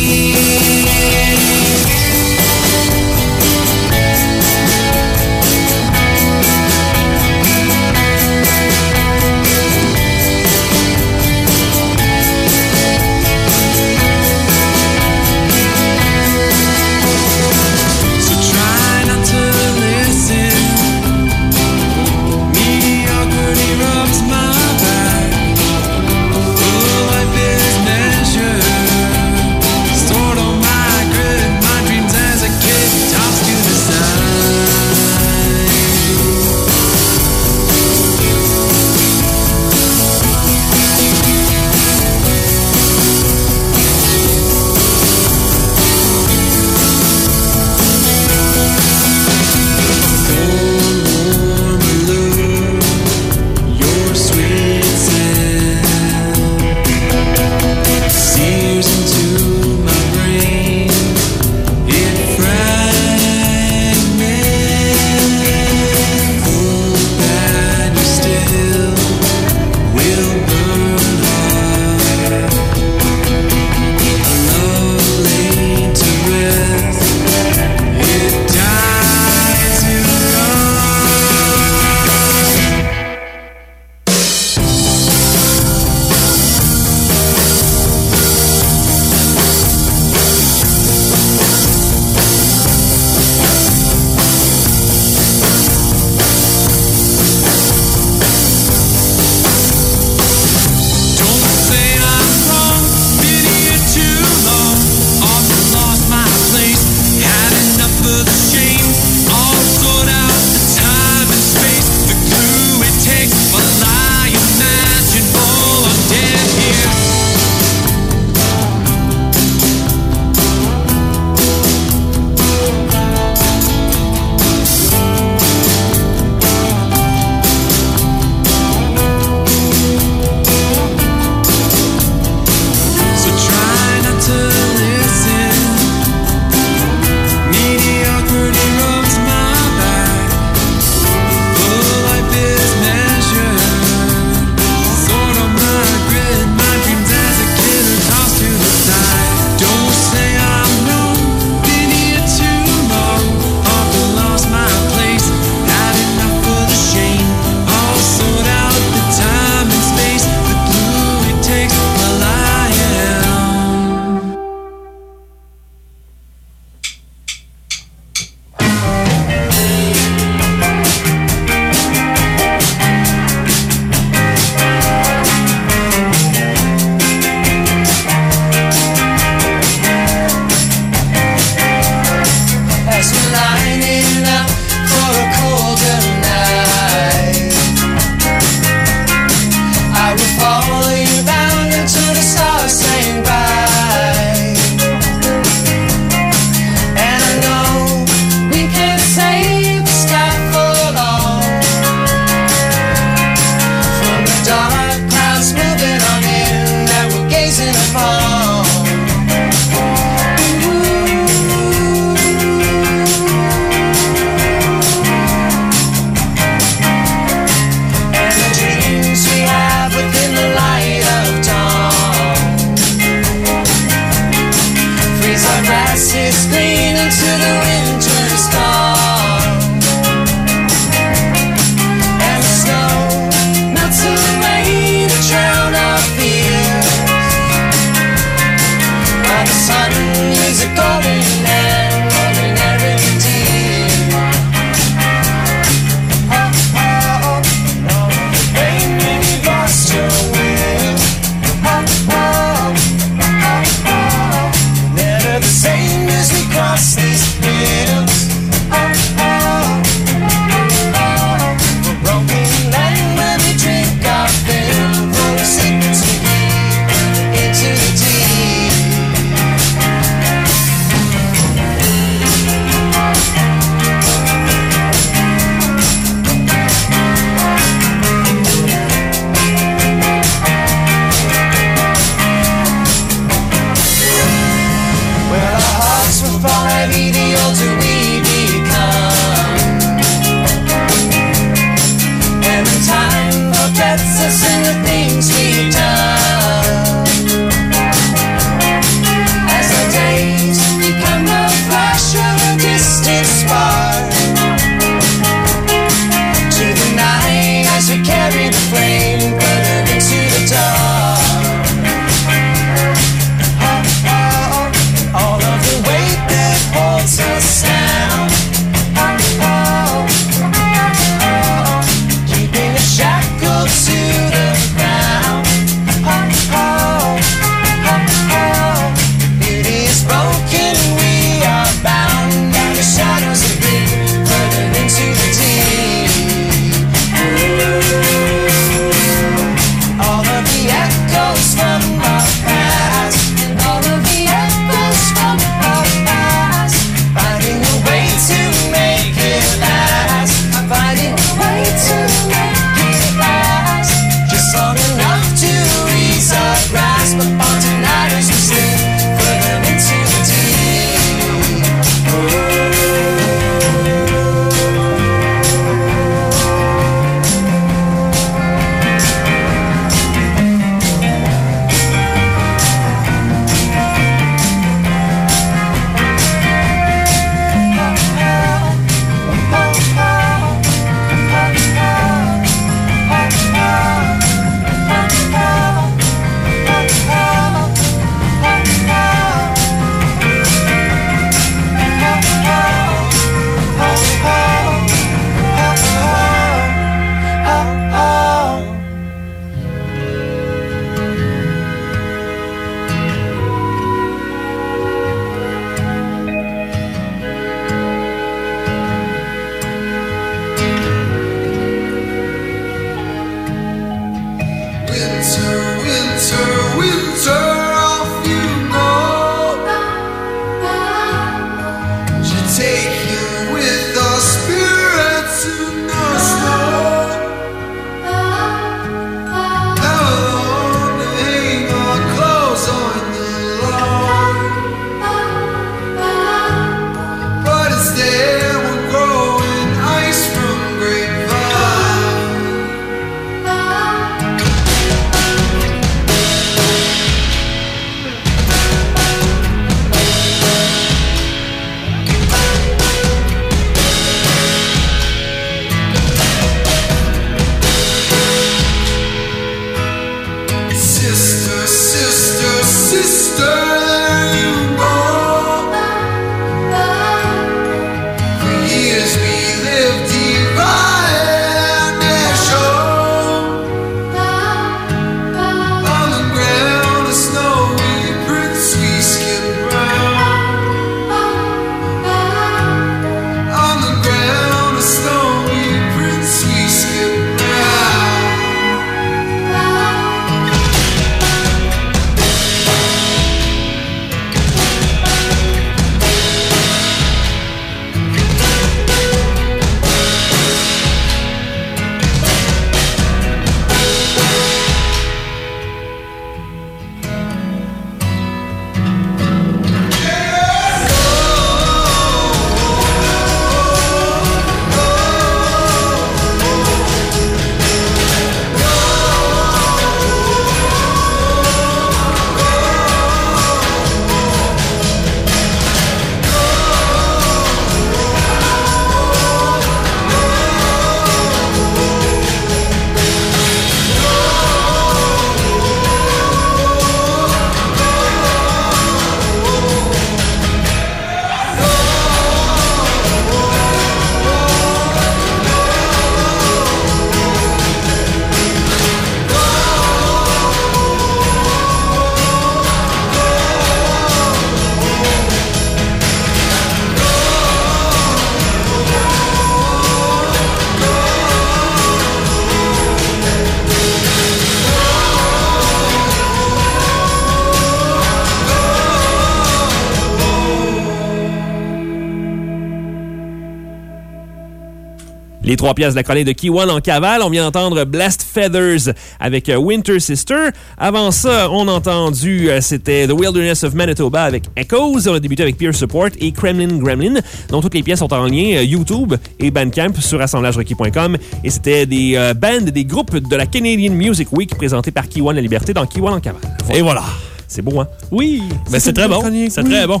Les trois pièces de la chronique de Kiwan en cavale. On vient d'entendre Blast Feathers avec euh, Winter Sister. Avant ça, on a entendu, euh, c'était The Wilderness of Manitoba avec Echoes. On a débuté avec Peer Support et Kremlin Gremlin. Donc, toutes les pièces sont en lien euh, YouTube et Bandcamp sur assemblagerequis.com. Et c'était des euh, bands, des groupes de la Canadian Music Week présentés par Kiwan La Liberté dans Kiwan en cavale.
Et voilà.
C'est beau, hein?
Oui, ben, c'est très bon. C'est
oui.
très bon.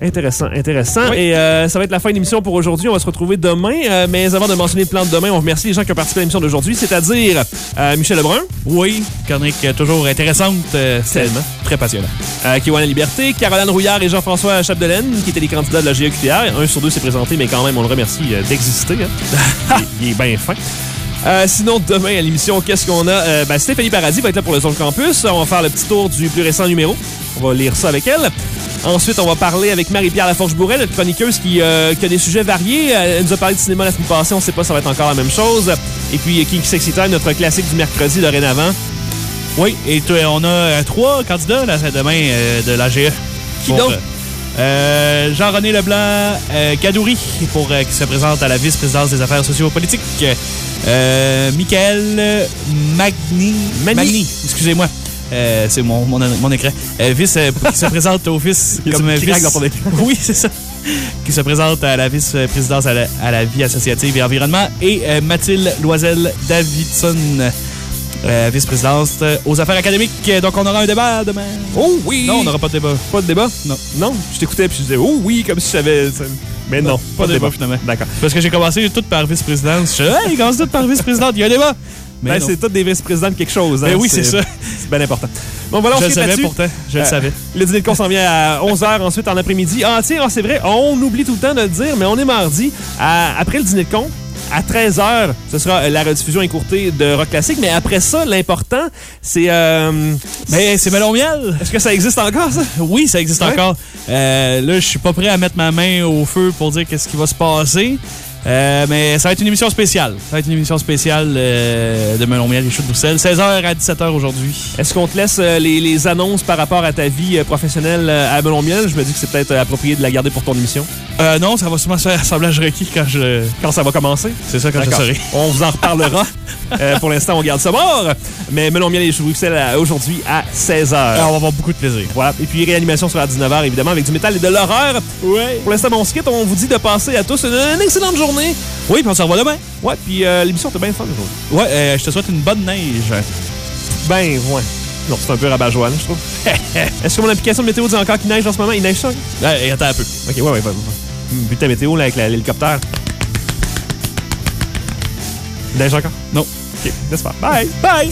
Intéressant, intéressant.
Oui.
Et euh, ça va être la fin de l'émission pour aujourd'hui. On va se retrouver demain. Euh, mais avant de mentionner le plan de demain, on remercie les gens qui ont participé à l'émission d'aujourd'hui, c'est-à-dire euh, Michel Lebrun,
Oui, chronique toujours intéressante.
Tellement.
Très passionnant.
Kiwan La Liberté, Caroline Rouillard et Jean-François Chapdelaine, qui étaient les candidats de la GEQTR. Un sur deux s'est présenté, mais quand même, on le remercie d'exister. hein. il, [LAUGHS] il est bien fin. Euh, sinon, demain à l'émission, qu'est-ce qu'on a? Euh, ben, Stéphanie Paradis va être là pour le Zone Campus. On va faire le petit tour du plus récent numéro. On va lire ça avec elle. Ensuite, on va parler avec Marie-Pierre Laforge-Bourret, notre chroniqueuse qui, euh, qui a des sujets variés. Elle nous a parlé de cinéma la semaine passée. On ne sait pas si ça va être encore la même chose. Et puis, King Sexy Time, notre classique du mercredi dorénavant.
Oui, et on a euh, trois candidats là, demain de l'AGE.
Qui donc?
Euh, Jean-René Leblanc euh, Cadouri, pour, euh, qui se présente à la vice-présidence des affaires sociopolitiques. Euh, Michael Magni.
Magny.
excusez-moi. C'est mon, mon, mon écran. Vice, qui se présente au vice. [LAUGHS]
Il comme
vice-
dans ton écran. [LAUGHS]
Oui, c'est ça. Qui se présente à la vice-présidence à la, à la vie associative et environnement. Et Mathilde Loisel-Davidson, euh, vice-présidence euh, aux affaires académiques. Donc, on aura un débat demain.
Oh oui!
Non, on n'aura pas de débat.
Pas de débat?
Non.
Non? Je t'écoutais puis je disais, oh oui, comme si je savais. Mais non,
pas de débat, finalement.
D'accord.
Parce que j'ai commencé tout par vice-présidence. Je hey, commence tout par vice-présidente. Il y a un débat. Mais
Ben, c'est tous des vice-présidents de quelque chose.
Ben
hein.
oui, c'est ça.
C'est bien important. Bon, voilà, on
Je le savais pourtant. Je le
Euh,
savais.
Le dîner de con s'en vient à 11h, ensuite en après-midi. Ah, tiens, ah, c'est vrai, on oublie tout le temps de le dire, mais on est mardi. À- après le dîner de con, à 13h, ce sera euh, la rediffusion écourtée de Rock Classique. Mais après ça, l'important, c'est... euh,
Mais c'est melon miel.
Est-ce que ça existe encore, ça?
Oui, ça existe
Ouais.
encore. Euh, là, je suis pas prêt à mettre ma main au feu pour dire qu'est-ce qui va se passer. Euh, mais ça va être une émission spéciale. Ça va être une émission spéciale euh, de Melon Miel et Chute de Bruxelles. 16h à 17h aujourd'hui.
Est-ce qu'on te laisse euh, les, les annonces par rapport à ta vie professionnelle à Melon Miel? Je me dis que c'est peut-être approprié de la garder pour ton émission.
Euh, non, ça va sûrement se faire assemblage requis quand je.
Quand ça va commencer?
C'est ça, quand je serai. [LAUGHS]
On vous en reparlera. Pour l'instant, on garde ça mort. Mais Melon Miel et Chou Bruxelles aujourd'hui à 16h.
Alors, on va avoir beaucoup de plaisir.
Voilà. Et puis réanimation sur la 19h, évidemment, avec du métal et de l'horreur.
Ouais.
Pour l'instant, on se quitte. On vous dit de passer à tous une, une excellente journée.
Oui, puis on se revoit demain.
Ouais, puis euh, l'émission était bien fun aujourd'hui.
Ouais, euh, je te souhaite une bonne neige.
Ben, ouais. Non, c'est un peu rabat-joie, je trouve. [LAUGHS] Est-ce que mon application de météo dit encore qu'il neige en ce moment? Il neige ça?
Ouais, attends un peu.
Ok, ouais, ouais, ouais. Vu ta météo, là, avec l'hélicoptère. Il neige encore?
Non.
Ok, laisse faire. Bye! Bye!